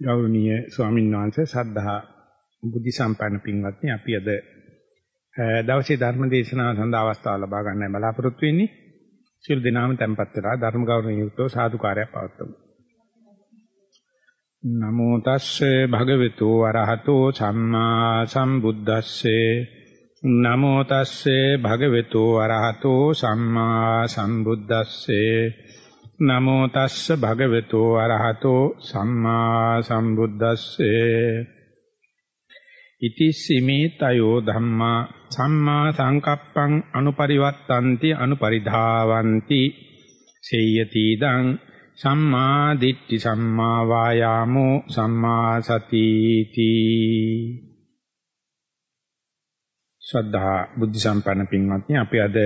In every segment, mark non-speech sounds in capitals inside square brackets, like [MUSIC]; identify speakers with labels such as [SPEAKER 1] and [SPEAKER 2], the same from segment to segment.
[SPEAKER 1] ගෞරවනීය ස්වාමීන් වහන්සේ සද්ධා බුද්ධ සම්පන්න පින්වත්නි අපි අද දවසේ ධර්ම දේශනාව සඳහා අවස්ථාව ලබා ගන්න බලාපොරොත්තු වෙන්නේ. සියලු දෙනාම tempත් වෙලා ධර්ම ගෞරවණීය යුක්තව සාදුකාරයක් පවත්වමු. නමෝ තස්සේ භගවතු වරහතෝ සම්මා සම්බුද්දස්සේ. නමෝ තස්සේ භගවතු වරහතෝ සම්මා සම්බුද්දස්සේ. නමෝ තස්ස භගවතු අරහතෝ සම්මා සම්බුද්දස්සේ. ඉති සිමේ තයෝ ධම්මා සම්මා සංකප්පං අනුපරිවත්තಂತಿ අනුපරිධාවಂತಿ. සේයති දං සම්මා දිට්ඨි සම්මා වායාමෝ සම්මා සතිති. ශ්‍රද්ධා බුද්ධ සම්පන්න පින්වත්නි අපි අද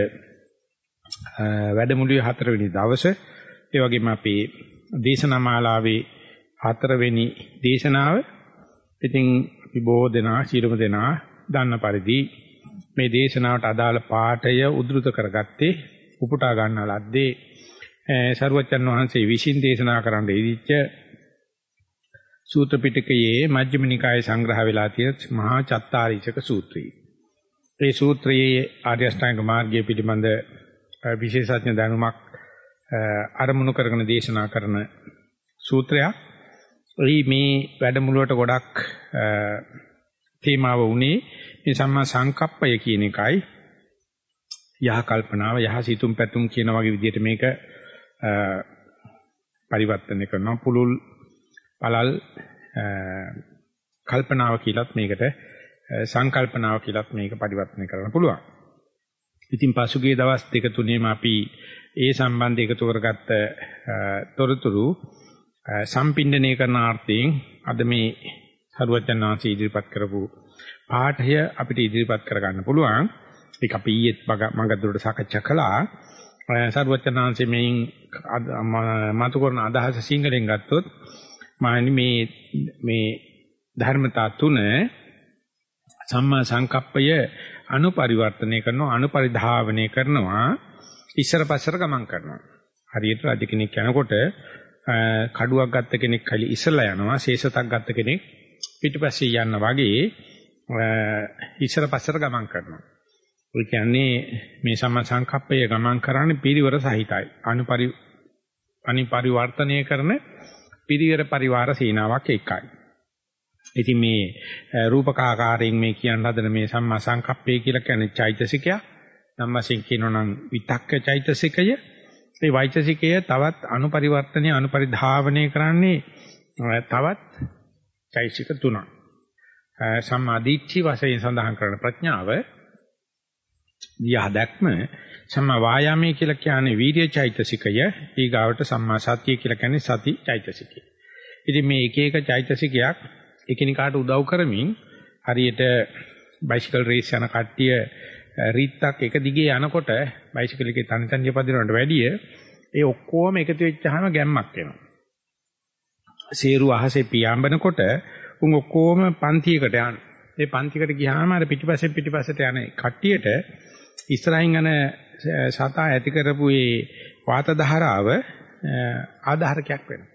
[SPEAKER 1] වැඩමුළුවේ හතරවෙනි දවසේ ඒ වගේම අපේ දේශනා මාලාවේ හතරවෙනි දේශනාව. ඉතින් අපි බොහෝ දෙනා ශීලම දෙනා දන්න පරිදි මේ දේශනාවට අදාළ පාඩය උද්දෘත කරගත්තේ උපුටා ගන්න ලද්දේ සරුවච්චන් වහන්සේ විසින් දේශනා කරන්න ඉදිච්ච සූත්‍ර පිටකයේ මජ්ක්‍ධිම නිකායේ සංග්‍රහ වෙලා තියෙන මහා චත්තාරීචක සූත්‍රය. මේ සූත්‍රයේ ආර්ය අෂ්ටාංග මාර්ගය පිළිබඳ විශේෂඥ දැනුමක් අරමුණු කරගෙන දේශනා කරන සූත්‍රයක්. ඒ මේ වැඩමුළුවට ගොඩක් තේමාව උනේ මේ සම්මා සංකප්පය කියන එකයි. යහ කල්පනාව යහ සිතුම් පැතුම් කියන වගේ විදිහට මේක පරිවර්තනය කරනවා. පුලුල් පළල් කල්පනාව කියලත් මේකට සංකල්පනාව කියලත් මේක පරිවර්තනය කරන්න පුළුවන්. ඉතින් පසුගිය දවස් දෙක තුනේම අපි ඒ සම්බන්ධ එකතු කරගත්ත තොරතුරු සම්පින්ඩණය කරන ආර්ථයෙන් අද මේ සරුවචනාංශ ඉදිරිපත් කරපු පාඨය අපිට ඉදිරිපත් කරගන්න පුළුවන්. ඒක අපි ඊයේත් මඟදුරට සාකච්ඡා කළා. සරුවචනාංශයේ මේන් මතු කරන අදහස සිංහලෙන් ගත්තොත් මානි මේ මේ ධර්මතා තුන සම්මා සංකප්පය අනුපරිවර්තනය කරනවා අනුපරිධාවනය කරනවා ඉස්සර පස්සට ගමන් කරනවා. හරියට රජ කෙනෙක් යනකොට කඩුවක් ගත්ත කෙනෙක් කලි ඉස්සලා යනවා ශේෂතක් ගත්ත කෙනෙක් පිටිපස්සේ යන්න වගේ ඉස්සර පස්සට ගමන් කරනවා. ඒ කියන්නේ මේ සම්ම සංකප්පය ගමන් කරන්නේ පිරිවර සහිතයි. අනුපරි අනිපරිවර්තනය කරන පිරිවර පරිවාර සීනාවක් එකයි. ඉතින් මේ රූපකාකාරයෙන් මේ කියන්න හදන මේ සම්මා සංකප්පය කියලා කියන්නේ චෛතසිකයක්. නම් වශයෙන් කියනවා නම් විතක්ක චෛතසිකය. ඒ වෛතසිකය තවත් අනුපරිවර්තනය අනුපරිධාවනය කරන්නේ තවත් චෛතසික තුනක්. සම්මාදිට්ඨි වශයෙන් සඳහන් කරන ප්‍රඥාව යහදක්ම සම්මා වායාමයේ කියලා කියන්නේ වීර්ය චෛතසිකය ඊගාවට සම්මා සතිය කියලා කියන්නේ සති චෛතසිකය. ඉතින් මේ එක එක චෛතසිකයක් එකිනෙකාට උදව් කරමින් හරියට බයිසිකල් රේස් යන කට්ටිය රිත්තක් එක දිගේ යනකොට බයිසිකල් එකේ තනි තනිය පදිනවට වැඩිය ඒ ඔක්කොම එකතු වෙච්චාම ගැම්මක් එනවා. සේරු අහසේ පියාඹනකොට උන් ඔක්කොම පන්තියකට යන. ඒ පන්තියකට ගියාම අර පිටිපස්සෙන් පිටිපස්සට යන කට්ටියට ඉස්සරහින් යන සතා ඇති කරපු ඒ වාත ධාරාව ආධාරකයක් වෙනවා.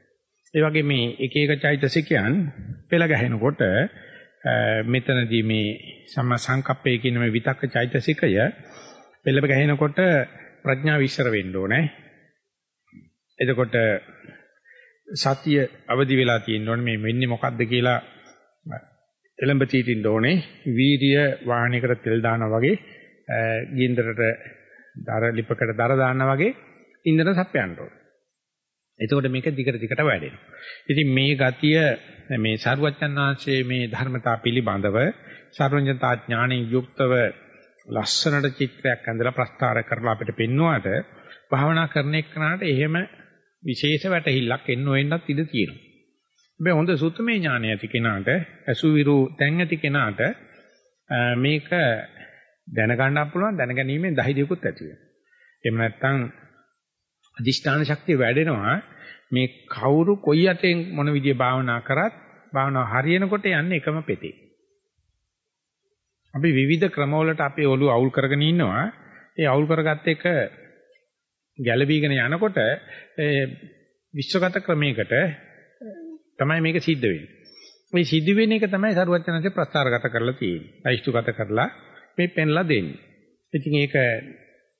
[SPEAKER 1] ඒ වගේ මේ එක එක චෛතසිකයන් පෙළ ගැහෙනකොට මෙතනදී මේ සම්මා සංකප්පය කියන මේ විතක්ක චෛතසිකය පෙළප ගහිනකොට ප්‍රඥාව විශ්සර වෙන්න ඕනේ. එතකොට සතිය අවදි වෙලා තියෙන්න ඕනේ මේ වෙන්නේ මොකද්ද කියලා එළඹ තීටින්න ඕනේ. වීර්ය වාහනයකට තෙල් දානවා වගේ ගින්දරට දර ලිපකට දර දානවා වගේ ඉන්දර සප්පයන්න ඕනේ. එතකොට මේක දිගට දිගට වැඩෙනවා. ඉතින් මේ ගතිය මේ සාරවත්යන් වහන්සේ මේ ධර්මතා පිළිබඳව සර්වඥතා ඥාණයෙන් යුක්තව ලස්සනට චිත්‍රයක් ඇඳලා ප්‍රස්තාර කරලා අපිට පෙන්වුවාට භාවනා කරන එක්කනට එහෙම විශේෂ වැටහිල්ලක් එන්න වෙන්නත් ඉඩ තියෙනවා. හැබැයි හොඳ සුත්තමේ ඥානය ඇති කෙනාට අසුවිරු තැන් ඇති කෙනාට මේක දැනගන්න පුළුවන් දැනගැනීමෙන් ධෛර්යයකුත් ඇති වෙනවා. එහෙම නැත්නම් අදිෂ්ඨාන ශක්තිය වැඩෙනවා මේ කවුරු කොයි අතෙන් මොන විදිය භාවනා කරත් භාවනාව හරියනකොට යන්නේ එකම පෙතේ. අපි විවිධ ක්‍රමවලට අපේ ඔළුව අවුල් කරගෙන ඉන්නවා. ඒ අවුල් කරගත්ත එක ගැළවීගෙන යනකොට විශ්වගත ක්‍රමයකට තමයි මේක සිද්ධ වෙන්නේ. මේ සිද්ධ වෙන එක තමයි සරුවචනන්සේ ප්‍රස්තාරගත කරලා තියෙන්නේ. අයිෂ්තුගත කරලා මේ පෙන්ලා දෙන්නේ. ඉතින් ඒක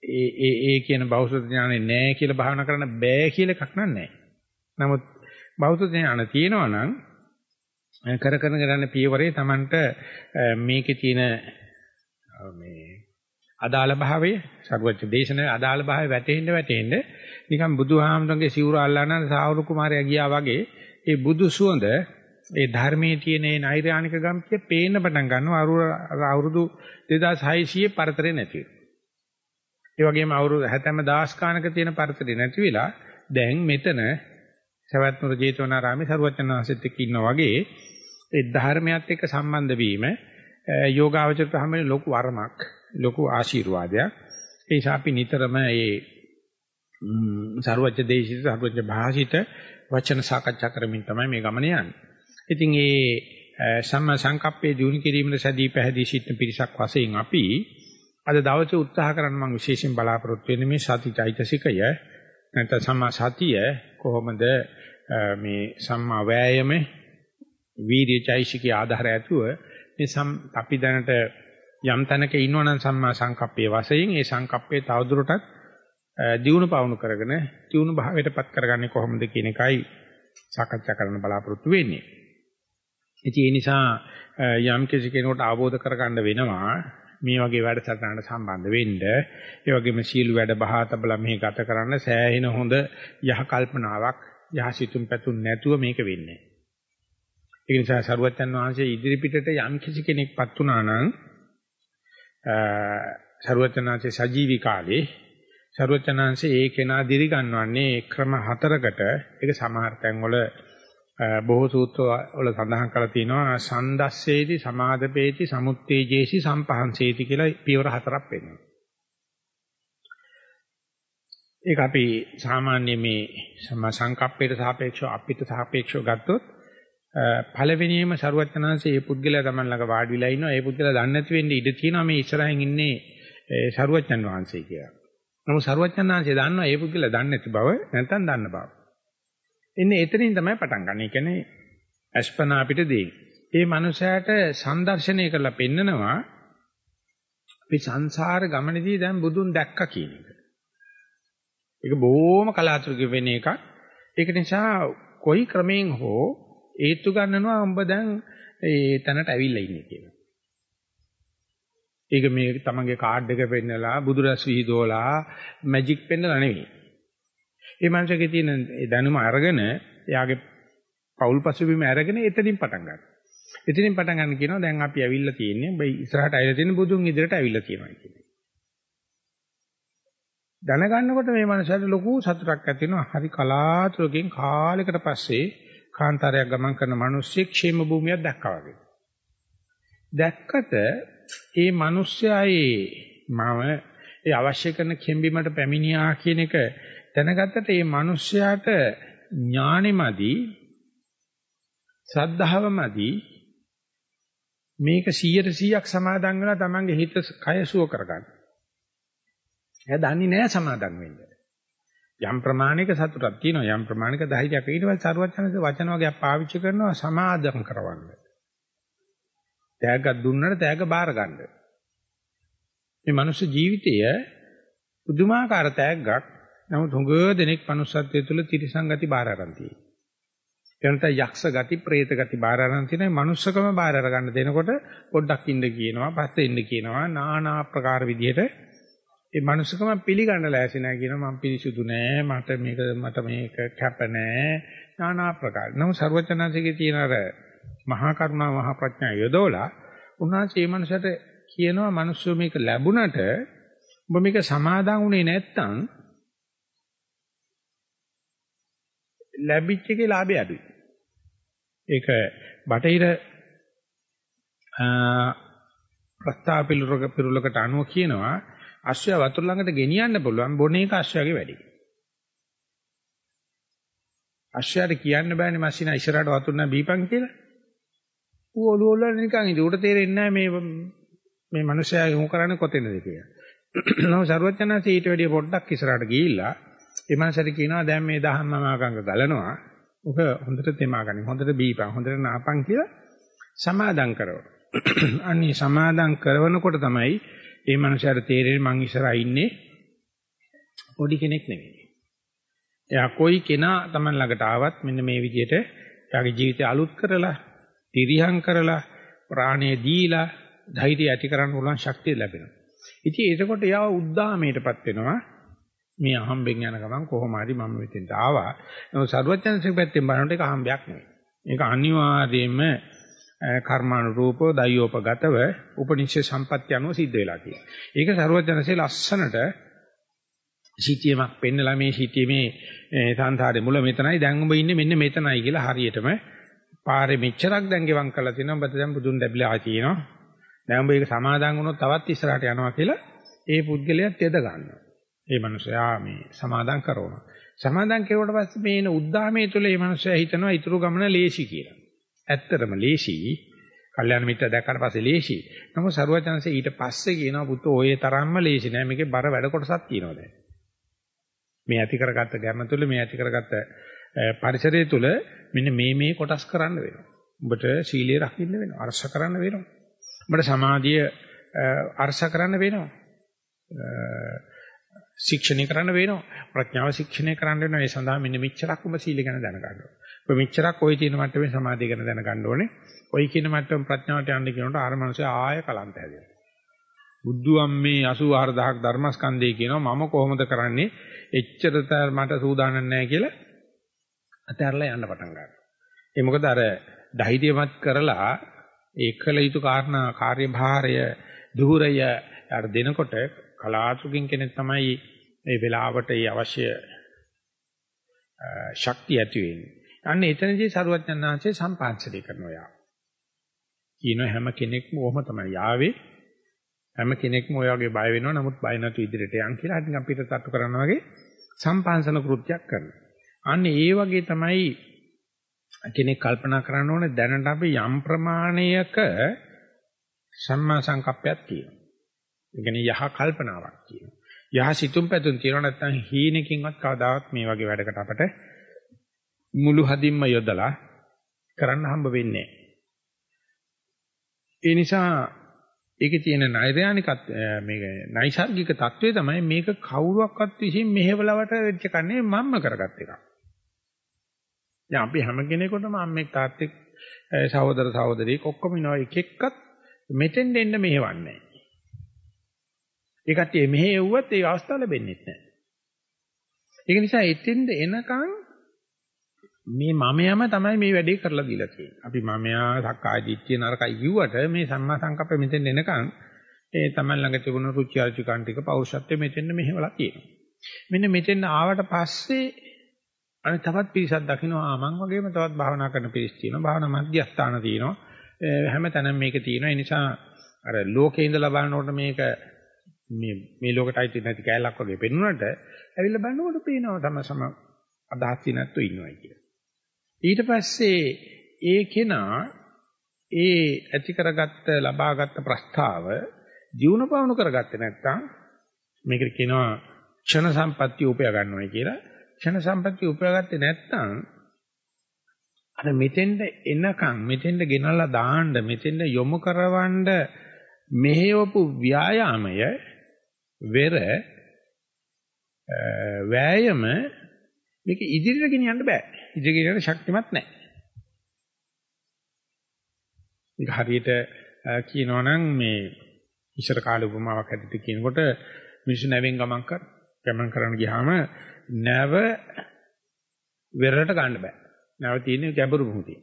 [SPEAKER 1] ඒ ඒ ඒ කියන බෞද්ධ ඥානෙ නෑ කියලා භාවනා කරන්න බෑ කියලා එකක් නෑ. නමුත් බෞද්ධ ඥාන තියෙනවා නම් කර කරන කරන පියවරේ Tamanට මේකේ තියෙන මේ අදාළ භාවය සර්වච්ඡ දේශනාවේ අදාළ භාවය වැටෙන්න වැටෙන්න නිකන් බුදුහාමුදුරන්ගේ සිවුර අල්ලාන සාවුරු කුමාරයා ගියා වගේ ඒ බුදු සුවඳ ඒ ධර්මයේ තියෙන ඒ නෛර්යානික ගම්පිය පේන්න පටන් ගන්නවා. අවුරුදු 2600 පරතරේ නැති ඒ වගේම අවුරුදු 70 දහස් ගානක තියෙන පරතරේ නැති වෙලා දැන් මෙතන සවැත්නුර ජේතවනාරාමේ සරුවචනාංශෙත් එක්ක ඉන්නා වගේ ඒ ධර්මයත් එක්ක සම්බන්ධ වීම යෝගාවචරයට හැමෙන ලොකු වරමක් ලොකු ආශිර්වාදයක් ඒ නිසා අපි නිතරම මේ සරුවච දේශිත සරුවච භාෂිත වචන සාකච්ඡා කරමින් තමයි මේ ගමන යන්නේ. ඉතින් ඒ සම්මා සංකප්පේ දිනු කිරීමේ සැදී පැහැදී සිටින පිරිසක් වශයෙන් අපි අද දවසේ උත්සාහ කරන්න මම විශේෂයෙන් බලාපොරොත්තු වෙන්නේ මේ සතිචෛතසිකය නැත්නම් සම්මා සතිය කොහොමද මේ සම්මා වෑයම වීර්යචෛසිකී ආධාරය ඇතුව මේ අපි දැනට යම් තැනක ඉන්නවනම් සම්මා සංකප්පයේ වශයෙන් ඒ සංකප්පේ තවදුරටත් දියුණු පවුණු කරගෙන දියුණු භාවයටපත් කරගන්නේ කොහොමද කියන එකයි සාකච්ඡා කරන්න බලාපොරොත්තු වෙන්නේ. ඉතින් ඒ නිසා යම් කිසි කෙනෙකුට අවබෝධ කරගන්න වෙනවා මේ වගේ වැඩසටහනට සම්බන්ධ වෙන්න ඒ වගේම සීල වැඩ බහා තබලා මෙහි ගත කරන්න සෑහෙන හොඳ යහ කල්පනාවක් යහ සිතුම් පැතුම් නැතුව මේක වෙන්නේ. ඒ නිසා සරුවච්චන් වහන්සේ ඉදිරි පිටට යම් කිසි කෙනෙක්පත් වුණා නම් සරුවච්චන්හන්සේ සජීවී කාලේ සරුවච්චන්හන්සේ ඒ කෙනා දිරි ගන්නවන්නේ ක්‍රම හතරකට ඒක සමහර තැන්වල බොහෝ සූත්‍ර වල සඳහන් කරලා තියෙනවා සන්දස්සේති සමාදපේති සමුත්තේජේසි සම්පහන්සේති කියලා පියවර හතරක් වෙනවා. ඒක අපි සාමාන්‍ය මේ සංකප්පයට සාපේක්ෂව අපිට සාපේක්ෂව ගත්තොත් පළවෙනියම සරුවචනාංශයේ මේ පුද්ගලයා Taman ළඟ වාඩි වෙලා ඉන්නවා. ඒ පුද්ගලයා දන්නේ නැති වෙන්නේ ඉඩ තියෙනවා මේ ඉස්සරහින් ඉන්නේ සරුවචන් වහන්සේ කියලා. නමුත් සරුවචන් වහන්සේ දන්නවා මේ පුද්ගලයා දන්නේ නැති බව නැත්නම් දන්න බව. එන්නේ එතනින් තමයි පටන් ගන්න. ඒ කියන්නේ අස්පනා අපිට දෙන්නේ. මේ මනුස්සයාට සංදර්ශනය කරලා පෙන්නනවා අපි සංසාර ගමනේදී දැන් බුදුන් දැක්කා කියන එක. ඒක බොහොම කලාතුරකින් වෙන එකක්. ඒක නිසා කොයි ක්‍රමයෙන් හෝ ඒත්තු ගන්නනවා උඹ දැන් ඒ තැනට ඇවිල්ලා ඉන්නේ කියලා. ඒක මේ තමන්ගේ කාඩ් එක පෙන්නලා බුදුරස් විහිදුවලා මැජික් පෙන්නලා නෙවෙයි. මේ මනුස්සයගේ තියෙන දැනුම අරගෙන එයාගේ පෞල් පසුබිම අරගෙන එතනින් පටන් ගන්නවා. එතනින් පටන් ගන්න කියනවා දැන් අපි ඇවිල්ලා තියෙන්නේ බයි ඉස්සරහට ඇවිල්ලා තියෙන බුදුන් ඉදිරියට ඇවිල්ලා තියෙනවා කියන්නේ. දැනගන්නකොට මේ මනුස්සයාට ලොකු සතුටක් ඇති වෙනවා. හරි කලාතුරකින් කාලයකට පස්සේ කාන්තාරයක් ගමන් කරන මිනිස්සෙක් ക്ഷേම භූමියක් දැක්කා වගේ. දැක්කට ඒ මිනිස්යායේ මම ඒ අවශ්‍ය කරන කෙම්බිමට පැමිණියා කියන එක දැනගත්තට ඒ මිනිස්යාට ඥානෙමදි සද්ධාවමදි මේක 100%ක් සමාදන් වෙලා තමන්ගේ හිත කය සුව කරගන්න. එයා දන්නේ නැහැ සමාදන් වෙන්න. යම් ප්‍රමාණයක සතුටක් තියෙනවා යම් ප්‍රමාණයක ධෛර්යයක් ඊට පස්සේ සරුවචනසේ වචන වර්ගයක් පාවිච්චි කරනවා සමාදම් කරවන්න. තෑග්ගක් දුන්නට තෑග්ග බාර ගන්න. මේ මනුස්ස ජීවිතය පුදුමාකාර තෑග්ගක්. නමුත් හොඟ දෙනෙක් manussත්වයේ තුල තිරිසන් ගති බාර ගන්න තියෙනවා. එනට යක්ෂ ගති, പ്രേත ගති බාර ගන්න තියෙනවා. මනුස්සකම බාර ගන්න දෙනකොට පොඩ්ඩක් ඉන්න කියනවා, පස්සේ ඉන්න කියනවා, নানা ආකාර විදිහට ඒ මනුස්සකම පිළිගන්න ලෑසි නැහැ කියනවා මම පිරිසුදු නෑ මට මේක මට මේක කැප නෑ নানা ආකාර. නමුත් ਸਰවචනන්සේගේ තියෙන අර මහා කරුණා මහා ප්‍රඥා යදෝලා උන්වහන්සේ මේ මනුස්සයට කියනවා මනුස්සෝ මේක ලැබුණට ඔබ මේක සමාදන් වුණේ නැත්තම් ලැබිච්ච එකේ ලාභය අඩුයි. ඒක බටහිර ප්‍රස්තාව පිළිරක පිරුලකට අනුව කියනවා අශ්වය වතුර ළඟට ගෙනියන්න පුළුවන් බොන එක අශ්වයාගේ වැඩි. අශ්වයාට කියන්න බෑනේ මැෂින ඉස්සරහට වතුර නැ බීපන් කියලා. ඌ ඔළුව වල නිකන් ඉඳ උඩ තේරෙන්නේ නැහැ මේ මේ මිනිස්සයා යොමු කරන්නේ කොතැනද කියලා. නෝ සර්වඥාන්සේ ඊට වැඩිය පොඩ්ඩක් ඉස්සරහට ගිහිල්ලා ඒ මනසට කියනවා දැන් මේ දහම්මමාගංග ගලනවා ඔක හොඳට තෙමා ගන්න. හොඳට බීපන්. හොඳට නාපන් කියලා සමාදම් කරනවා. අනිත් සමාදම් කරනකොට තමයි ඒ මනුස්සයාට තේරෙන්නේ මං ඉස්සරහා ඉන්නේ පොඩි කෙනෙක් නෙවෙයි. එයා කොයි කෙනා Taman ළඟට ආවත් මෙන්න මේ විදිහට එයාගේ ජීවිතය අලුත් කරලා, තිරියම් කරලා, ප්‍රාණය දීලා, ධෛර්යය ඇති කරන්න පුළුවන් ශක්තිය ලැබෙනවා. ඉතින් එතකොට එයාව උද්දාමයටපත් වෙනවා. මේ අහම්බෙන් යන ගමන් කොහොම හරි මම මෙතෙන්ට ආවා. නමුත් සරුවචනසික පැත්තෙන් බලනකොට ඒක අහම්බයක් නෙවෙයි. ඒක අනිවාර්යයෙන්ම කර්මානුරූපව දයෝපගතව උපනිෂේ සම්පත්‍ය අනුව සිද්ධ වෙලා තියෙනවා. ඒක සරුවචනසේ ලස්සනට සිටියමක් පෙන්නලා මේ සිටියේ මේ සංසාරේ මුල මෙතනයි දැන් ඔබ ඉන්නේ මෙන්න මෙතනයි කියලා හරියටම පාරේ මෙච්චරක් දැන් ගෙවම් කරලා තිනවා ඔබ දැන් බුදුන් දැබිලා තියෙනවා. දැන් ඔබ ඒක සමාදන් වුණොත් තවත් ඉස්සරහට යනවා කියලා ඒ පුද්ගලයාත් යද ගන්නවා. ඒ මනුස්සයා මේ සමාදන් කරනවා. සමාදන් කෙරුවට පස්සේ මේන උද්දාමයේ තුල මේ මනුස්සයා හිතනවා ඊතුරු ගමන ලේසි කියලා. ඇත්තටම ලේසි කල්යාණ මිත්‍ර දැක්කට පස්සේ ලේසි නමුත් සරුවචනසේ ඊට පස්සේ කියනවා පුතෝ ඔය තරම්ම ලේසි නෑ මේකේ බර වැඩ කොටසක් තියෙනවා දැන් මේ ඇති කරගත්ත ගැම්ම තුළ මේ ඇති කරගත්ත පරිසරය තුළ මෙන්න මේ මේ කොටස් කරන්න වෙනවා. උඹට සීලය රකින්න වෙනවා. අරස කරන්න වෙනවා. උඹට සමාධිය අරස කරන්න වෙනවා. ශික්ෂණය කරන්න වෙනවා. ප්‍රඥාව ශික්ෂණය කරන්න වෙනවා. ඒ සඳහා මෙන්න මෙච්චරක් උඹ සීල ගැන දැනගන්න ඕනේ. ඔය මෙච්චරක් ওই තියෙන මට්ටමේ සමාධිය ගැන දැනගන්න ඕනේ. ওই කියන මට්ටම ප්‍රඥාවට යන්න කියනකොට ආර මනුස්සය ආය කලන්ත හැදෙනවා. බුද්ධුම් මේ 84000ක් ධර්මස්කන්ධය කියනවා මම කොහොමද කරන්නේ එච්චරට මට සූදානම් නැහැ කියලා අතහැරලා යන්න පටන් ගන්නවා. ඒ මොකද අර ධෛර්යමත් කරලා ඒ කළ යුතු කාරණා කාර්යභාරය දුහුරය යාට දෙනකොට කලාතුරකින් කෙනෙක් තමයි මේ වෙලාවට ඒ අවශ්‍ය ශක්තිය ඇති වෙන්නේ. අන්න එතනදී සරුවඥාන්සේ සම්පාංශලී කරනවා යා. කියන හැම කෙනෙක්ම ඔහම තමයි යාවේ හැම කෙනෙක්ම ඔය වගේ බය වෙනවා නමුත් බය නැතු ඉදිරියට යන් කියලා හිටින් අපිට තට්ටු කරනවා වගේ සම්පාංශන කෘත්‍යයක් කරනවා. අන්න ඒ වගේ තමයි කෙනෙක් කල්පනා කරන්න ඕනේ දැනට අපි යම් ප්‍රමාණයක සම්මා සංකප්පයක් තියෙනවා. ඒ කියන්නේ යහ කල්පනාවක් තියෙනවා. යහ සිතුම් පැතුම් තියෙනවා නැත්නම් හීනකින්වත් කවදාවත් මේ වගේ වැඩකට අපට මුළු හදින්ම යොදලා කරන්න හම්බ වෙන්නේ ඒ නිසා ඒකේ තියෙන නෛර්යානික මේක නයිසાર્ගික தત્ත්වය තමයි මේක කවුරුවක්වත් විසින් මෙහෙවලවට වෙච්ච කන්නේ මම්ම කරගත් එකක්. දැන් අපි හැම කෙනෙකුටම අම්මෙක් තාත්තෙක් සහෝදර සහෝදරියෙක් ඔක්කොම ඉනවා එක එක්කත් මෙතෙන් දෙන්න මෙහෙවන්නේ නැහැ. ඒකට මෙහෙ යුවත් ඒ අවස්ථාව ලැබෙන්නේ නැහැ. ඒක නිසා එතෙන්ද එනකන් මේ මමයාම තමයි මේ වැඩේ කරලා දීලා තියෙන්නේ. අපි මමයා සක්කාය දිට්ඨිය නරකයි කිව්වට මේ සම්මා සංකප්ප මෙතෙන් එනකන් ඒ තමයි ළඟ තිබුණු රුචි අරුචිකන් ටික පෞරුෂත්වය මෙතෙන් මෙහෙवला කියනවා. මෙන්න මෙතෙන් ආවට පස්සේ අනේ තවත් පිරිසක් දකින්නවා ආ මං වගේම තවත් භාවනා කරන පිරිස් තියෙනවා. භාවනා මධ්‍යස්ථාන තියෙනවා. හැම තැනම මේක තියෙනවා. ඒ නිසා අර ලෝකේ ඉඳලා බලනකොට මේක මේ මේ ලෝකෙට අයිති නැති කැලක් වගේ පෙන්වන්නට ඇවිල්ලා බලනකොට පේනවා තම සම අදහස් නැත්තු ඉන්නවයි කියලා. ඊට පස්සේ ඒ කෙනා ඒ ඇති කරගත්ත ලබාගත් ප්‍රස්තාව ජීවන පවණු කරගත්තේ නැත්නම් මේකට කියනවා ක්ෂණ සම්පත්‍ය උපය ගන්නවයි කියලා. ක්ෂණ සම්පත්‍ය උපයගත්තේ නැත්නම් අර මෙතෙන්ද එනකන් මෙතෙන්ද ගෙනල්ලා දාන්න මෙතෙන්ද යොමු කරවන්න මෙහෙවපු ව්‍යායාමය වෙර වෑයම මේක ඉදිරියට ගෙනියන්න බෑ. ඉදිරියට ගෙනියන්න ශක්තිමත් නැහැ. ඒක හරියට කියනවා නම් මේ ඉස්සර කාලේ උපමාවක් හැටියට කියනකොට මිනිස්සු නැවෙන් ගමන් කර ගමන් කරන්න ගියාම නැව වෙරළට ගන්න බෑ. නැව තියෙන්නේ ගැඹුරු මුහුදේ.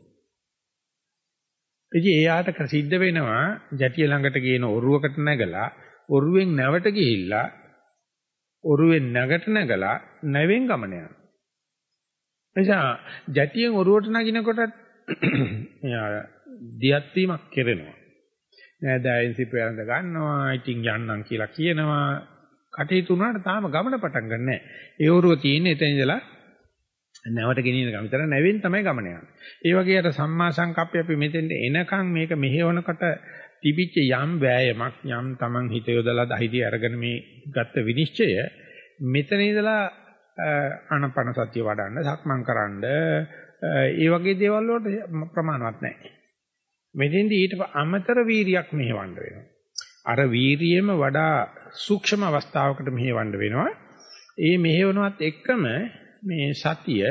[SPEAKER 1] ඉතින් එයාට සිද්ධ වෙනවා ජැටිය ළඟට ගේන ඔරුවකට නැගලා ඔරුවෙන් නැවට ගිහිල්ලා ඔරුවෙන් නැගට නැගලා නැවෙන් ගමන යනවා. නිසා ජැටියෙන් ඔරුවට නගිනකොටත් [CLEARS THROAT] දියත් වීමක් කෙරෙනවා. නෑදෑයින් සිපයන්ද ගන්නවා, ඉතින් යන්නම් කියලා කියනවා. කටයුතු උනාට තාම ගමන පටන් ගන්නෑ. ඒ ඔරුව තියෙන්නේ එතන ඉඳලා නැවට ගෙනියන ගම විතර නැවෙන් තමයි ගමන යන්නේ. ඒ වගේ අර සම්මා සංකප්පය අපි මෙතෙන්ට එනකන් මේක මෙහෙවනකොට තිබිච්ච යම් වෑයමක් යම් Taman හිත යොදලා ධෛර්යය අරගෙන මේ ගත්ත විනිශ්චය මෙතන ඉඳලා ආනපන සතිය වඩන්න සක්මන් කරන්න ඒ වගේ දේවල් වලට ප්‍රමාණවත් නැහැ. මෙතෙන්දී ඊට අමතර වීරියක් මෙහෙවන්න වෙනවා. අර වීරියෙම වඩා සූක්ෂම අවස්ථාවකට මෙහෙවන්න වෙනවා. ඒ මෙහෙවනවත් එක්කම මේ සතිය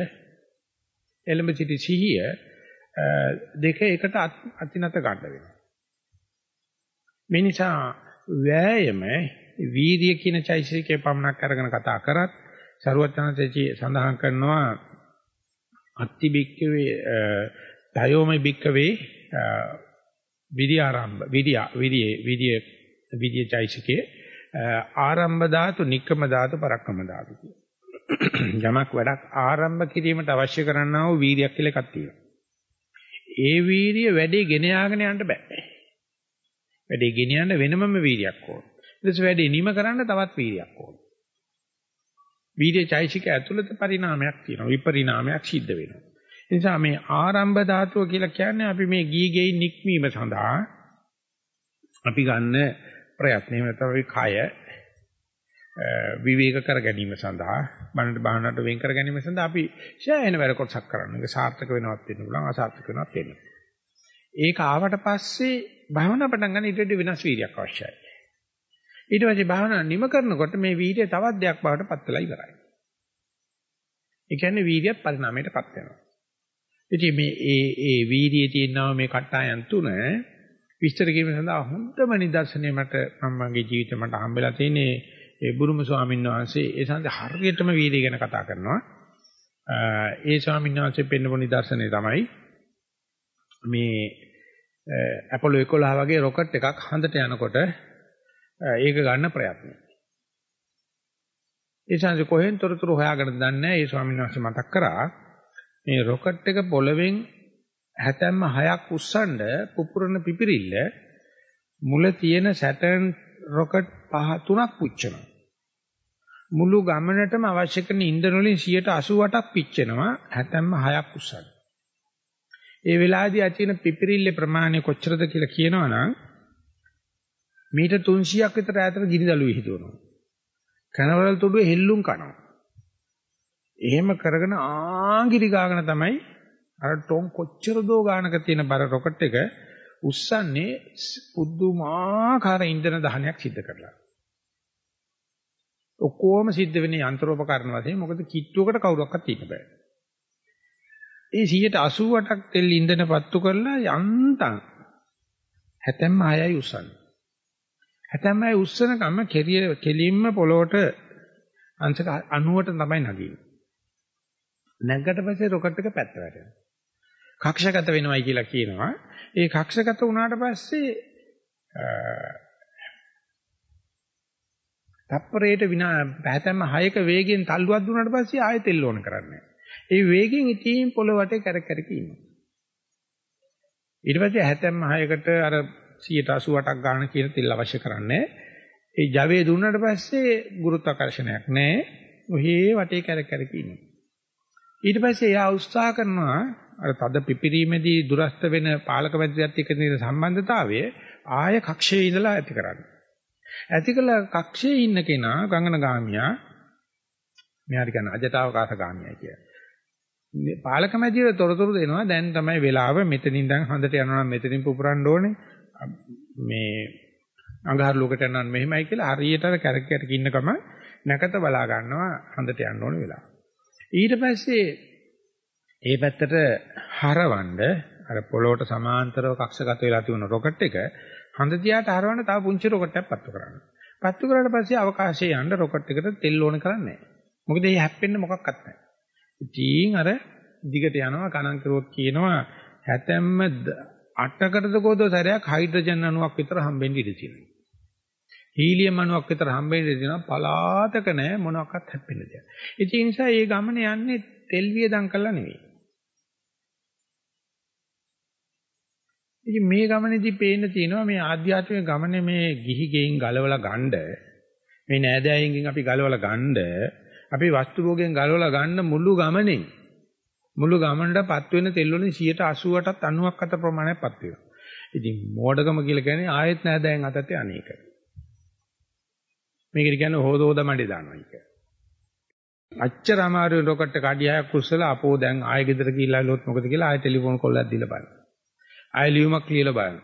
[SPEAKER 1] එළඹ සිටි සිහිය දෙක එකට අතිනත ගන්න වෙනවා. මේ නිසා වෑයම වීර්ය කියන චෛසිකේ පමණක් අරගෙන කතා කරත් සරුවචනතේචි සඳහන් කරනවා අත්ති බික්කවේ දයෝමයි බික්කවේ විරිය ආරම්භ විරිය විරිය විරිය විරිය චෛසිකේ ආරම්භ ධාතු නික්කම ධාතු පරක්කම ධාතු යමක් වැඩක් ආරම්භ කිරීමට අවශ්‍ය කරන්නා වූ වීරියක් කියලා එකක් තියෙනවා. ඒ වීරිය වැඩේ ගෙන යාගෙන යන්න බෑ. වැඩේ ගෙන යන්න වෙනමම වීරියක් ඕන. ඊට පස්සේ වැඩේ නිම කරන්න තවත් වීරියක් ඕන. වීර්ය චෛසික ඇතුළත පරිණාමයක් තියෙනවා. විපරිණාමයක් සිද්ධ වෙනවා. ඒ නිසා මේ ආරම්භ ධාතුව කියලා කියන්නේ අපි මේ ගී ගෙයි නික්මීම සඳහා අපි ගන්න ප්‍රයත්නය තමයි කය විවේක කර ගැනීම සඳහා බණට බහනට වෙන් කර ගැනීම සඳහා අපි ෂෑයන වැඩ කොටසක් කරනවා. ඒක සාර්ථක වෙනවත් වෙන්න පුළුවන් අසාර්ථක වෙනවත් වෙන්න. ඒක ආවට පස්සේ භවනා පටන් ගන්න ඊට වඩා වෙනස් වීර්යයක් අවශ්‍යයි. ඊට පස්සේ භාවනා නිම කරනකොට මේ වීර්යය තවත් දෙයක් බවට පත් වෙලා ඉවරයි. ඒ කියන්නේ වීර්යයත් පරිණාමයටපත් වෙනවා. ඉතින් මේ ඒ ඒ වීර්යයේ තියෙනවා මේ කට්ටායන් තුන විස්තර කිරීම සඳහා හොඳම නිදර්ශනය මට මම මගේ ජීවිතේ මට හම්බෙලා තියෙන්නේ ඒ බුරුම ස්වාමීන් වහන්සේ ඒ සඳහා හරියටම වීර්යය ගැන කතා කරනවා. ඒ ස්වාමීන් වහන්සේ පෙන්නපු නිදර්ශනය තමයි මේ ඇපොලෝ 11 වගේ රොකට් එකක් හඳට යනකොට ඒක ගන්න ප්‍රයත්නය. ඒ සංසි කොහෙන් තොරතුරු හොයාගෙන දන්නේ ඒ ස්වාමීන් වහන්සේ මතක් කරා මේ රොකට් එක පොළවෙන් හැතැම්ම 6ක් උස්සනද පුපුරන පිපිරිල්ල මුල තියෙන සැටර්න් රොකට් පහ තුනක් පුච්චනවා. මුළු ගමනටම අවශ්‍ය කරන ඉන්ධන වලින් 188ක් පිච්චෙනවා හැතැම්ම 6ක් උස්සන. ඒ වෙලාවේදී ඇති වෙන පිපිරිල්ලේ ප්‍රමාණය කොච්චරද කියලා කියනවනම් මීටර් 300ක් විතර ඈතට ගිනිදළු විහිදුවනවා. කනවල තුඩුවේ හෙල්ලුම් කනවා. එහෙම කරගෙන ආගිරි ගාගෙන තමයි අර ටොන් කොච්චර දෝ ගානක තියෙන බර රොකට් එක උස්සන්නේ පුදුමාකාර ඉන්ධන දහනයක් සිද්ධ කරලා. ඔක්කොම සිද්ධ වෙන්නේ යන්ත්‍රෝපකරණ වශයෙන් මොකද කිට්ටුවකට කවුරක්වත් ඉන්න බෑ. ඒ 188ක් තෙල් ඉන්ධන පත්තු කරලා යන්තම් හැතැම්ම 6යි උස්සන්නේ. හැතැම්ම අය උස්සන කම කෙලිය කෙලින්ම පොළොවට අංශක 90ට තමයි නගින්නේ. නැග්ගට පස්සේ රොකට් එක පැත්ත වැටෙනවා. කක්ෂගත වෙනවයි කියලා කියනවා. ඒ කක්ෂගත වුණාට පස්සේ තප්පරයට විනා පැහැතැම්ම 6ක වේගයෙන් තල්ලුවක් දුන්නාට පස්සේ ආයෙ තෙල් ඕන කරන්නේ. ඒ වේගෙන් ඉතින් පොළොව වටේ කැරක් කැරක ඉන්නවා. ඊට පස්සේ 76කට අර 188ක් ගන්න කියන තෙල් අවශ්‍ය කරන්නේ. ඒ ජවයේ දුන්නාට පස්සේ ගුරුත්වාකර්ෂණයක් නැහැ. ඔහේ වටේ කැරක කැරක ඉන්නවා. ඊට පස්සේ එයා උත්සාහ කරනවා අර තද පිපිරීමේදී දුරස්ත වෙන පාලක මැදිරියත් එක්ක තියෙන සම්බන්ධතාවය ආය කක්ෂයේ ඉඳලා ඇති කරන්න. ඇති කළ කක්ෂයේ ඉන්න කෙනා ගංගනගාමියා මෙයාට කියන අජටවකාශ ගාමියා කියලා. පාලක මැදිරිය තොරතුරු දෙනවා දැන් තමයි වෙලාව මෙතනින් දැන් හඳට යනවා නම් මෙතනින් පුපුරන්න ඕනේ. මේ අඟහරු ලෝකයට යනවා මෙහෙමයි කියලා හරියට අර කැරක් කැරක ඉන්නකම නැකත බලා ගන්නවා හඳට යන්න ඕන වෙලාව. ඊට පස්සේ ඒ පැත්තට හරවන්න අර පොළොවට සමාන්තරව කක්ෂගත වෙලා තිබුණ රොකට් එක හඳ දිහාට හරවන්න තව පුංචි රොකට් එකක් පත්තු කරන්න. පත්තු කරාට පස්සේ අවකාශයේ යන්න රොකට් එකට තෙල් ඕන කරන්නේ නැහැ. මොකද ඒ හැප්පෙන්න මොකක්වත් නැහැ. ඉතින් අර දිගට යනවා කණන් කරුවොත් කියනවා හැතැම්ම 8කටද කෝදෝ සැරයක් හයිඩ්‍රජන් අණුවක් විතර හම්බෙන්න ඉඩ තියෙනවා. හීලියම් අණුවක් විතර හම්බෙන්න ඉඩ තියෙනවා පලාතක නැහැ මොනවාක්වත් හැප්පෙන්න දෙයක්. ඒ නිසා මේ ගමන යන්නේ තෙල් වියදම් කරලා නෙවෙයි. ඉතින් මේ ගමනේදී පේන්න තියෙනවා මේ ආධ්‍යාත්මික ගමනේ මේ ගිහි ගෙයින් ගලවලා ගන්න මේ නෑදෑයින්ගෙන් අපි ගලවලා ගන්න අපි වස්තු භෝගයෙන් ගලවලා ගන්න මුළු ගමනේ මුළු ගමනටපත් වෙන තෙල් වලින් 88ටත් 90ක් අතර ප්‍රමාණයක්පත් වෙනවා. ඉතින් මෝඩකම කියලා කියන්නේ ආයෙත් නෑදෑයන් අතට අනේක. මේකට කියන්නේ හොද හොද මඩේ දානවා කියලා. අච්චර අමාරු රොකට් එක අඩියක් කුස්සලා අපෝ දැන් ආයෙ ගෙදර ගිහිල්ලා ලොත් මොකද කියලා ආයෙ ටෙලිෆෝන් කෝල්යක් දීලා බලන්න. ආයෙ ලියුමක් ලියලා බලන්න.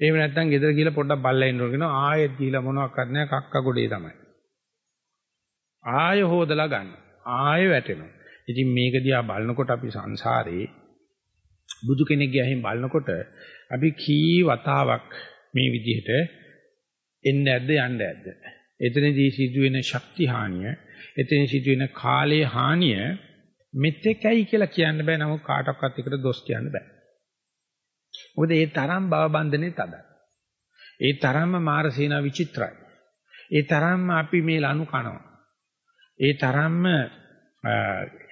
[SPEAKER 1] එහෙම නැත්නම් ගෙදර ගිහිල්ලා පොඩ්ඩක් බල්ලා ඉන්න ඕන ආයෙත් ගිහිල්ලා මොනවක් කරන්නේ කක්ක ගොඩේ තමයි. ආයෙ හොදලා ගන්න. ආයෙ වැටෙනවා. ඉතින් මේක දිහා බලනකොට අපි සංසාරේ බුදු කෙනෙක්ගේ අහින් බලනකොට අපි කී වතාවක් මේ විදිහට එන්නේ නැද්ද යන්නේ නැද්ද? එතනදී සිදුවෙන ශක්ති හානිය, එතන සිදුවෙන කාලයේ හානිය මෙතෙකයි කියලා කියන්න බෑ. නමුත් කාටවත් එකට දොස් කියන්න බෑ. මොකද ඒ තරම් බව බන්ධනේ තදයි. ඒ තරම්ම මාරසීනා විචිත්‍රයි. ඒ තරම්ම අපි මේ ලනු කනවා. ඒ තරම්ම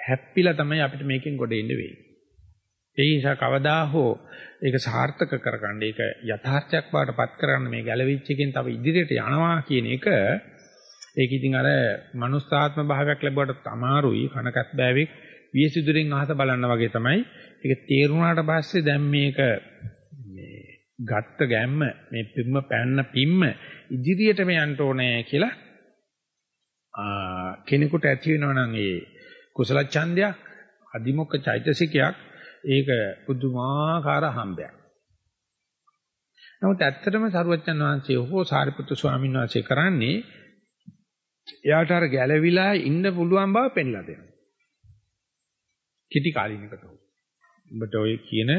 [SPEAKER 1] හැප්පිලා තමයි අපිට මේකෙන් ගොඩ එන්න වෙන්නේ. ඒ නිසා කවදා හෝ ඒක සාර්ථක කරගන්න ඒක යථාර්ථයක් බවටපත් කරගන්න මේ ගැලවිච්ච එකෙන් තව ඉදිරියට යනවා කියන එක ඒක ඉතින් අර මනුස්සාත්ම භාවයක් ලැබුවට අමාරුයි කනකත් බෑවෙක් වියසිදුරින් අහස බලන්න වගේ තමයි ඒක තේරුණාට පස්සේ දැන් මේක මේ ගත්ත ගැම්ම මේ පිම්ම පැන්න පිම්ම ඉදිරියටම යන්න ඕනේ කියලා කෙනෙකුට ඇති වෙනවා නම් ඒ කුසල ඡන්දයක් අදිමොක්ක චෛතසිකයක් ඒක පුදුමාකාර හම්බයක්. නමුත් ඇත්තටම සරුවච්චන් වහන්සේ හෝ සාරිපුත්තු ස්වාමීන් වහන්සේ කරන්නේ එයාට අර ගැළවිලා ඉන්න පුළුවන් බව පෙන්ලා දෙනවා. කිටි කාලිනකට හෝ. උඹට ඔය කියන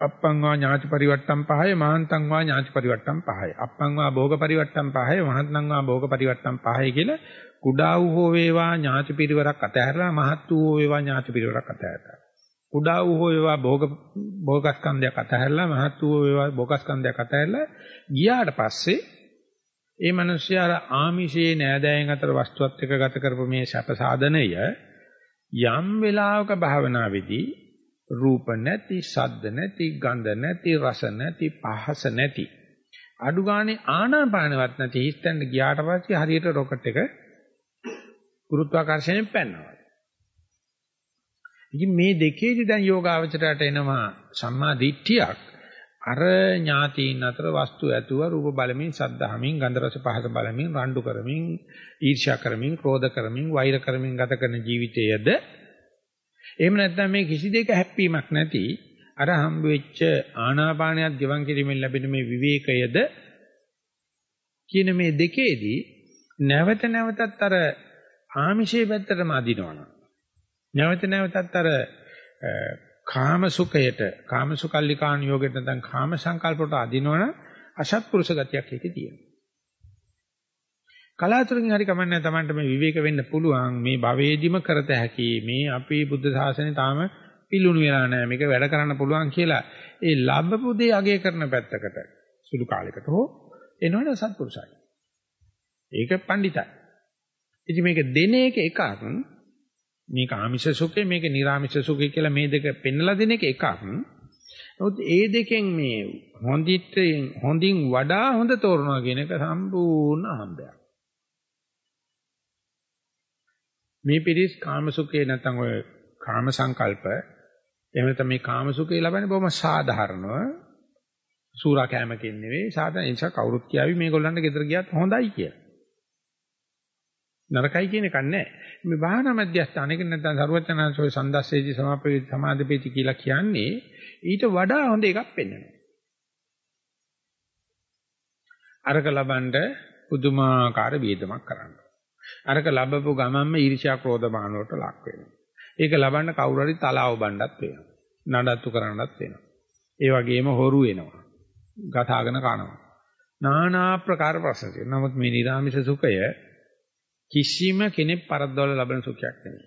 [SPEAKER 1] අප්පං වා ඥාති පරිවට්ටම් පහය මහන්තං වා ඥාති පරිවට්ටම් පහය අප්පං වා භෝග පරිවට්ටම් පහය මහන්තං වා භෝග පරිවට්ටම් පහය කියලා කුඩා වූ හෝ වේවා ඥාති පිරිවරක් අතහැරලා මහත් වූ හෝ වේවා ඥාති පිරිවරක් අතහැරලා කුඩා වූ හෝ වේවා භෝග භෝගස්කන්ධයක් අතහැරලා මහත් වූ වේවා භෝගස්කන්ධයක් අතහැරලා ගියාට පස්සේ ඒ මිනිස්යා ආමිෂයේ නෑදෑයන් අතර වස්තුවත් එක්ක ගත කරපු මේ සැප සාධනය යම් වෙලාවක භාවනාවේදී රූප නැති, ශබ්ද නැති, ගන්ධ නැති, රස නැති, පහස නැති. අඩු ගානේ ආනාපානවත් නැති හිස්තැන්න ගියාට පස්සේ හරියට රොකට් එක ගුරුත්වාකර්ෂණයෙන් පැනනවා. ඉතින් මේ දෙකේදී දැන් යෝගාවචරයට එනවා සම්මා දිට්ඨියක් අර ඥාතීන් අතර වස්තු ඇතුව රූප බලමින් සද්ධාමින් ගන්ධ රස පහස බලමින් රණ්ඩු කරමින් ඊර්ෂ්‍යා කරමින් ක්‍රෝධ කරමින් වෛර කරමින් ගත කරන ජීවිතයේද එහෙම නැත්නම් මේ කිසි දෙයක හැප්පීමක් නැති අර හම්බ වෙච්ච ආනාපානයක් ජීවන් කිරීමෙන් ලැබෙන මේ විවේකයද කියන මේ දෙකේදී නැවත නැවතත් අර ආමිෂයේ පැත්තටම අදිනවනම් නැවත නැවතත් අර කාම සුඛයට කාම සුකල්ලිකාණ යෝගයට නැත්නම් කාම සංකල්පයට අදිනවනම් අසත්පුරුෂ ගතියක් ඒකේ තියෙනවා. කලාතුරකින් හරි කමන්නේ Tamanට මේ විවේක වෙන්න පුළුවන් මේ භවේදිම කරත හැකි මේ අපේ බුද්ධ ශාසනය තාම පිළුණු වෙලා නැහැ මේක වැඩ කරන්න පුළුවන් කියලා ඒ ලැබපු දේ අගය කරන පැත්තකට සුළු කාලයකට හෝ එනවනේ සත්පුරුෂයි. ඒක පඬිතයි. ඉතින් මේක දෙන එක එකක් මේක ආමිෂ සුඛය මේක නිර්ආමිෂ සුඛය කියලා මේ දෙක පෙන්වලා දෙන එක එකක්. නමුත් ඒ දෙකෙන් මේ හොඳිට හොඳින් වඩා හොඳ තෝරනවා කියන එක සම්පූර්ණ අහඹයක්. මේ පිරිස් කාමසුඛේ නැත්නම් ඔය කාම සංකල්ප එහෙම නැත්නම් මේ කාමසුඛේ ලබන්නේ බොහොම සාධාරණව සූරා කෑමකින් නෙවෙයි සාධාරණ නිසා කවුරුත් කියාවි මේගොල්ලන්ට ගෙදර ගියත් හොඳයි කියලා. නරකයි කියන එකක් නැහැ. මේ භාවනා මධ්‍යස්ථානයක නැත්නම් සරුවචනාංශෝයි සන්දස්සේජි සමාපේ සමාධිපේති කියලා කියන්නේ ඊට වඩා හොඳ එකක් පෙන්වනවා. අරක ලබනද පුදුමාකාර වේදමක් කරනවා. අරක ලැබපු ගමන්ම ඊර්ෂ්‍යා ක්‍රෝධ මාන වලට ලක් වෙනවා. ඒක ලබන්න කවුරු හරි තලාව බණ්ඩත් වෙනවා. නඩත්තු කරන්නත් වෙනවා. ඒ වගේම හොරු වෙනවා. ගතාගෙන කනවා. নানা ආකාර ප්‍රශ්න තියෙනවා. නමුත් මේ නිර්ාමිෂ සුඛය කිසිම කෙනෙක් පරද්දවල ලබන සුඛයක් නෙමෙයි.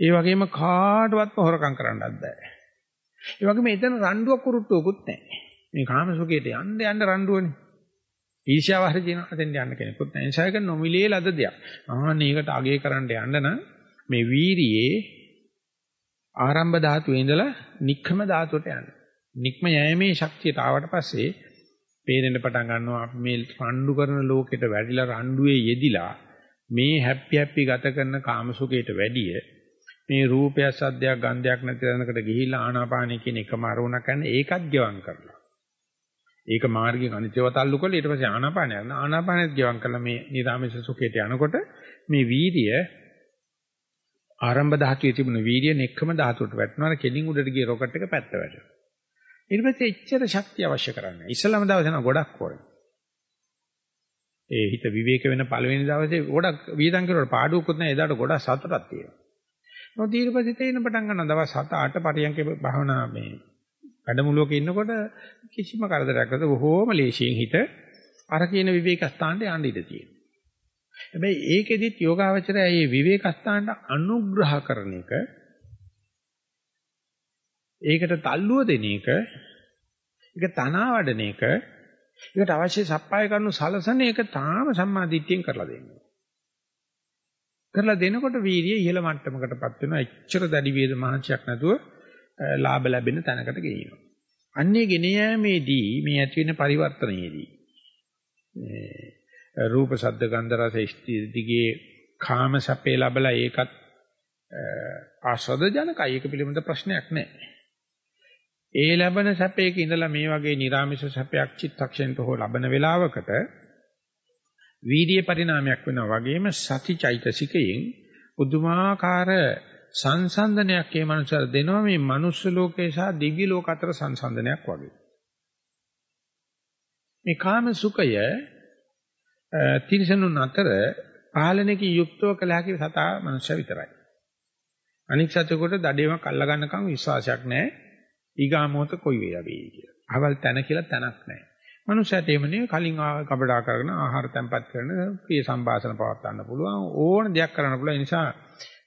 [SPEAKER 1] ඒ වගේම කාටවත් හොරකම් කරන්නත් බෑ. ඒ වගේම එතන රණ්ඩුවක් කුරුට්ටුවකුත් නැහැ. මේ කාම සුඛයට යන්න යන්න රණ්ඩුවනේ. ඊර්ෂ්‍යාව හරි දිනන දෙන්න යන්න කෙනෙකුත් නැහැ. ඒසයක නොමිලේ ලද දෙයක්. ආන්න ඒකට අගය කරන්න යන්න නම් මේ වීරියේ ආරම්භ ධාතුවේ ඉඳලා නික්කම ධාතුවට යන්න. නික්ම යෑමේ ශක්තියට ආවට පස්සේ පේරෙන්න පටන් ගන්නවා. අපි මේ රණ්ඩු කරන ලෝකෙට වැඩිලා රණ්ඩුවේ යෙදිලා මේ හැපි හැපි ගත කරන කාමසුඛයට වැඩිය මේ රූපය සද්දයක් ගන්ධයක් නැති තැනකට ගිහිල්ලා ආනාපානය කියන එකම අරමුණක් ගන්න ඒකත් ගෙවම් කරලා ඒක මාර්ගයෙන් අනිත්‍යව තල්ලු කරලා ඊට පස්සේ ආනාපානය යන ආනාපානෙත් ගෙවම් කරලා මේ නිරාමේශ සුඛයට යනකොට මේ වීර්ය ආරම්භ ධාතුවේ තිබුණ වීර්ය නෙක්කම ධාතුවට වැටෙනවා. කෙලින් උඩට ගිය රොකට් එක පැත්ත වැටෙනවා. ඊට පස්සේ එච්චර ශක්තිය අවශ්‍ය කරන්නේ. ඉස්සලම දවසේ නම් ගොඩක් ඕනේ. ඒ හිත විවේක වෙන පළවෙනි දවසේ ගොඩක් වියදම් කරුවට පාඩුවකුත් නැහැ එදාට ගොඩක් සතුටක් තියෙනවා. මොකද ඊට පස්සේ තේින්න පටන් ගන්නවා දවස් 7 8 පරියන්ක භාවනා මේ වැඩමුළුවක ඉන්නකොට කිසිම කරදරයක් නැතුව බොහෝම ලේසියෙන් හිත අර කියන විවේක ස්ථානට යන්න ඉඩ තියෙනවා. හැබැයි ඒකෙදිත් යෝගාවචරය මේ විවේක ස්ථානට අනුග්‍රහ කරන එක ඒකට තල්ලුව දෙන එක ඒක තනවා වඩන එක ඒකට අවශ්‍ය සප්පාය කරනු සලසන එක තාම සම්මාදිට්ඨියෙන් කරලා දෙන්නේ. කරලා දෙනකොට වීර්යය ඉහළ මට්ටමකටපත් වෙනවා. එච්චර දැඩි වේද මහන්සියක් නැතුව ලාභ ලැබෙන තැනකට ගෙනියනවා. අන්නේ ගෙන යෑමේදී මේ ඇති වෙන පරිවර්තනයේදී මේ රූප ශබ්ද ගන්ධ රස දිගේ කාම සැපේ ලැබලා ඒකත් ආස්වාද ජනකයි ඒක පිළිබඳ ප්‍රශ්නයක් නැහැ. ඒ ලැබෙන සැපයක ඉඳලා මේ වගේ නිර්ාමිෂ සැපයක් චිත්තක්ෂණයට හෝ ලබන වේලාවකට වීර්ය පරිණාමයක් වෙනවා වගේම සතිචෛතසිකයෙන් උදුමාකාර සංසන්දනයක් මේ මනුස්සයර දෙනවා මේ මනුස්ස ලෝකේ සහ දිව්‍ය ලෝක අතර සංසන්දනයක් වගේ. මේ කාම සුඛය තිරිසනුන් අතර පාලනයකින් යුක්තව කළ හැකි සතා මනුෂ්‍ය විතරයි. අනික් සතෙකුට දඩේමක් අල්ල ගන්නකම් විශ්වාසයක් නැහැ. ඊගාමෝත කොයි වෙලා වෙයි කියලා. අවල් තැන කියලා තැනක් නැහැ. මනුෂ්‍යයට එහෙම නෙවෙයි කලින් කබඩා කරගෙන ආහාර තැම්පත් කරන ප්‍රිය සම්භාෂණ පවත් ගන්න පුළුවන් ඕන දෙයක් කරන්න පුළුවන්. ඒ නිසා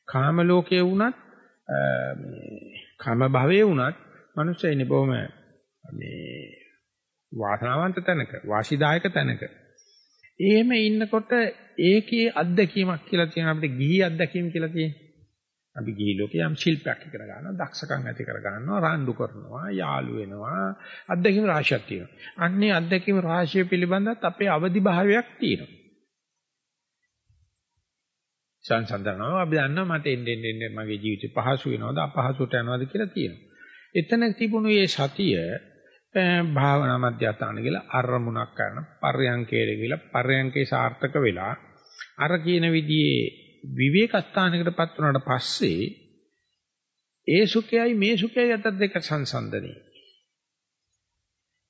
[SPEAKER 1] කාම ලෝකයේ වුණත් මේ කාම භවයේ වුණත් මනුෂ්‍ය ඉන්නේ බොහොම මේ වාසනාවන්ත තැනක වාසිදායක තැනක එහෙම ඉන්නකොට ඒකේ අත්දැකීමක් කියලා තියෙන අපිට ගිහි අත්දැකීම් කියලා තියෙනවා අපි ගිහි ලෝකේ යම් ශිල්පයක් ඉගෙන ගන්නවා දක්ෂකම් ඇති කර ගන්නවා රණ්ඩු කරනවා යාළු වෙනවා අත්දැකීම් රාශියක් තියෙනවා. අන්නේ අත්දැකීම් රාශිය පිළිබඳත් අපේ අවදි භාවයක් තියෙනවා. සංසන්දනව අපි දන්නවා මට එන්නේ එන්නේ මගේ ජීවිතේ පහසු වෙනවද අපහසුට යනවද කියලා තියෙනවා. එතන තිබුණු මේ සතිය භාවනා මධ්‍යස්ථාන කියලා අරමුණක් කරන පර්යංකයේ කියලා පර්යංකේ සාර්ථක වෙලා අර කියන විදිහේ විවේක ස්ථානයකටපත් වුණාට පස්සේ ඒ සුඛයයි මේ සුඛයයි අතර දෙක සංසන්දනයි.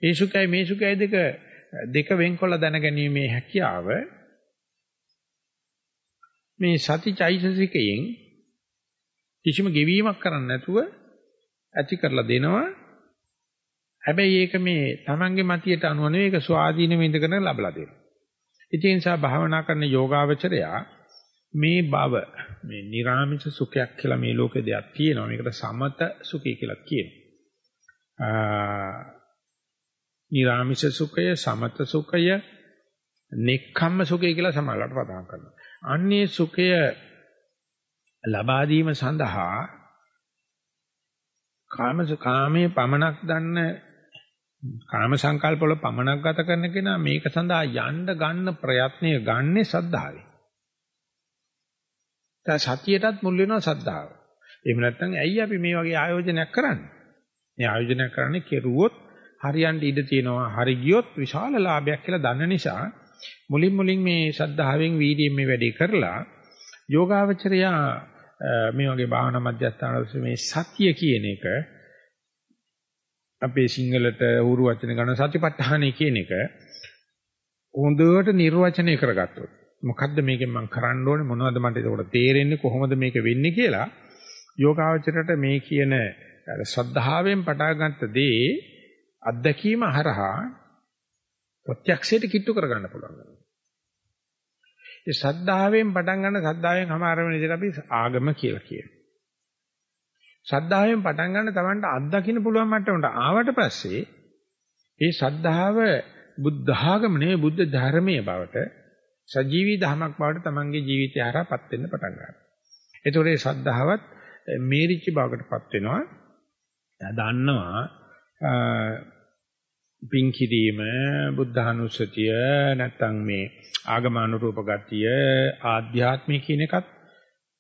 [SPEAKER 1] ඒ සුඛයයි මේ සුඛයයි දෙක දෙක වෙන්කොල්ල දැනගැනීමේ හැකියාව මේ සතිචෛතසිකයෙන් කිසිම ගෙවීමක් කරන්නේ නැතුව ඇති කරලා දෙනවා. හැබැයි ඒක මේ Tamange මතියට අනුව නෙවෙයි ඒක ස්වාධීනව ඉඳගෙන ලබලා දෙනවා. ඒ නිසා භාවනා කරන යෝගාවචරයා මේ බව මේ නිර්ාමිෂ සුඛයක් කියලා මේ ලෝකේ දෙයක් තියෙනවා. මේකට සමත සුඛය කියලා කියනවා. නිර්ාමිෂ සුඛය, සමත සුඛය, නෙක්ඛම්ම සුඛය කියලා සමහරවිට පදනම් කරනවා. අන්නේ සුඛය ලබා දීම සඳහා කාමස කාමයේ පමනක් දන්න කාම සංකල්ප වල පමනක් ගත කරන කෙනා මේක සඳහා යන්න ගන්න ප්‍රයත්නය ගන්නේ සද්ධාවේ. දැන් සතියටත් මුල් වෙනවා සද්ධාව. එහෙම නැත්නම් ඇයි අපි මේ වගේ ආයෝජනයක් කරන්නේ? මේ ආයෝජනයක් කරන්නේ කෙරුවොත් හරියන්න ඉඩ තියෙනවා. හරි ගියොත් විශාල ලාභයක් කියලා දන්න නිසා මුලින් මුලින් මේ ශද්ධාවෙන් වීර්යයෙන් මේ වැඩේ කරලා යෝගාවචරයා මේ වගේ භාවනා මධ්‍යස්ථානවල මේ සතිය කියන එක අපේ සිංහලට උරු වචන ගන්න සතිපට්ඨානයි කියන එක හොඳට නිර්වචනය කරගත්තොත් මොකද්ද මේකෙන් මම කරන්න ඕනේ මොනවද මට ඒකට තේරෙන්නේ කොහොමද මේක වෙන්නේ කියලා යෝගාවචරයට මේ කියන ශ්‍රද්ධාවෙන් පටාගත්ත දේ අත්දැකීම හරහා ප්‍රත්‍යක්ෂයට කිට්ටු කරගන්න පුළුවන්. ඒ ශ්‍රද්ධාවෙන් පටන් ගන්න ශ්‍රද්ධාවෙන් හමාර වෙන විදිහට අපි ආගම කියලා කියනවා. ශ්‍රද්ධාවෙන් පටන් ගන්න Tamanට අත්දකින්න පුළුවන් මට්ටමට ආවට පස්සේ ඒ ශ්‍රද්ධාව බුද්ධ ආගම නෙවෙයි බුද්ධ ධර්මයේ බවට සජීවී දහමක් බවට තමන්ගේ ජීවිතය හරහාපත් වෙන්න පටන් ගන්නවා. ඒතකොට මේ ශ්‍රද්ධාවත් මේරිච්ච බවකටපත් වෙනවා. දන්නවා පින් කිරීම බුද්ධානුස්සතිය නැත්නම් මේ ආගමානුරූප ගතිය ආධ්‍යාත්මික කියන එකත්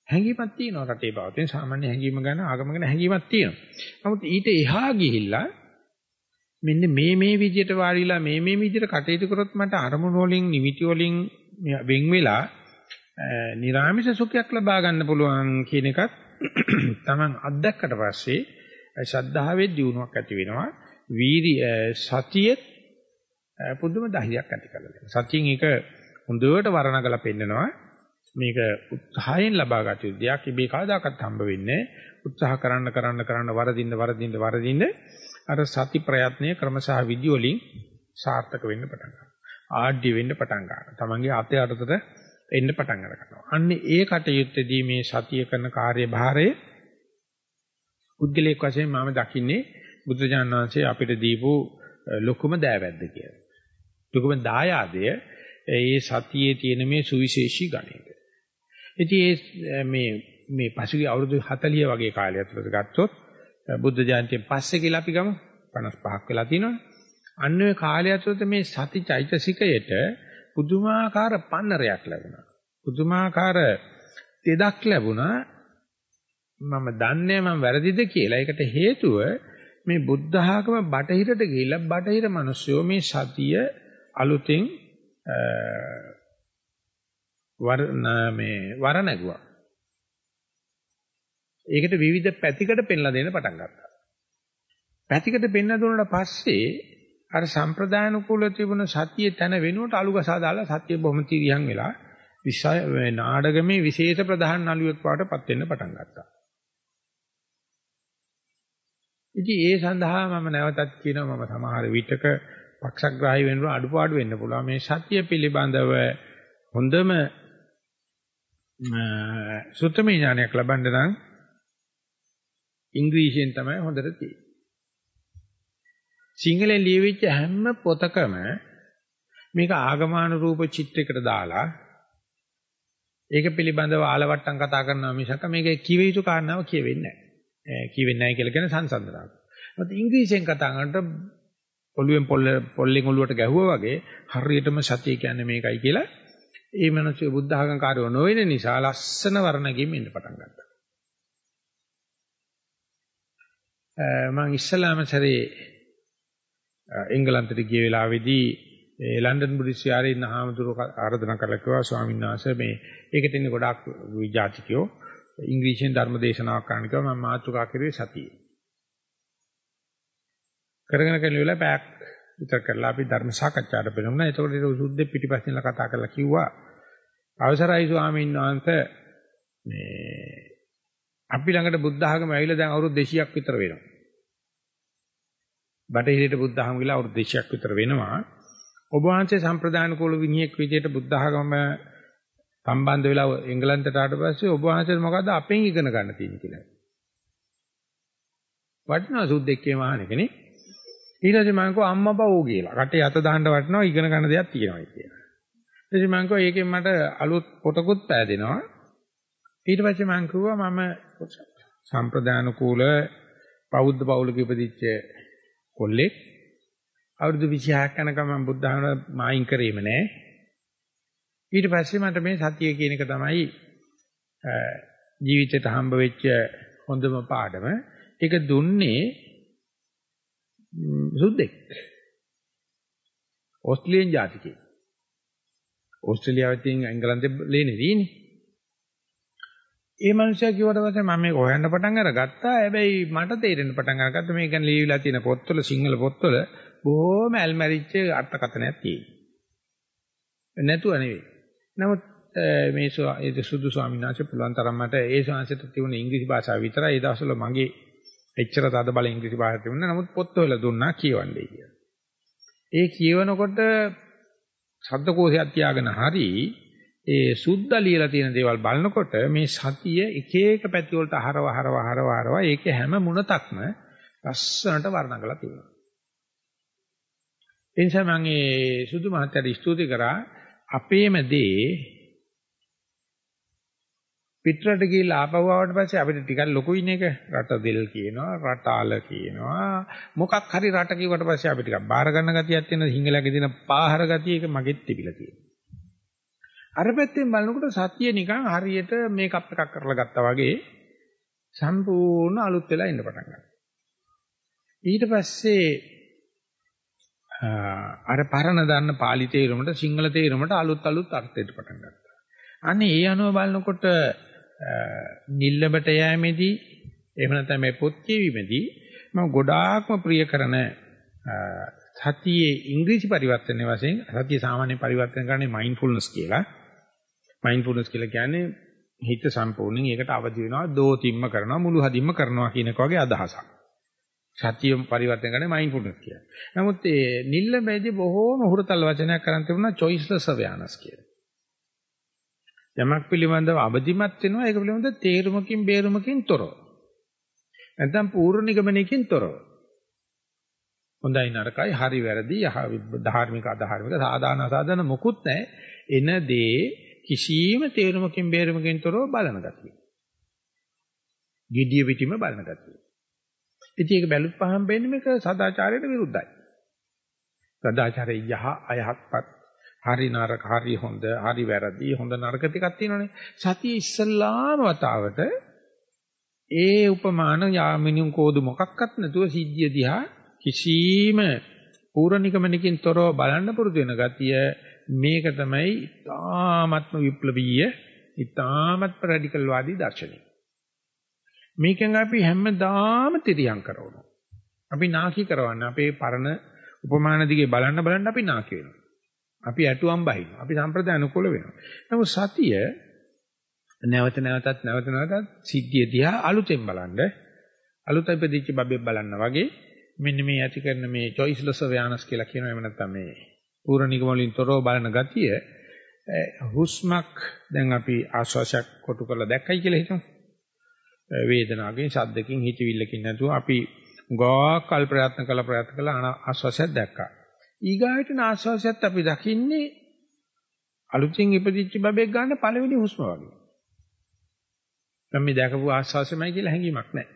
[SPEAKER 1] හැඟීමක් තියෙනවා රටේ බවතෙන් සාමාන්‍ය හැඟීම ගැන ආගම ගැන හැඟීමක් තියෙනවා. නමුත් ඊට එහා ගිහිල්ලා මෙන්න මේ මේ විදිහට වාරිලා මේ මේ විදිහට කටයුතු කරොත් මට අරමුණු වලින් නිමිති වලින් වෙන් වෙලා නිර්ාමිෂ සුඛයක් ලබා ගන්න පුළුවන් කියන එකත් [CLEARS THROAT] Taman අත්දැක්කට පස්සේ ශද්ධාවේ දියුණුවක් ඇති වෙනවා. වීර්ය සතියේ පුදුම ධෛර්යයක් ඇති කරලා දෙනවා. සතියෙන් ඒක හොඳට වර්ණගලා පෙන්නනවා. මේක උත්සාහයෙන් ලබා ගත යුතු දෙයක්. ඉබේ කවදාකවත් හම්බ වෙන්නේ උත්සාහ කරන්න කරන්න කරන්න වරදින්න වරදින්න වරදින්න අර සති ප්‍රයත්නයේ ක්‍රමසහ විදි වලින් සාර්ථක වෙන්න පටන් ගන්නවා. ආඩ්‍ය වෙන්න පටන් ගන්නවා. තමන්ගේ අතේ අතට එන්න පටන් ගන්නවා. අන්නේ ඒ කටයුත්තේදී මේ සතිය කරන කාර්යභාරය උද්ගලයක් වශයෙන් මම දකින්නේ බුදුජානක වහන්සේ අපිට දීපු ලොකුම දෑවැද්ද කියලා. ලොකුම දායාදය ඒ සතියේ තියෙන මේ සුවිශේෂී ගණයක. ඉතින් මේ මේ පසුගිය අවුරුදු 40 වගේ කාලය ඇතුළත ගත්තොත් බුද්ධ ජයන්තියෙන් පස්සේ කියලා අපි ගමු 55ක් වෙලා තිනවනේ. අන්න ඔය කාලය ඇතුළත මේ සති චෛතසිකයට පුදුමාකාර පන්නරයක් ලැබුණා. පුදුමාකාර තෙදක් ලැබුණා. මම දන්නේ මම වැරදිද කියලා. ඒකට හේතුව මේ බුද්ධ ආගම බටහිරට ගිහිල්ලා බටහිර මිනිස්සු මේ සතිය අලුතෙන් වර මේ වර නැගුවා. ඒකට විවිධ පැතිකඩ පෙන්ලා දෙන්න පටන් ගත්තා. පැතිකඩ පෙන්ලා දුන්නාට පස්සේ අර සම්ප්‍රදාන කුල තිබුණ සතිය තන වෙනුවට අලුගසා දාලා සතිය බොහොම තිරියන් වෙලා විශාල නාඩගමේ විශේෂ ප්‍රධාන නළුවෙක් වාටපත් වෙන්න පටන් ගත්තා. ඉතින් ඒ සඳහා මම නැවතත් කියනවා මම සමහර විටක පක්ෂග්‍රාහී වෙනවා අඩුපාඩු වෙන්න පුළුවන් මේ සත්‍ය පිළිබඳව හොඳම සුත්තමේ ඥානයක් ලබන්න නම් ඉංග්‍රීසියෙන් තමයි හොඳට තියෙන්නේ. සිංහලෙන් ලියවිච්ච හැම පොතකම මේක ආගමානුරූප චිත්‍රයකට දාලා ඒක පිළිබඳව ආලවට්ටම් කතා කරනවා මිසක මේක කිව යුතු කාරණාව කියවෙන්නේ නැහැ. කියවෙන්නේ නැහැ කියලා කියන සංසන්දනාවක්. මොකද ඉංග්‍රීසියෙන් කතා කරනකොට ඔළුවෙන් පොල්ල පොල්ලෙන් ඔළුවට ගැහුවා වගේ හරියටම සතිය කියන්නේ මේකයි කියලා ඒ මිනිස්සු බුද්ධ ආගම් කාර්යව නොවන නිසා ලස්සන වර්ණකින් ඉන්න පටන් ගත්තා. මම ඉස්සලාම සැරේ එංගලන්තෙට ගිය වෙලාවේදී ඒ ලන්ඩන් බුද්දිස් විහාරේ ඉන්න හාමුදුරුවෝ ආරාධනා කරලා කිව්වා ස්වාමීන් වහන්සේ මේ ඒකට ඉන්නේ ගොඩාක් විජාතිකයෝ ඉංග්‍රීසියෙන් ධර්ම දේශනාවක් කරන්න කිව්වා මම මාතෘකා කරුවේ සතිය. කරගෙන කරන වෙලාව පැයක් විතර කරලා අපි ධර්ම සාකච්ඡාට බෙනුණා. එතකොට ඒක සුද්ධ පිටිපස්සෙන්ලා කතා කරලා කිව්වා අවසරයි ස්වාමීන් වහන්සේ මේ අපි ළඟට බුද්ධ ආගම ඇවිල්ලා දැන් අවුරුදු 200ක් විතර වෙනවා. බටහිරට බුද්ධ ආගම ගිහලා අවුරුදු 200ක් විතර වෙනවා. ඔබ වහන්සේ සම්ප්‍රදාන කුල විනියෙක් විදියට බුද්ධ ආගම සම්බන්ධ වෙලා එංගලන්තයට ආවට පස්සේ ඔබ වහන්සේ මොකද්ද අපෙන් ඉගෙන ගන්න තියෙන්නේ කියලා. වටිනා සුද්දෙක්ගේ මහාන කෙනෙක්. ඊට පස්සේ මම කිව්වා අම්මා බවෝ කියලා. රටේ අත දාන්න වටිනවා ඉගෙන ගන්න දෙයක් තියෙනවා කියලා. ඊට පස්සේ මම කිව්වා ඒකෙන් මට අලුත් පොතකුත් පෑදෙනවා. ඊට පස්සේ මම කිව්වා මම සම්ප්‍රදාන කූල බෞද්ධ පවුලක ඉපදිච්ච කොල්ලෙක් අවුරුදු 26ක් යනකම් මම බුද්ධ ධර්ම මායින් කරේම නෑ. ඊට පස්සේ මට මේ සතිය කියන එක තමයි ජීවිතේට හම්බ වෙච්ච හොඳම පාඩම. ඒක දුන්නේ සුද්දෙක්. ඕස්ට්‍රේලියානු ජාතිකයෙක්. ඕස්ට්‍රේලියාවේ තියෙන එංගලන්තේ ලේනේ තියෙන්නේ. ඒ මනුස්සයා කිව්වට පස්සේ මම මේක හොයන්න පටන් අරගත්තා. හැබැයි මට තේරෙන්න පටන් අරගත්තා මේක ගැන ලියවිලා තියෙන පොත්වල සිංහල පොත්වල බොහොම ඇල්මැරිච්ච අර්ථකථනයක් තියෙනවා. නැතුව නෙවෙයි. නමුත් මේ ඒ සුදු ස්වාමීන් වහන්සේ පුළුවන් තරම් මට ඒ ශාංශයට තිබුණ ඉංග්‍රීසි භාෂාව විතරයි ඒ දවස්වල මගේ එච්චර තද බල ඉංග්‍රීසි භාෂාව තිබුණා. නමුත් පොත්වල දුන්නා කියවන්නේ කියලා. ඒ කියවනකොට ශබ්දකෝෂයක් තියාගෙන හරි ඒ සුද්ධ ලියලා තියෙන දේවල් බලනකොට මේ සතිය එක එක පැති වලට හරව හරව හරව හරව ඒකේ හැම මුණතක්ම ලස්සනට වර්ණගලා තියෙනවා. ඒ නිසා මම ඒ සුදු මහත්තයාට ස්තුති කරා අපේම දේ පිටරට ගිහිල්ලා ආපහු ආවට පස්සේ අපිට ටිකක් ලොකුයින එක රට දෙල් කියනවා රටාල කියනවා මොකක් හරි රට කිව්වට පස්සේ අපි ටිකක් බාර ගන්න ගතියක් තියෙන හිංගලගේ දින පාහර ගතිය එක මගෙත් තිබිලා තියෙනවා අර පැත්තෙන් බලනකොට සතිය නිකන් හරියට මේකප් එකක් කරලා ගත්තා වගේ සම්පූර්ණ අලුත් වෙලා ඉන්න පටන් ගන්නවා ඊට පස්සේ අර පරණ දන්න pāli තේරුමට සිංහල තේරුමට අලුත් අලුත් අර්ථයට පටන් ගත්තා අනේ ඒ අනුව බලනකොට නිල්ලබට යෑමේදී එහෙම නැත්නම් මේ පොත් කියවීමේදී මම ගොඩාක්ම ප්‍රිය කරන සතියේ ඉංග්‍රීසි පරිවර්තනයේ වශයෙන් සතිය සාමාන්‍ය පරිවර්තන කරන්නේ මයින්ඩ්ෆුල්නස් කියලා. මයින්ඩ්ෆුල්නස් කියලා කියන්නේ හිත සම්පූර්ණයෙන් ඒකට අවදි වෙනවා, දෝතිම්ම කරනවා, මුළු හදින්ම කරනවා කියන එක වගේ අදහසක්. සතිය පරිවර්තන කරන්නේ මයින්ඩ්ෆුල්නස් කියලා. නමුත් ඒ නිල්ලබේදී බොහෝම හුරතල් වචනයක් කරන් තිබුණා choiceless awareness කියලා. යමක් පිළිබඳව අවදිමත් වෙනවා ඒක පිළිබඳව තේරුමකින් බේරුමකින් තොරව. නැත්නම් පූර්ණ නිගමනයකින් තොරව. හොඳයි නරකයි හරි වැරදි ධාර්මික අධාර්මික සාධාන අසාධාන මොකුත් නැහැ. එන දේ කිසියම් තේරුමකින් බේරුමකින් තොරව බලන ගතිය. gediya pitima බලන ගතිය. ඉතින් ඒක බැලුත් පහම් වෙන්නේ මේක සදාචාරයට විරුද්ධයි. සදාචාරයේ යහ අයහක්පත් හරි නරක හරි හොඳ හරි වැරදි හොඳ නරක ටිකක් තියෙනවනේ. සතිය ඉස්සල්ලාම වතාවට ඒ උපමාන යාමිනුම් කෝදු මොකක්වත් නැතුව සිද්ධිය දිහා කිසිම පූර්ණිකමනකින් තොරව බලන්න පුරුදු වෙන ගතිය මේක තමයි තාමත්ම විප්ලවීය ඉතාමත් රැඩිකල් වාදී දර්ශනය. මේකෙන් අපි හැමදාම තිරියම් කරනවා. අපි නාකි කරවන්න අපේ පරණ උපමාන දිගේ බලන්න බලන්න අපි නාකි වෙනවා. අපි ඇටුවම් බහිනවා. අපි සම්ප්‍රදාය අනුකූල වෙනවා. නමුත් සතිය නැවත නැවතත් නැවත නැවතත් සිද්ධිය දිහා අලුතෙන් බලන්න අලුත ඉපදිච්ච බබෙක් බලන්න වගේ මෙන්න මේ ඇති කරන මේ choiceless awareness කියලා කියන එහෙම නැත්නම් මේ පූර්ණ නිගම වලින් තොරව බලන ගතිය හුස්මක් දැන් අපි ආශ්වාසයක් කොටු කරලා දැක්කයි කියලා හිතමු. වේදනාවකින් ශබ්දකින් හිතවිල්ලකින් නැතුව අපි ගොඩක් කල් ප්‍රයත්න කළ ප්‍රයත්න කළ ආශ්වාසයක් දැක්කා. ඊගාවට ආශ්වාසයත් අපි දකින්නේ අලුතින් ඉපදිච්ච බබෙක් ගන්න පළවෙනි හුස්ම වගේ. මම මේ දැකපු ආස්වාසයමයි කියලා හැඟීමක් නැහැ.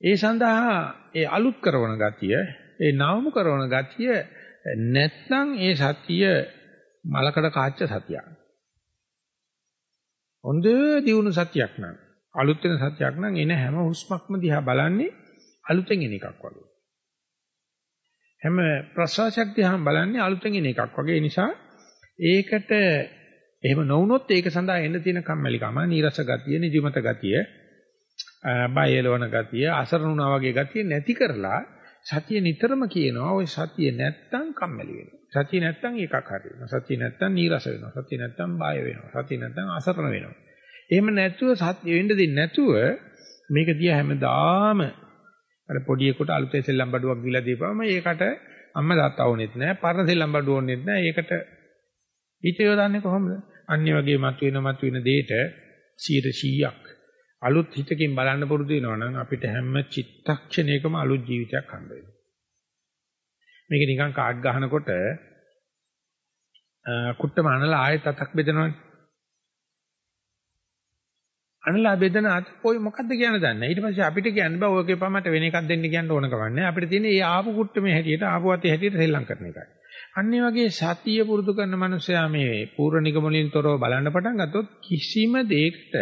[SPEAKER 1] ඒ සඳහා ඒ අලුත් කරන ගතිය, ඒ නවමු කරන ගතිය නැත්නම් ඒ සතිය මලකඩ කාච්ච සතියක්. හොඳ දියුණු සතියක් නම් අලුත් වෙන සතියක් නම් එන හැම හුස්මක්ම දිහා බලන්නේ අලුතෙන් එන එකක් වගේ. හැම ප්‍රසවාසයක් දිහා බලන්නේ අලුතෙන් එන එකක් වගේ නිසා ඒකට එහෙම නොවුනොත් ඒක සඳහා එන්න තියෙන කම්මැලිකම, නීරස ගතිය, නිදිමත ගතිය, බය එලවන ගතිය, අසරණුනා වගේ ගතිය නැති කරලා සතිය නිතරම කියනවා ওই සතිය නැත්තම් කම්මැලි වෙනවා. සතිය නැත්තම් එකක් හරි වෙනවා. සතිය නැත්තම් නීරස වෙනවා. සතිය නැත්තම් බය වෙනවා. සතිය නැත්තම් අසරණ වෙනවා. එහෙම නැතුව සතිය වෙන්න දෙන්නේ නැතුව මේක දිහා හැමදාම අර පොඩියෙකුට අලුතෙන් සෙල්ලම් බඩුවක් දීලා දීපම ඒකට අම්මා තාත්තා ඕනෙත් නැහැ. පරණ සෙල්ලම් බඩුව ඕනෙත් නැහැ. ඒකට හිත යොදන්නේ කොහොමද? අන්‍ය වගේ මතුවෙන මතුවෙන දෙයට 100ක් අලුත් හිතකින් බලන්න පුරුදු වෙනවා නම් අපිට හැම චිත්තක්ෂණයකම අලුත් ජීවිතයක් හම්බ වෙනවා. මේක නිකන් කාඩ් ගහනකොට කුට්ටම අනලා ආයෙත් අතක් බෙදනවනේ. අනලා බෙදන අත කොයි මොකද්ද කියන දන්නේ. ඊට පස්සේ අපිට කියන්න බෑ ඔයගේ පමට වෙන එකක් දෙන්න කියන්න ඕන කවන්නේ. අපිට තියෙන්නේ මේ ආපු කුට්ටමේ හැටියට ආපු අතේ හැටියට සෙල්ලම් කරන එකයි. අනිත් වගේ සතිය පුරුදු කරන මනුස්සයා මේ පූර්ව නිගමනින් තොරව බලන්න පටන් ගත්තොත් කිසිම දෙයකට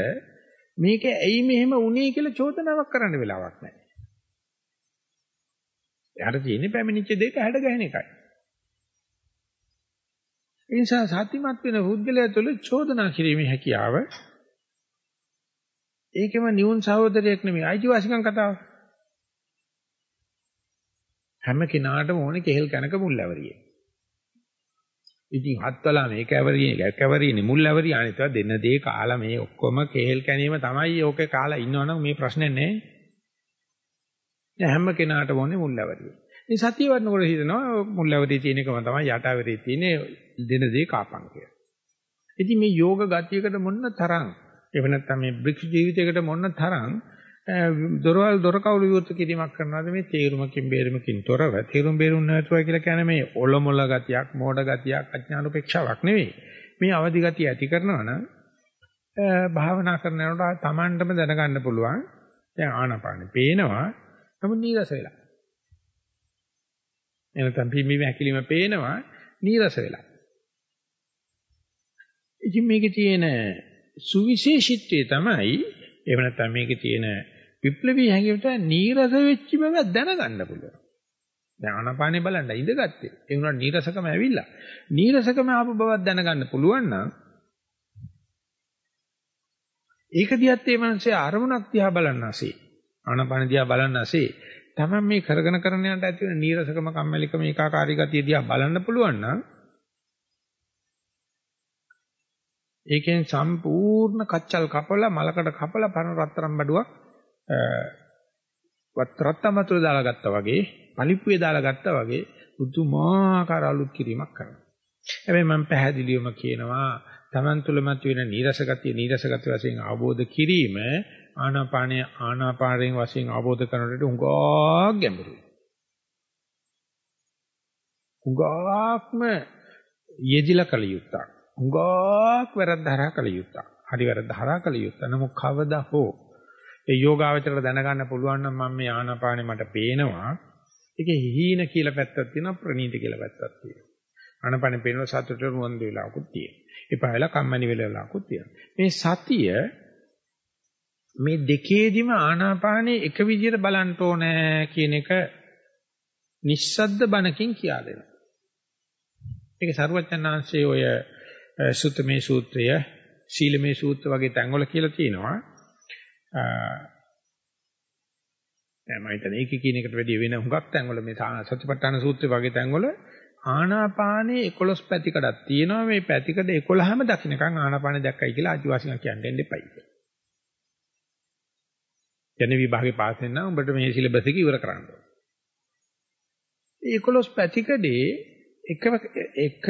[SPEAKER 1] මේක ඇයි මෙහෙම වුනේ කියලා චෝදනාවක් කරන්න වෙලාවක් නැහැ. එයාට තියෙන්නේ පැමිණිච්ච දෙයක හැඩ ගැහෙන එකයි. ඒ නිසා සතිමත් වෙන පුද්ගලයා තුළ චෝදනා කිරීමේ හැකියාව ඒකෙම නියුන් සහෝදරයෙක් නෙමෙයි අයිතිවාසිකම් කතාව. හැම කෙනාටම ඕනේ කෙහෙල් කනක මුල්වැවරියේ. ඉතින් හත්වලා මේ කැවරියේ කැවරියේ මුල් ඇවරිය අනිත් දෙන්න දේ කාලා මේ ඔක්කොම කේල් කැනීම තමයි ඕකේ කාලා ඉන්නවනම් මේ ප්‍රශ්නේ නැහැ. දැන් හැම කෙනාටම ඕනේ මුල් ඇවරිය. ඉතින් සතිය වඩනකොට හිතනවා මුල් ඇවරිය තියෙන එකම තමයි යට ඇවරිය තියෙන්නේ දෙන දේ කාපන් කියලා. ඉතින් මේ යෝග ගතියකට මොන්න තරම් එහෙම නැත්නම් මේ බ්‍රික්ස් ජීවිතයකට මොන්න තරම් දොරවල් දොරකවුළු විවෘත කිරීමක් කරනවාද? මේ තේරුමකින් බේරුමකින් තොරව තේරුම් බේරුම් නැතුව කියලා කියන්නේ මේ ඔලොමොල ගතියක් මෝඩ ගතියක් අඥාන උපේක්ෂාවක් නෙවෙයි. මේ අවදි ගතිය ඇති කරනවා නම් භාවනා කරනකොට Tamanටම දැනගන්න පුළුවන්. දැන් ආනාපානෙ පේනවා. නමුත් නීරස වෙලා. එනතම් පිම්බීම හැකිලිම පේනවා. නීරස වෙලා. ඉතින් මේකේ තියෙන සුවිශේෂීත්වය තමයි එහෙම නැත්නම් මේකේ තියෙන විප්ලවී හැඟීමට නීරස වෙච්ච බව දැනගන්න පුළුවන්. දැන් ආනාපානේ බලන්න ඉඳගත්තේ. ඒ වුණා නීරසකම ඇවිල්ලා. නීරසකම ආපු බවක් දැනගන්න පුළුවන් නම් ඒක දිහත් මේ මනසේ අරමුණක් දිහා බලන්න ASCII. ආනාපාන දිහා බලන්න ASCII. තමයි මේ කරගෙන කරන යනට ඇති වෙන නීරසකම කම්මැලිකම ඒකාකාරී ගතිය දිහා බලන්න පුළුවන් නම් ඒකෙන් සම්පූර්ණ කච්චල් කපලා මලකට කපලා පරණ රත්තරන් බඩුවක් වත්‍රත්තමතුල දාලා ගත්තා වගේ පලිප්පුවේ දාලා ගත්තා වගේ පුදුමාකාර අලුත් කිරීමක් කරනවා. හැබැයි මම පැහැදිලිවම කියනවා Taman තුලමත් වෙන නීරස ගතිය නීරස ගතිය වශයෙන් අවබෝධ කිරීම ආනාපානය ආනාපාරයෙන් වශයෙන් අවබෝධ කරනකොට උඟා ගැඹුරුයි. උඟාක්ම යෙදිලා කල යුත්තක්. උඟාක් වැරද්ද හරහා කල යුත්තක්. හරි වැරද්ද හරහා කල යුත්තක්. නමුත් කවදා හෝ ඒ යෝගාවචරයට දැනගන්න පුළුවන් නම් මම මේ ආනාපානේ මට පේනවා. ඒකේ හීන කියලා පැත්තක් තියෙනවා ප්‍රනීත කියලා පැත්තක් තියෙනවා. ආනාපානේ පේනවා සතුට රුවන් දෙලාකුත් තියෙනවා. එපායලා කම්මැලි වෙලාකුත් තියෙනවා. මේ සතිය මේ දෙකේදිම ආනාපානේ එක විදිහට බලන්න ඕනේ කියන එක නිස්සද්ද බණකින් කියා දෙනවා. ඒක සරුවචනාංශයේ ඔය සුත්තමේ සූත්‍රය, සීලමේ සූත්‍ර වගේ තැන්වල කියලා තියෙනවා. දැන් මම හිතන්නේ ඒක කියන එකට වැඩිය වෙන හුඟක් තැන්වල මේ සතිපට්ඨාන සූත්‍රය වගේ තැන්වල ආනාපානයේ 11 පැතිකඩක් තියෙනවා මේ පැතිකඩ 11ම දකින්නකම් ආනාපාන දැක්කයි කියලා ආදිවාසීන් කියන්නේ දෙන්න එපයි. ජන විභාගේ පාස් වෙන්න උඹට මේ සිලබස් එක ඉවර කරන්න ඕන. 11 පැතිකඩේ එක එක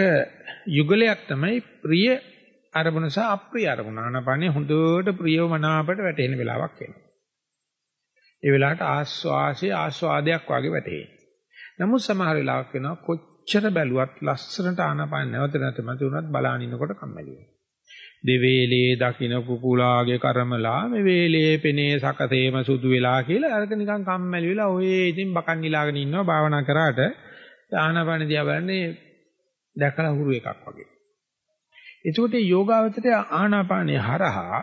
[SPEAKER 1] යුගලයක් තමයි ප්‍රිය අරමුණ සහ අප්‍රිය අරමුණ. ආනාපානේ හොඳට ප්‍රියව මනාපට වැටෙන වෙලාවක් එනවා. ඒ වෙලාවට ආස්වාසිය ආස්වාදයක් වගේ වැටේ. නමුත් සමහර වෙලාවක් වෙනවා කොච්චර බැලුවත් ලස්සනට ආනාපාන නැවත නැවත මතුනත් බලානිනකොට කම්මැලි වෙනවා. දෙවේලේ දකින්න කුකුලාගේ කර්මලා මේ වේලේ පෙනේ සකතේම සුදු වෙලා කියලා අරක නිකන් කම්මැලි වෙලා ඔය ඉතින් බකන් නිලාගෙන ඉන්නවා භාවනා කරාට ආනාපාන දිහා බලන්නේ දැකලා හුරු එකක් වගේ. එතකොට යෝගාවචරය ආනාපානේ හරහා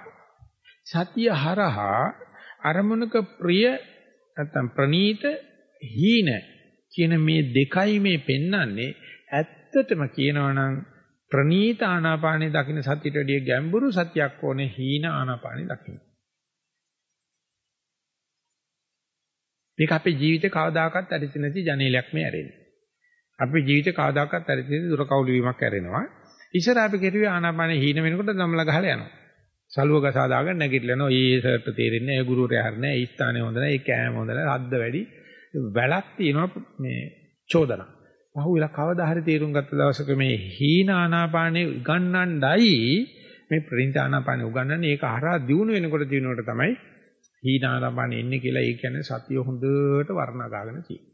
[SPEAKER 1] සතිය හරහා අරමුණක ප්‍රිය නැත්නම් ප්‍රනීත හීන කියන මේ දෙකයි මේ පෙන්වන්නේ ඇත්තටම කියනවනම් ප්‍රනීත ආනාපානේ දකින්න සතියට වැඩිය ගැඹුරු සතියක් ඕනේ හීන ආනාපානේ දකින්න. මේක අපේ ජීවිතේ කවදාකවත් ඇරිසි නැති ජනේලයක් මේ ඇරෙන්නේ. අපේ ජීවිතේ කවදාකවත් ඇරිසි නැති දුර කවුළු වීමක් ඇරෙනවා. ඉස්සර අපි කෙරුවේ ආනාපානේ හීන වෙනකොට දම්ලා ගහලා යනවා. සලුව ගසා දාගෙන නැගිටලා යනවා. ඊ සර්ට තේරෙන්නේ නැහැ. ගුරුවරයා හරිනේ. ඒ ස්ථානේ හොඳ නැහැ. ඒ කෑම හොඳ නැහැ. අද්ද වැඩි. වැලක් තියෙනවා මේ චෝදනා. පහුවෙලා කවදා හරි තීරුම් ගත්ත දවසක මේ හීන ආනාපානේ උගන්නණ්ඩයි මේ ප්‍රණීත ආනාපානේ උගන්නන්නේ ඒක හරහා දිනු වෙනකොට දිනුවට තමයි හීන ආනාපානේ එන්නේ කියලා ඒ කියන්නේ සතිය හොඳට වර්ණා ගාගෙන තියෙනවා.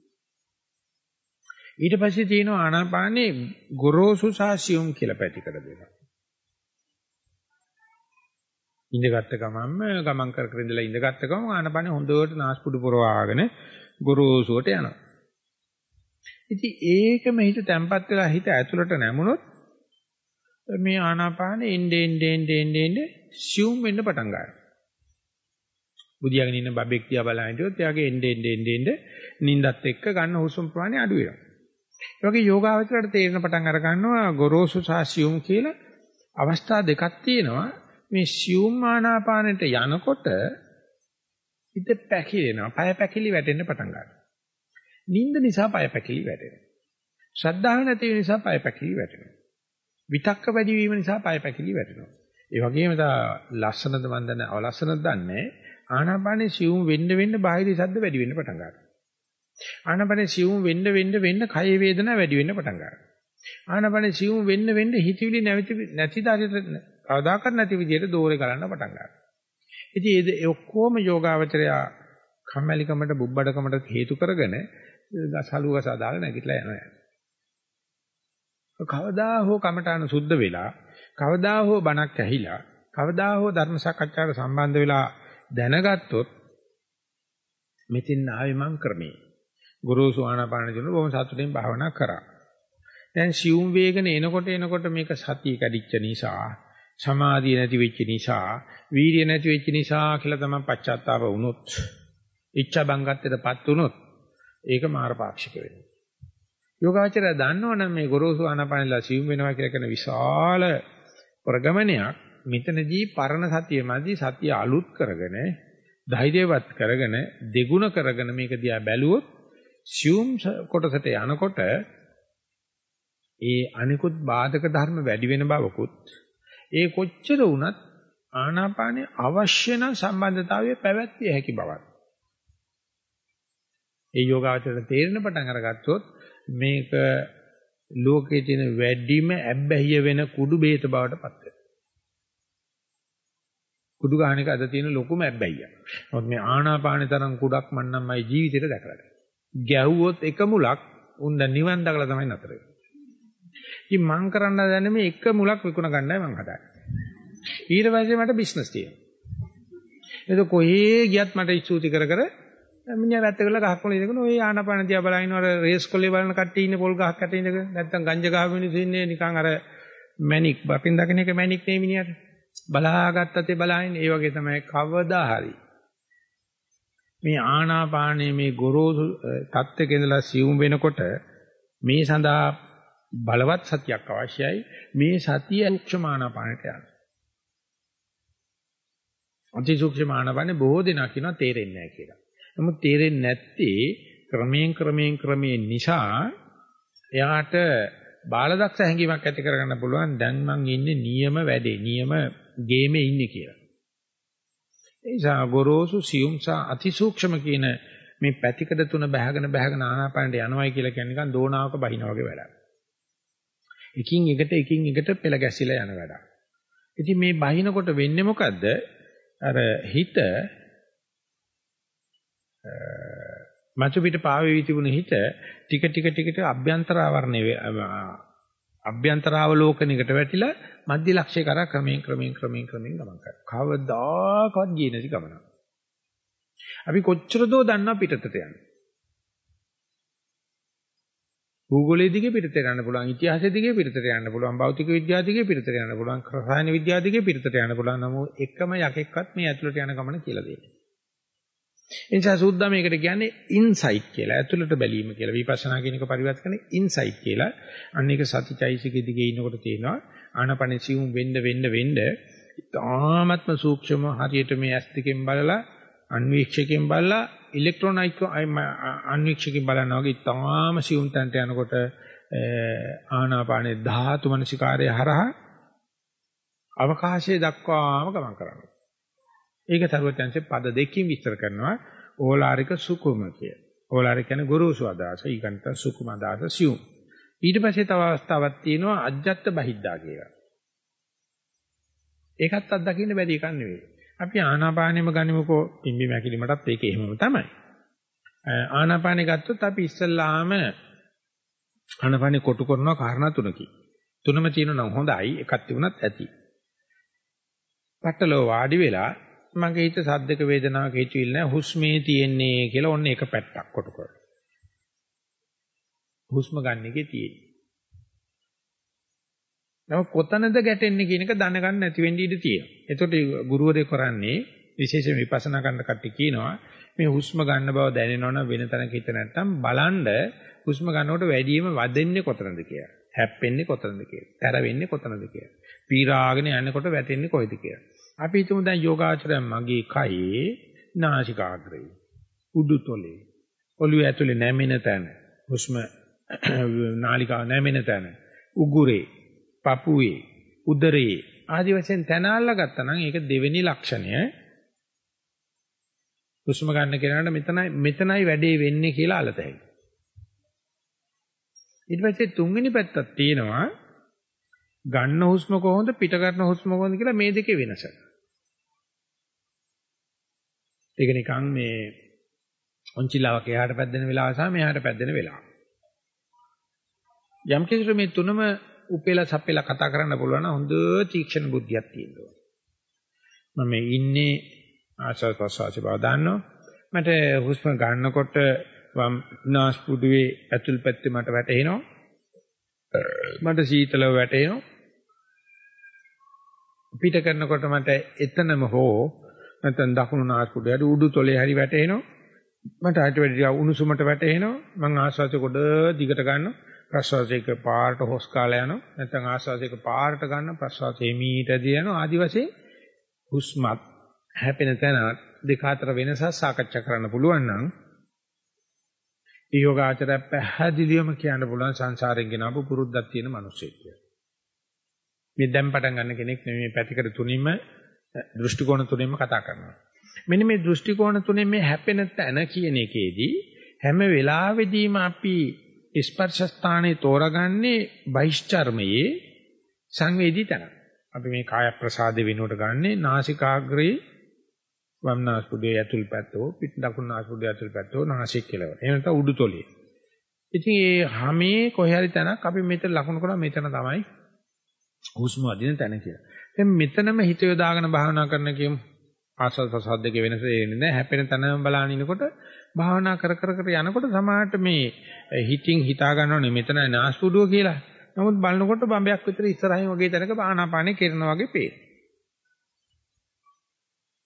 [SPEAKER 1] ඊට පස්සේ තියෙනවා ආනාපානේ ගොරෝසු සාසියුම් කියලා පැතිකඩ දෙනවා. ඉඳගත්ත ගමන්ම ගමන් කර කර ඉඳලා ඉඳගත්ත ගමන් ආනාපානේ හොඳට නාස්පුඩු පුරවාගෙන ගොරෝසුවට යනවා. ඉතින් ඒකම හිත තැම්පත් වෙලා හිත ඇතුළට නැමුණොත් මේ ආනාපාන එන්නේ එන්නේ එන්නේ එන්නේ සියුම් වෙන්න පටන් ගන්නවා. බුදියාගෙන ඉන්න බබෙක් දිහා බලන හිටියොත් එයාගේ එන්නේ එන්නේ එන්නේ නිින්දත් එක්ක ගන්න හුස්ම ප්‍රමාණය අඩු වෙනවා. ඒ වගේ යෝගාවචරයට තේරෙන පටන් අර ගන්නවා ගොරෝසු සහ සියුම් කියලා අවස්ථා දෙකක් තියෙනවා. මේ සියුම් ආනාපානෙට යනකොට හිත පැකිලෙනවා. පය පැකිලි වැටෙන්න පටන් ගන්නවා. නිින්ද නිසා පය පැකිලි වැටෙනවා. ශ්‍රද්ධාව නැති නිසා පය පැකිලි වැටෙනවා. විතක්ක වැඩි වීම නිසා පය පැකිලි වැටෙනවා. ඒ වගේම තා ලස්සනද මන් දන්නේ අවලස්සනද දන්නේ ආනාපානේ සියුම් වෙන්න වෙන්න බාහිර ශබ්ද වැඩි වෙන්න පටන් ගන්නවා. ආනාපානේ සියුම් වෙන්න වෙන්න වෙන්න කය වේදනා වැඩි වෙන්න පටන් ගන්නවා. ආනාපානේ සියුම් වෙන්න වෙන්න හිතවිලි නැති නැති දාරියට කවදාකවත් නැති විදිහට දෝරේ ගලන්න පටන් ගන්නවා. ඉතින් ඒ ඔක්කොම යෝගාවචරය කම්මැලිකමට බුබ්බඩකමට හේතු කරගෙන සලුව සදාලා නැගිටලා යනවා. කවදා හෝ කමඨාන සුද්ධ වෙලා කවදා හෝ බණක් ඇහිලා කවදා හෝ ධර්ම සාකච්ඡාවට සම්බන්ධ වෙලා දැනගත්තොත් මෙතින් ආවේ මං ක්‍රමේ ගුරුසු ආනාපාන දින බොහොම සතුටින් භාවනා කරා. දැන් සියුම් වේගන එනකොට එනකොට මේක සතිය කැඩිච්ච නිසා සමාධිය නැති වෙච්ච නිසා වීර්ය නැති වෙච්ච නිසා කියලා තමයි පශ්චාත්තාප වුණොත් ඉච්ඡා බංගත්තටපත් වුණොත් ඒක මාරපාක්ෂික වෙනවා. යෝගාචරය දන්නවනම් මේ ගොරෝසු ආනාපානලා සිවුම් වෙනවා කියලා කියන විශාල ප්‍රගමනයක් මෙතනදී පරණ සතිය මැදි සතිය අලුත් කරගෙන ධෛර්යවත් කරගෙන දෙගුණ කරගෙන මේක දිහා බැලුවොත් සියුම් කොටසට යනකොට ඒ අනිකුත් බාධක ධර්ම වැඩි වෙන බවකුත් ඒ කොච්චර වුණත් ආනාපානයේ අවශ්‍ය නම් සම්බන්ධතාවය පැවැත්විය හැකි බවක්. ඒ යෝගාවචරයට තේරෙන පටන් අරගත්තොත් මේක ලෝකයේ තියෙන වැඩිම ඇබ්බැහිය වෙන කුඩු බේත බවට පත් වෙනවා. කුඩු ගහන එක අද තියෙන ලොකුම ඇබ්බැහිය. නමුත් මේ ආනාපානේ තරම් කුඩක් මන්නම් මයි ජීවිතේට දැකලා නැහැ. ගැහුවොත් එක මුලක් උන් දැන් නිවන් දකලා තමයි නතර වෙන්නේ. ඉතින් මං කරන්න දන්නේ මේ එක මුලක් විකුණ ගන්නයි මං හදන්නේ. ඊට පස්සේ මට බිස්නස් තියෙනවා. ඒක කොහේ ගියත් මට ස්තුති කර කර මිනිහා වැත්ත කරලා ගහක් වල ඉඳගෙන ඔය ආනපාන දිහා බලන අර රේස් කොල්ලේ බලන කට්ටිය ඉන්නේ පොල් ගහක් යට ඉඳගෙන නැත්තම් ගංජා ගහ මිනිස්සු ඉන්නේ නිකන් අර මැනික් බපින් දකින්න එක මැනික් නේ මිනිහට බලාගත්තත් ඒ බලහින් ඒ වගේ තමයි කවදා හරි මේ ආනාපානයේ මේ ගොරෝසු தත්ත්වක ඉඳලා සියුම් වෙනකොට මේ සඳහා බලවත් සතියක් අවශ්‍යයි මේ සතිය සූක්ෂම ආනාපානට යන්න. අති සූක්ෂම ආනාපානේ බොහෝ දෙනා කියනවා තේරෙන්නේ නැහැ කියලා. නමුත් තේරෙන්නේ නැත්තේ ක්‍රමයෙන් ක්‍රමයෙන් ක්‍රමයෙන් නිසා එයාට බාලදක්ෂ හැඟීමක් ඇති කරගන්න පුළුවන් දැන් මං ඉන්නේ නියම වැඩේ නියම ගේමේ ඉන්නේ කියලා. ඒ නිසා ගොරෝසු සියුම් සහ අතිසූක්ෂම කියන මේ පැතිකඩ තුන බහගෙන බහගෙන ආනාපානට යනවයි කියලා කියන්නේ නිකන් දෝනාවක බහිනා වගේ වැඩක්. එකින් එකට එකින් එකට පෙළ ගැසිලා යන වැඩක්. ඉතින් මේ බහිනකොට වෙන්නේ මොකද්ද? අර හිත මතු පිට පාවෙවි තිබුණ හිත ටික ටික ටික ටික අභ්‍යන්තරාවරණය අභ්‍යන්තරාවලෝකනයකට වැටිලා මධ්‍ය ලක්ෂ්‍ය කරා ක්‍රමයෙන් ක්‍රමයෙන් ක්‍රමයෙන් ක්‍රමයෙන් ගමන් කරනවා. කවදාකවත් ගියේ නැති ගමනක්. අපි කොච්චර දෝ දන්නා පිටතට යන්නේ. භූගෝලයේ දිගේ පිටතට යන්න පුළුවන්, ඉතිහාසයේ දිගේ පිටතට යන්න පුළුවන්, භෞතික විද්‍යාව දිගේ පිටතට යන්න පුළුවන්, රසායන විද්‍යාව දිගේ පිටතට යන්න පුළුවන්. නමුත් එකම යකෙක්වත් මේ ඇතුළට යන ගමන කියලා දෙන්නේ. ඒ නිසා සූද්දා මේකට කියන්නේ ඉන්සයිට් කියලා. ඇතුළට බැලීම කියලා. විපස්සනා කියන එක පරිවර්ත කරන්නේ ඉන්සයිට් කියලා. අන්න ඒක සතිචෛසිකෙ දිගේ ඉන්නකොට තියෙනවා. ආනපනේ සිවුම් වෙන්න වෙන්න වෙන්න තාමත්ම සූක්ෂම හරියට මේ ඇස් දෙකෙන් බලලා අන්වීක්ෂකයෙන් බලලා ඉලෙක්ට්‍රොනයික අන්වීක්ෂකයෙන් බලනවා වගේ තාම සිවුම් තන්ට යනකොට ආනාපානේ ධාතු මනසිකාරය හරහා අවකාශයේ දක්වාම ගමන් කරනවා. ඒක තරුවත්යන්සේ පද දෙකකින් විස්තර කරනවා ඕලාරික සුකුම කිය. ඕලාරික කියන්නේ ගුරුසු අදාස, ඊකන්ත සුකුම අදාස සියුම්. ඊට පස්සේ තව අවස්ථාවක් තියෙනවා අජ්ජත් බහිද්දා කියලා. ඒකත් අත්දකින්න බැරි එකක් නෙවෙයි. අපි ආනාපානෙම ගනිමුකෝ පිම්බි මැකිලිමටත් ඒක එහෙමම තමයි. ආනාපානෙ ගත්තොත් අපි ඉස්සල්ලාම ආනාපානෙ කොටු කරනවා කාරණා තුනකින්. තුනම තියෙනවා නම් හොඳයි එකක් තිබුණත් ඇති. පට්ටලෝ වාඩි වෙලා මගේ හිත සද්දක වේදනාවක හිතවිල්ල නැහැ හුස්මේ තියෙන්නේ කියලා ඔන්න එක පැත්තක් කොට කර. හුස්ම ගන්න එකේ තියෙන්නේ. නම කොතනද ගැටෙන්නේ කියන එක දැනගන්න නැති වෙන්න ඉඩ තියෙනවා. එතකොට ගුරුවරයෙක් කරන්නේ විශේෂ විපස්සනා කරන කට්ටිය කියනවා මේ හුස්ම ගන්න බව දැනෙනවනම් වෙන තැනක හිත නැත්තම් බලන්න හුස්ම ගන්නකොට වැඩිම වදෙන්නේ කොතනද කියලා. හැප්පෙන්නේ කොතනද කියලා. තැර වෙන්නේ කොතනද කියලා. පීරාගෙන යනකොට වැටෙන්නේ කොයිද කියලා. අපි හිතමු දැන් යෝගාචරය මගේ කයේ නාසිකාග්‍රේ උඩුතොලේ ඔළුව ඇතුලේ නැමෙන තැන හුස්ම [CLEARS THROAT] නාලිකාව නැමෙන තැන උගුරේ පපුවේ උදරයේ ආදි වශයෙන් තැන අල්ලගත්තා නම් ඒක දෙවෙනි ලක්ෂණය හුස්ම ගන්න කෙනාට මෙතනයි මෙතනයි වැඩේ වෙන්නේ කියලා අලතයි ඊට පස්සේ තුන්වෙනි පැත්තක් තියෙනවා ගන්න හුස්ම කොහොමද පිට කරන හුස්ම කොහොමද කියලා මේ දෙකේ වෙනස. ඒක නිකන් මේ ඔන්චිලාවක් එහාට පැද්දෙන වෙලාව සහ මෙහාට පැද්දෙන වෙලාව. යම් කිසි මේ තුනම උපේලා සප්පේලා කතා කරන්න පුළුවන් නම් හොඳ තීක්ෂණ බුද්ධියක් තියෙනවා. මම ඉන්නේ ආශාස ප්‍රසවාස බව දන්නවා. මට හුස්ම ගන්නකොට වම් නාස්පුඩුවේ ඇතුල් පැත්තේ මට වැටෙනවා. මට සීතලව වැටෙනවා. පිට කරනකොට මට එතනම හෝ නැත්නම් දකුණු නාස්පුඩුවේ උඩු තොලේ හරි වැටෙනවා. මට අට වැඩි උණුසුමට වැටෙනවා. මම ආශ්වාසය කොට දිගට ගන්නවා. ප්‍රශ්වාසයක පාරට හොස් කාලා යනවා නැත්නම් ආශ්වාසයක පාරට ගන්න ප්‍රශ්වාසයේ මීට දිනනවා ආදි වශයෙන් හුස්මත් හැපෙන තැන දෙක අතර වෙනසක් සාකච්ඡා කරන්න පුළුවන් නම් යෝගාචර පැහැදිලිවම කියන්න පුළුවන් සංසාරයෙන් ගෙනාවු පුරුද්දක් තියෙන මිනිස්සෙක් කියලා. මේ දැන් පටන් ගන්න කෙනෙක් නෙමෙයි පැතිකඩ තුනින්ම දෘෂ්ටි කෝණ තුනින්ම කතා කරනවා. මෙන්න මේ දෘෂ්ටි කෝණ තුනෙන් මේ හැපෙන තැන කියන එකේදී හැම වෙලාවෙදීම අපි ස්පර්ශ ස්ථානේ තෝරගන්නේ බහිෂ්චර්මයේ සංවේදී තැන. අපි මේ කාය ප්‍රසාද වෙනුවට ගන්නේ නාසිකාග්‍රේ වම්නාස්පුඩේ ඇතුල් පැත්තෝ පිට දකුණු නාස්පුඩේ ඇතුල් පැත්තෝ නාසික කෙලවර. එහෙම නැත්නම් උඩුතොලේ. ඉතින් ඒ හැමේ කොහේ හරි තැනක් අපි මෙතන ලකුණු කරා මෙතන තමයි හුස්ම වදින තැන කියලා. දැන් මෙතනම හිත යොදාගෙන භාවනා කරන කියමු. ආස්වාද ප්‍රසාද දෙක වෙනස දෙන්නේ නැහැ. හැපෙන තැනම බලන ඉනකොට භාවනා කර කර කර යනකොට සමහරට මේ හිතින් හිතා ගන්නවනේ මෙතන නාස්පුඩුව කියලා. නමුත් බලනකොට බම්බයක් විතර ඉස්සරහින් වගේ තැනක ආනාපානෙ කෙරෙනා වගේ පේනවා.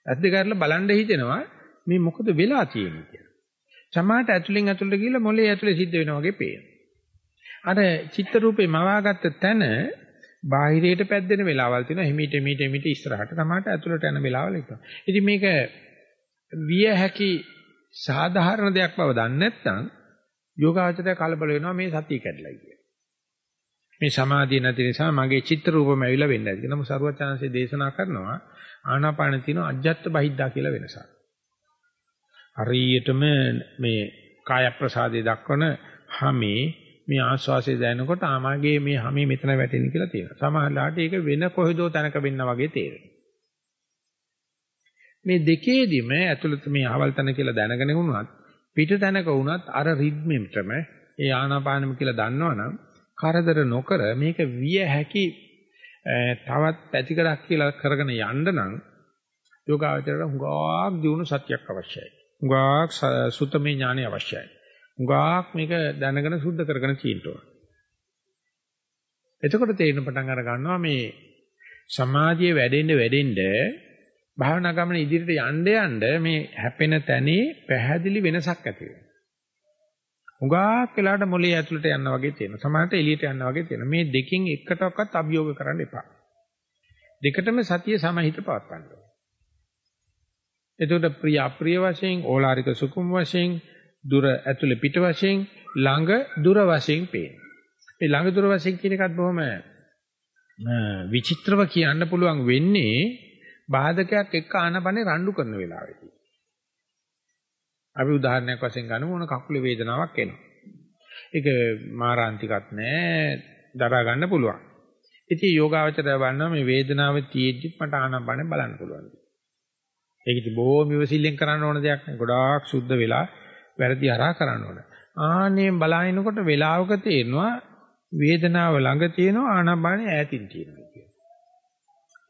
[SPEAKER 1] ඇද්ද කරලා බලන්න හිතෙනවා මේ මොකද වෙලා තියෙන්නේ කියලා. සමාහට ඇතුලෙන් ඇතුලට ගිහිල්ලා මොලේ ඇතුලේ සිද්ධ වෙනා වගේ පේනවා. අර චිත්ත රූපේ මවාගත්ත තැන බාහිරයට පැද්දෙන වෙලාවල් තියෙනවා. හිමීට හිමීට හිමීට ඉස්සරහට සමාහට ඇතුලට යන වෙලාවල් එක. ඉතින් මේක විය හැකි සාධාරණ දෙයක් බව දන්නේ නැත්නම් යෝගාචරය කලබල වෙනවා මේ සතිය කැඩලා කියලා. මේ සමාධිය නැති නිසා මගේ චිත්ත රූපම ඇවිල්ලා වෙන්නේ නැති. නමුත් සරුවචාන්සේ දේශනා කරනවා ආනාපාන තියෙන අජ්ජත් බහිද්දා කියලා වෙනසක්. හරියටම මේ කාය ප්‍රසාදේ දක්වන හැමේ මේ ආස්වාසිය දැනනකොට ආමාගේ මේ හැමේ මෙතන වැටෙන කියලා තියෙනවා. සමහරවිට ඒක වෙන කොහෙදෝ තැනක වෙන්න වගේ තේරෙනවා. මේ දෙකේදිම ඇතුළත මේ ආවල් තැන කියලා දැනගෙන වුණත් පිට තැනක වුණත් අර රිද්මෙම්ටම ඒ ආනාපානම කියලා දන්නවනම් කරදර නොකර මේක විය හැකි තවත් පැතිකඩක් කියලා කරගෙන යන්න නම් යෝගාවචරයට හුඟක් දියුණු සත්‍යයක් අවශ්‍යයි. හුඟක් සුතමේ ඥානය අවශ්‍යයි. හුඟක් මේක දැනගෙන සුද්ධ කරගෙන තියෙනවා. එතකොට තේරෙන පටන් අර ගන්නවා මේ සමාධිය වැඩෙන්න වැඩෙන්න භාවනා ගමන ඉදිරියට යන්න යන්න මේ හැපෙන තැනේ පැහැදිලි වෙනසක් ඇති වෙනවා. හුඟක් වෙලාවට මොලේ ඇතුළට යනවා වගේ තියෙනවා. සමහරට එළියට යනවා වගේ තියෙනවා. මේ දෙකෙන් එකටවත් අභියෝග කරන්න එපා. දෙකටම සතිය සමහිත පවත්වන්න ඕනේ. එතකොට ප්‍රිය අප්‍රිය වශයෙන්, ඕලාරික සුකුම වශයෙන්, දුර ඇතුළේ පිට වශයෙන්, ළඟ දුර වශයෙන් පේනවා. මේ ළඟ දුර වශයෙන් කියන එකත් බොහොම විචිත්‍රව කියන්න පුළුවන් වෙන්නේ බාධකයක් එක්ක ආනපනේ රණ්ඩු කරන වෙලාවෙදී. අපි උදාහරණයක් වශයෙන් ගන්නමු මොන කකුලේ වේදනාවක් එනවා. ඒක මාරාන්තිකත් නෑ දරා ගන්න පුළුවන්. ඉතින් යෝගාවචරය බලනවා මේ වේදනාව තියෙද්දි මට ආනපනේ බලන්න පුළුවන්. ඒක ඉතින් බොහොම විවසිල්ලෙන් කරන්න ඕන දෙයක් නේ. ගොඩාක් සුද්ධ වෙලා වැරදි හරහා කරන්න ඕන. ආනේ බලනකොට වෙලාවක තේරෙනවා වේදනාව ළඟ තියෙනවා ආනපනේ ඈතින් තියෙනවා කියලා.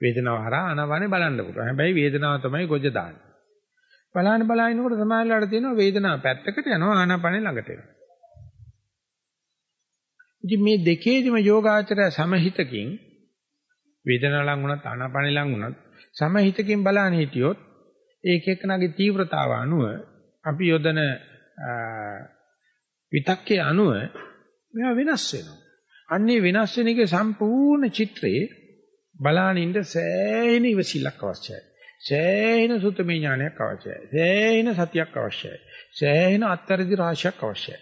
[SPEAKER 1] වේදනාව හරහා ආනපනේ බලන්න පුළුවන්. හැබැයි වේදනාව තමයි ගොජ දාන්නේ. බලන්න බලනකොට සමාහලට තියෙනවා වේදනාව පැත්තකට යනවා ආනාපානෙ ළඟට එනවා. ඉතින් මේ දෙකේදිම යෝගාචරය සමහිතකින් වේදනාව ලඟ වුණත් ආනාපානෙ ලඟ වුණත් සමහිතකින් බලන්න හිටියොත් ඒක එක්කනගේ තීව්‍රතාව අනුව අපි යොදන විතක්කේ අනුව මේවා වෙනස් වෙනවා. අන්නේ වෙනස් වෙන එකේ සම්පූර්ණ චිත්‍රේ බලානින්න සෑහෙන ඉවසිල්ලක් අවශ්‍යයි. සෑහෙන සුතමේ ඥානයක් අවශ්‍යයි. සෑහෙන සතියක් අවශ්‍යයි. සෑහෙන අත්තරදි රාශියක් අවශ්‍යයි.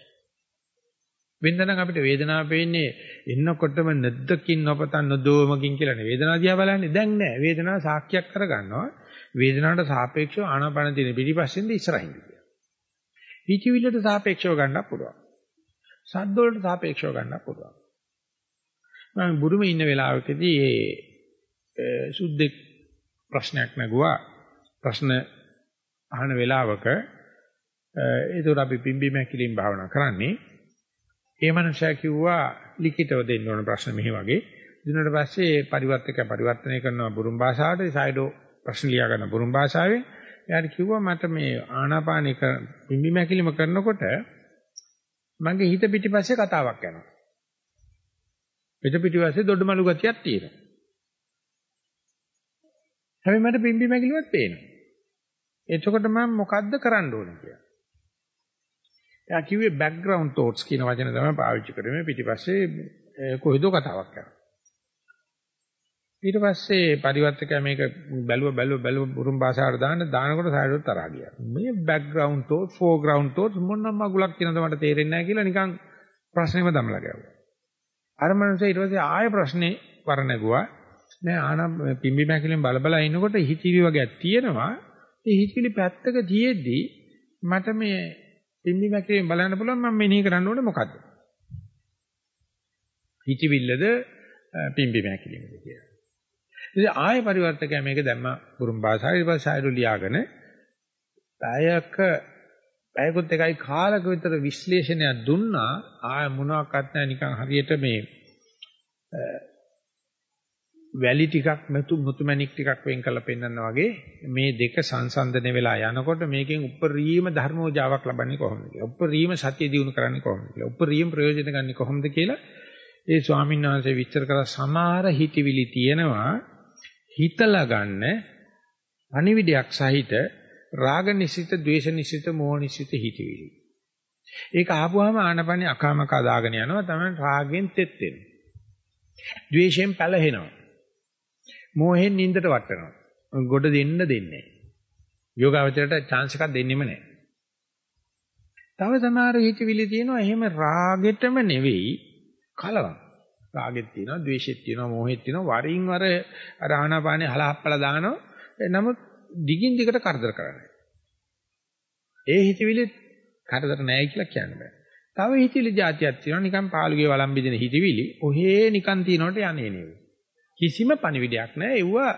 [SPEAKER 1] වෙනදනම් අපිට වේදනාව පේන්නේ එන්නකොටම නැද්දකින් නොපතන් නොදෝමකින් කියලා නේ වේදනාව දිහා බලන්නේ දැන් නෑ වේදනාව සාක්ෂියක් කරගන්නවා වේදනාවට සාපේක්ෂව ආනාපාන දින පිටිපස්සෙන්ද ඉස්සරහින්ද කියලා. හිතවිල්ලට සාපේක්ෂව ගන්නත් පුළුවන්. සද්ද වලට සාපේක්ෂව ගන්නත් පුළුවන්. මම බුරුමේ ඉන්න වෙලාවකදී ඒ සුද්දෙක් ප්‍රශ්නයක් නැගුවා. ප්‍රශ්න අහන වෙලාවක ඒතර අපි පිම්බීම හැකිලින් භාවනා කරන්නේ. ඒ මනුස්සයා කිව්වා ලිඛිතව දෙන්න ඕන ප්‍රශ්න මෙහි වගේ. දිනකට පස්සේ පරිවර්තක පරිවර්තනය කරනවා බුරුම් භාෂාවට. සයිඩෝ ප්‍රශ්න ලියා ගන්න බුරුම් භාෂාවෙන්. එයාට කිව්වා මට මේ ආනාපානික පිම්බීම හැකිලිම කරනකොට මගේ හිත පිටිපස්සේ කතාවක් යනවා පිට පිටිපස්සේ දොඩමලු ගතියක් තියෙනවා හැබැයි මට පිම්බි මැකිලිවත් පේනවා. එතකොට මම මොකද්ද කරන්න ඕනේ කියලා. එයා කිව්වේ background thoughts කියන වචන තමයි පාවිච්චි කරේ මේ පිටිපස්සේ කොහෙදෝ කතාවක් කරනවා. ඊට පස්සේ පරිවර්තකයා මේක බැලුව බැලුව බැලුව බුරුම් භාෂාවට දාන්න දානකොට සායරොත් තරහා ගියා. මේ background thoughts foreground thoughts මොන මගුලක් කියනද මට තේරෙන්නේ නැහැ කියලා නිකන් ප්‍රශ්නෙම දමලා ගැව්වා. අර මනුස්සයා ඊට පස්සේ ආයෙ ප්‍රශ්නේ වරණගුවා. නෑ ආනම් පිම්බි මැකිලෙන් බලබලා ඉනකොට හිතිවි වගේක් තියෙනවා. ඒ හිතිවිලි පැත්තක තියෙද්දි මට මේ පිම්බි මැකිලෙන් බලන්න පුළුවන් මම මෙනෙහි කරන්න ඕනේ මොකද්ද? හිතවිල්ලද පිම්බි මැකිලෙන්ද කියලා. ඉතින් ආය පරිවර්තකයා මේක දැම්ම පුරුම් භාෂාවේ ඊට පස්සේ ආයරු ලියාගෙන පැයක පැයකොත් එකයි කාලක විතර විශ්ලේෂණයක් දුන්නා ආය මොනවාක්වත් නැහැ නිකන් හරියට මේ වැලි ටිකක් මෙතු මුතුමැණික් ටිකක් වෙන් කරලා පෙන්නනවා වගේ මේ දෙක සංසන්දනය වෙලා යනකොට මේකෙන් උපරිම ධර්මෝජාවක් ලබන්නේ කොහොමද කියලා. උපරිම සත්‍ය දිනු කරන්නේ කොහොමද කියලා. උපරිම ප්‍රයෝජන ගන්නේ කොහොමද කියලා ඒ ස්වාමීන් වහන්සේ විස්තර කළ සමහර හිතවිලි තියෙනවා හිතලා ගන්න අනිවිඩයක් සහිත රාග නිසිත, ද්වේෂ නිසිත, මෝහ නිසිත හිතවිලි. ඒක ආපුවාම ආනපනිය අකාමකා දාගෙන යනවා තමයි රාගෙන් තෙත් වෙනවා. ද්වේෂයෙන් පැලහෙනවා. මෝහෙන් නින්දට වටනවා. ගොඩ දෙන්න දෙන්නේ නැහැ. යෝගාවචරයට chance එකක් දෙන්නෙම නැහැ. තව සමහර හිතවිලි තියෙනවා එහෙම රාගෙටම නෙවෙයි කලවම්. රාගෙත් තියෙනවා, ද්වේෂෙත් තියෙනවා, මෝහෙත් තියෙනවා. වරින් වර අර ආනාපානේ හලහප්පලා දානවා. නමුත් දිගින් දිගට කරදර කරන්නේ. ඒ හිතවිලි කරදර නැහැ කියලා කියන්න බෑ. තව හිතවිලි જાතියක් තියෙනවා නිකන් පාළුගේ වළම් බෙදින හිතවිලි. ඔහේ නිකන් තියනකොට යන්නේ නෙවෙයි. කිසිම පණිවිඩයක් නැහැ. ඒවා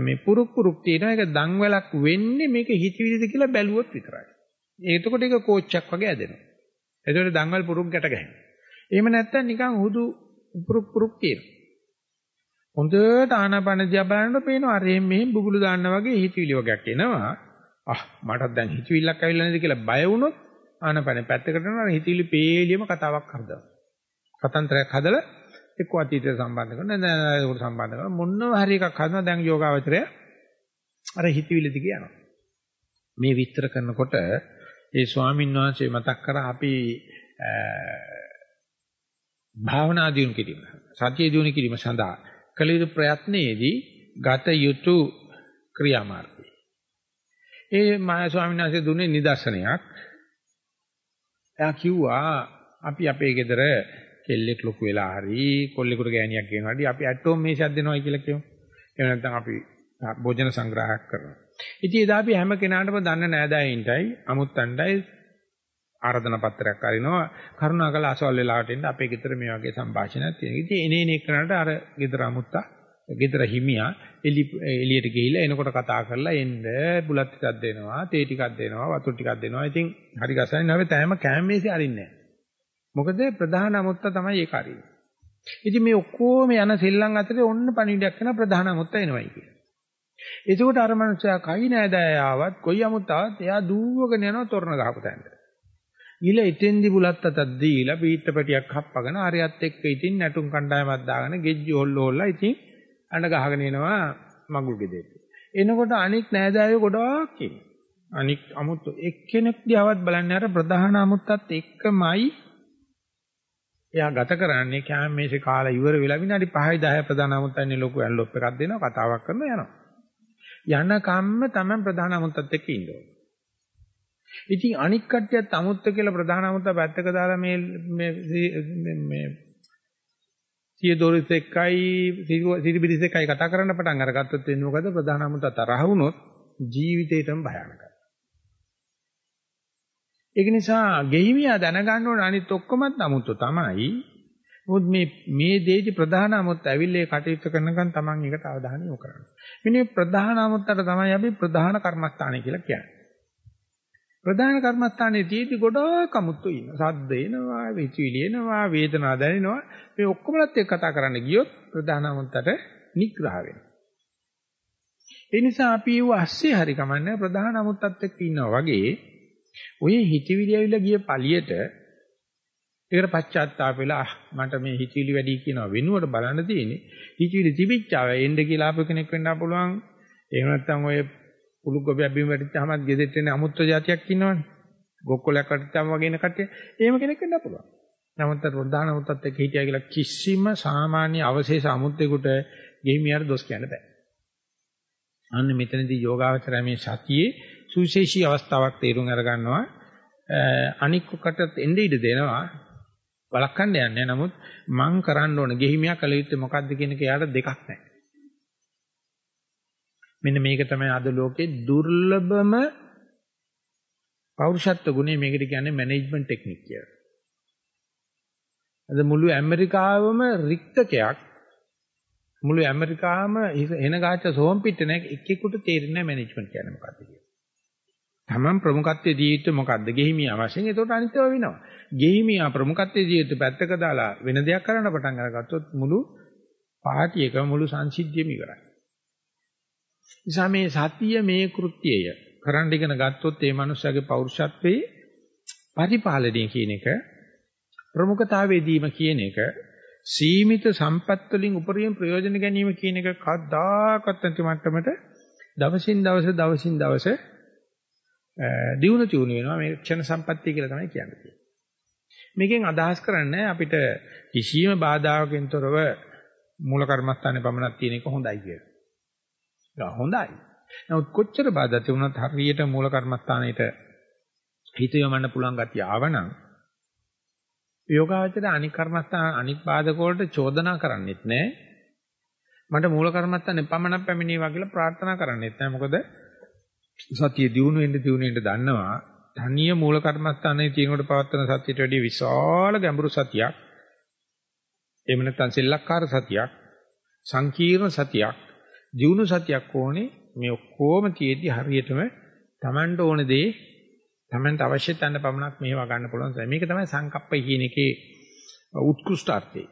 [SPEAKER 1] මේ පුරුක් පුරුක් තියෙනවා. ඒක දන්වැලක් වෙන්නේ මේක හිතවිලිද කියලා බැලුවොත් විතරයි. එතකොට ඒක කෝච්චක් වගේ ඇදෙනවා. එතකොට දන්වැල් පුරුක් ගැට ගැහෙනවා. එහෙම නැත්නම් නිකන් හුදු පුරුක් පුරුක් තියෙනවා. හොඳට ආනාපාන දිහා බලනකොට පේනවා අර මෙහෙම බුබුලු දාන්න වගේ හිතවිලි වගේක් එනවා. ආ මටත් දැන් හිතවිල්ලක් ඇවිල්ලා නේද කියලා බය වුණොත් ආනාපාන පැත්තකට යනවා හිතවිලි පේලියම කතාවක් හදනවා. කතන්තරයක් හදලා එක්ක අතීතයට සම්බන්ධ කරනවා නැත්නම් ඒකට සම්බන්ධ කරනවා මොනවා හරි එකක් හදනවා දැන් යෝගාවචරය අර හිතවිලි දිගේ යනවා. මේ විස්තර කරනකොට ඒ ස්වාමීන් වහන්සේ මතක් කරා අපි භාවනා දියුණු කිරීම සතිය දියුණු කිරීම සඳහා කළ යුතු ප්‍රයත්නයේදී ගත යුතු ක්‍රියාමාර්ගය. ඒ මහා ස්වාමීන් වහන්සේ දුන්නේ නිදර්ශනයක්. එයා කිව්වා අපි අපේ ගෙදර කෙල්ලෙක් ලොකු වෙලා හරි කොල්ලෙකුට ගෑණියක් ගෙනවා හරි අපි ඇටෝම් මේසයක් දෙනවා කියලා කියමු. එහෙම නැත්නම් අපි භෝජන සංග්‍රහයක් කරනවා. ඉතින් එදා අපි හැම කෙනාටම දන්න නෑදෑයින්ටයි අමුත්තන්ටයි ආරාධනා පත්‍රයක් අරිනවා කරුණාකර අසවල් වෙලාවට එන්න අපේ ගෙදර මේ වගේ සංഭാෂණයක් තියෙනවා. ඉතින් එනේ එනේ කරනට අර ගෙදර අමුත්තා ගෙදර හිමියා එළියට ගිහිල්ලා එනකොට කතා කරලා එන්න බුලත් ටිකක් දෙනවා, තේ ටිකක් දෙනවා, වතුර ටිකක් දෙනවා. ඉතින් හරි ගසන්නේ නැවෙ තෑම කෑමේසි අරින්නේ නැහැ. මොකද ප්‍රධාන අමුත්තා තමයි ඒක අරින්නේ. ඉතින් මේ ඔක්කොම යන සෙල්ලම් අතරේ ඔන්න පණිවිඩයක් කරන ප්‍රධාන අමුත්තා එනවයි කියලා. එතකොට අර මනුස්සයා කයි නෑදෑය ආවත් කොයි අමුත්තාවත් එයා දූවගෙන යනවා තොරණ ගහපු තැනට. ඊළ එතෙන්දි බුලත් අතක් දීලා පීත්තපටියක් හප්පගෙන ආරයත් එක්ක ඉතින් නැටුම් කණ්ඩායමක් දාගෙන ගෙජ්ජි හොල්ල හොල්ලා ඉතින් අඬ ගහගෙන එනවා මගුල් ගෙදෙට. එනකොට අනික් නෑදෑයෝ ගොඩාක් ඉන්නේ. අනික් අමුත්තු එක්කෙනෙක් දිහාවත් බලන්නේ අර ප්‍රධාන අමුත්තත් එක්කමයි එයා ගත කරන්නේ කැම මේසේ කාලා ඉවර වෙලා විනාඩි 5යි 10යි ප්‍රධාන අමුත්තන්නේ ලොකු ඇන්ලොප් එකක් දෙනවා කතාවක් කරනවා යනවා. යන කම්ම තමයි ප්‍රධාන අමුත්තත් එක්ක ඉන්නේ. ඉතින් අනික් කට්ටියත් අමුත්ත කියලා ප්‍රධාන අමුත්ත පැත්තක දාලා මේ මේ මේ සියදොරිස් එක්කයි සිරිබිරිස් එක්කයි කතා කරන්න පටන් අරගත්තොත් එන්නේ මොකද ප්‍රධාන අමුත්ත තරහ වුණොත් ජීවිතේටම භයානකයි. ඒක නිසා ගෙහිමියා දැනගන්න ඕන අනිත් ඔක්කොමත් අමුත්ත තමයි. මොකද මේ මේ දේජි ප්‍රධාන අමුත්ත ඇවිල්ලා කටයුතු කරනකන් Taman එකට අවධානය යොමු කරන්න. මෙන්න ප්‍රධාන අමුත්තට තමයි අපි ප්‍රධාන කර්මස්ථානය කියලා කියන්නේ. ප්‍රධාන කර්මස්ථානයේ තියෙදි ගොඩාක් අමුතු ඉන්න. සද්ද එනවා, විචිලි එනවා, වේදනාව දැනෙනවා. මේ ඔක්කොමලත් එක්ක කතා කරන්න ගියොත් ප්‍රධාන අමුත්තට නිග්‍රහ වෙනවා. ඒ නිසා අපි ඒව ඇස්සේ හරි කමන්නේ ප්‍රධාන අමුත්තත් එක්ක ඉන්නවා වගේ ඔය හිතවිලි ඇවිල්ලා ගිය පළියට ඒකට පශ්චාත්තාප වෙලා මට මේ හිතවිලි වැඩි කියනවා වෙනුවට බලන්න තියෙන්නේ හිතවිලි තිබිච්චාව එන්න කියලා ආපු කෙනෙක් වෙන්න පුළුවන් එහෙම නැත්නම් ඔය කුළු ගොබයක් බිම වැටිච්චාම ගෙදෙට්ට එන අමුත්‍ර જાතියක් ඉන්නවනේ. ගොක්කොලයක් කට්ටම් වගේ ඉන්න කට්ටිය එහෙම කෙනෙක් වෙන්න පුළුවන්. නමුත් ප්‍රධාන උත්තත් එක්ක හිටියා කියලා කිසිම සාමාන්‍ය අවශේෂ අමුත්‍රයකට ගෙහිමියාට දොස් කියන්න බෑ. අන්න මෙතනදී යෝගාවචරය මේ සතියේ සුවිශේෂී අවස්ථාවක් තේරුම් අරගන්නවා. අනික් කොටත් එnde ඉඩ දෙනවා. බලකන්න යන්නේ. නමුත් මං කරන්න ඕන ගෙහිමියා කල යුත්තේ මොකද්ද කියන එක යාට දෙකක් නැහැ. මෙන්න මේක තමයි අද ලෝකේ දුර්ලභම පෞරුෂත්ව ගුණය මේකට කියන්නේ මැනේජ්මන්ට් ටෙක්නික් කියලා. අද මුළු ඇමරිකාවම රික්තකයක් මුළු ඇමරිකාවම එන ගාච්ඡ සෝම් පිට නැහැ එක්කෙකුට තේරෙන්නේ නැහැ මැනේජ්මන්ට් කියන්නේ මොකක්ද කියලා. තමන් ප්‍රමුඛත්වයේ ජීවිතේ මොකද්ද? ගෙහිමියා වශයෙන් ඒකට අනිත්‍යව වෙනවා. ගෙහිමියා ප්‍රමුඛත්වයේ ජීවිතේ පැත්තක දාලා වෙන දෙයක් කරන්න පටන් අරගත්තොත් මුළු පාටි එක මුළු සංසිද්ධියම ඉවරයි. නිසා මේ සතිය මේ කෘත්‍යය කරන්න ඉගෙන ගත්තොත් ඒ මනුස්සයාගේ පෞරුෂත්වයේ පරිපාලනය කියන එක ප්‍රමුඛතාවයේදීම කියන එක සීමිත සම්පත් වලින් උපරිම ප්‍රයෝජන ගැනීම කියන එක කද්දාකත් නැති මට්ටමට දවසින් දවස දවසින් දවස දියුණු තියුණු වෙනවා මේ ක්ෂණ සම්පත්තිය කියලා තමයි කියන්නේ. මේකෙන් අදහස් කරන්නේ අපිට කිසියම් බාධාවකින් තොරව මූල කර්මස්ථානේ පමණක් තියෙන එක හොඳයි කියලා. ඒක හොඳයි. නමුත් කොච්චර බාධා තිබුණත් හරියට මූල කර්මස්ථානෙට හිත යොමන්න පුළුවන් ගතිය ආවනම් යෝගාවචර අනික් කර්මස්ථාන අනික් බාධක වලට චෝදනා කරන්නෙත් නැහැ. මට මූල කර්මස්ථානේ පමණක් පැමිණේවා කියලා ප්‍රාර්ථනා කරන්නෙත් නැහැ. මොකද සතිය දිනු වෙන්න දිනු වෙන්න දන්නවා ධානීය මූල කර්මස්ථානයේ තියෙනකොට පවත්තන සත්‍යයට වැඩිය විශාල ගැඹුරු සතියක් එහෙම නැත්නම් සෙල්ලක්කාර සතියක් සංකීර්ණ සතියක් දිනු සතියක් ඕනේ මේ ඔක්කොම තියෙද්දි හරියටම Tamanට ඕන දේ Tamanට අවශ්‍ය තැන පමණක් මේවා ගන්න පුළුවන්. මේක තමයි සංකප්පය කියන එකේ උත්කෘෂ්ඨාර්ථය.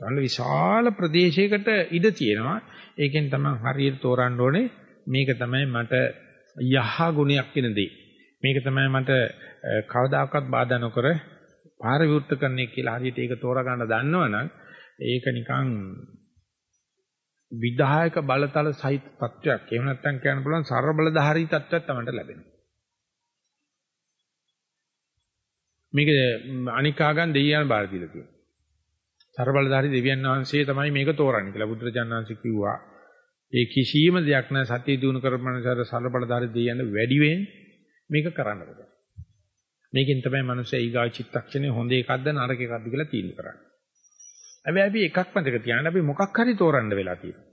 [SPEAKER 1] අන්න විශාල ප්‍රදේශයකට ඉඩ තියෙනවා. ඒකෙන් තමයි හරියට තෝරන්න ඕනේ මේක තමයි මට යහ ගුණයක් වෙන දේ. මේක තමයි මට කවදාකවත් බාධා නොකර පාර විවෘත කරන්නේ කියලා හරියට ඒක තෝරා ගන්න දන්නවනම් ඒක නිකන් විධායක බලතල සහිත තත්වයක්. එහෙම නැත්නම් කියන්න පුළුවන් සර්ව බලධාරී තත්වයක් තමයි ලැබෙන්නේ. මේක අනිකාගන් දෙයියන් බාර දීලා තියෙනවා. සර්බලධාරී දෙවියන් වහන්සේ තමයි මේක තෝරන්නේ කියලා බුදුරජාණන් වහන්සේ කිව්වා. ඒ කිසියම් දෙයක් නැ සතිය දිනු කරපමණසාර සර්බලධාරී දෙවියන් වැඩි මේක කරන්න බෑ. මේකෙන් තමයි මනුස්සය ඊගා චිත්තක්ෂණේ හොඳ එකක්ද නරක එකක්ද කියලා තීන්දුව කරන්නේ. හැබැයි අපි එකක් මතක තියාගන්න අපි මොකක් හරි තෝරන්න වෙලා තියෙනවා.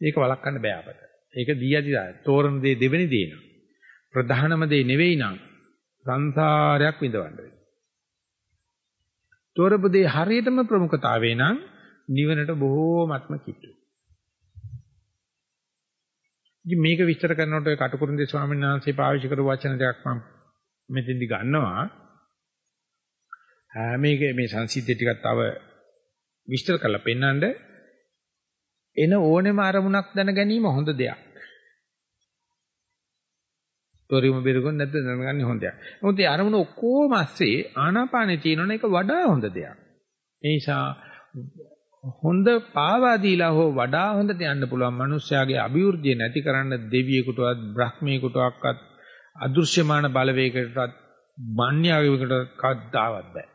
[SPEAKER 1] ඒක වළක්වන්න බෑ අපට. ඒක දී යදි තෝරන දේ දෙවෙනි දේ නා. ප්‍රධානම දේ නෙවෙයි නම් සංසාරයක් විඳවන්න වෙනවා. තෝරපු දේ හරියටම ප්‍රමුඛතාවේ නම් නිවනට බොහෝමත්ම කිට්ටුයි. ඉතින් මේක විස්තර කරනකොට ඔය කටුකුරුන්දේ ස්වාමීන් වහන්සේ පාවිච්චි කරපු වචන දෙකක් මම මෙතෙන්දි ගන්නවා. මේක මේ සංසිද්ධිය ටිකක් තව විස්තර කරලා පෙන්නඳ එන ඕනෙම අරමුණක් දැන ගැනීම හොඳ දෙයක්. තොරිම බෙරුගොන් නැත්නම් දැනගන්නේ හොඳ දෙයක්. මොකද ඒ අරමුණ ඔක්කොම ඇස්සේ ආනාපානේ තියෙනවනේ ඒක වඩා හොඳ දෙයක්. ඒ නිසා හොඳ පාවා දීලා හෝ වඩා හොඳට යන්න පුළුවන් මිනිස්යාගේ අභිවෘද්ධිය නැති කරන්න දෙවියෙකුටවත් බ්‍රහ්මයෙකුටවත් අදෘශ්‍යමාන බලවේගයකටවත් මන්‍යාවයකට කවදාවත් බෑ.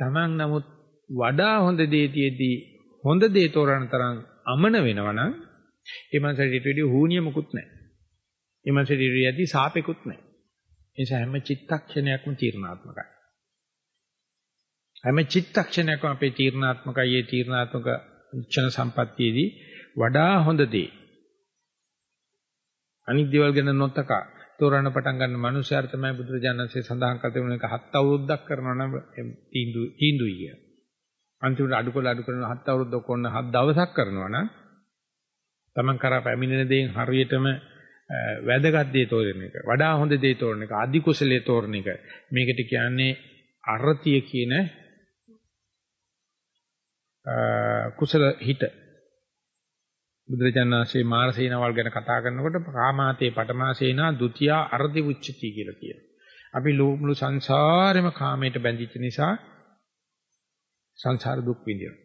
[SPEAKER 1] Taman නමුත් වඩා හොඳ දේ තියේදී හොඳ දේ තෝරන තරම් අමන වෙනවනම් ඒ මනසට ඊට වැඩි හුනිය මොකුත් නැහැ. ඒ මනසට ඉරියදි සාපේකුත් නැහැ. ඒ නිසා හැම චිත්තක්ෂණයක්ම තීර්ණාත්මකයි. හැම චිත්තක්ෂණයක්ම අපේ තීර්ණාත්මකයි. ඒ තීර්ණාත්මක ක්ෂණ සම්පත්තියේදී වඩා හොඳ දේ. අනිත් දේවල් ගැන නොතකා තෝරන්න පටන් ගන්න මනුස්සයර තමයි බුදුරජාණන්සේ සඳහන් කර තිබුණ එක හත් අවුරුද්දක් කරනවා නම් තීන්දු තීන්දුයි කිය. අන්තිමට අඩු කළ අඩු කරන හත් අවුරුද්දක් කොන්න හත් දවසක් කරනවා නම් Taman කරා පැමිණෙන දේෙන් හරියටම වැදගත් දේ තෝරන එක වඩා හොඳ දේ තෝරන එක අධි කුසලයේ තෝරන එක මේකට කියන්නේ අරතිය කියන කුසල හිත බුදුරජාණන්සේ මාරසේනාවල් ගැන කතා කරනකොට කාමාතේ පටමාසේනා ဒ ුතියා අර්ධි උච්චති කියලා කියනවා. අපි මුළු සංසාරෙම කාමයට බැඳිච්ච නිසා සංසාර දුක් විඳිනවා.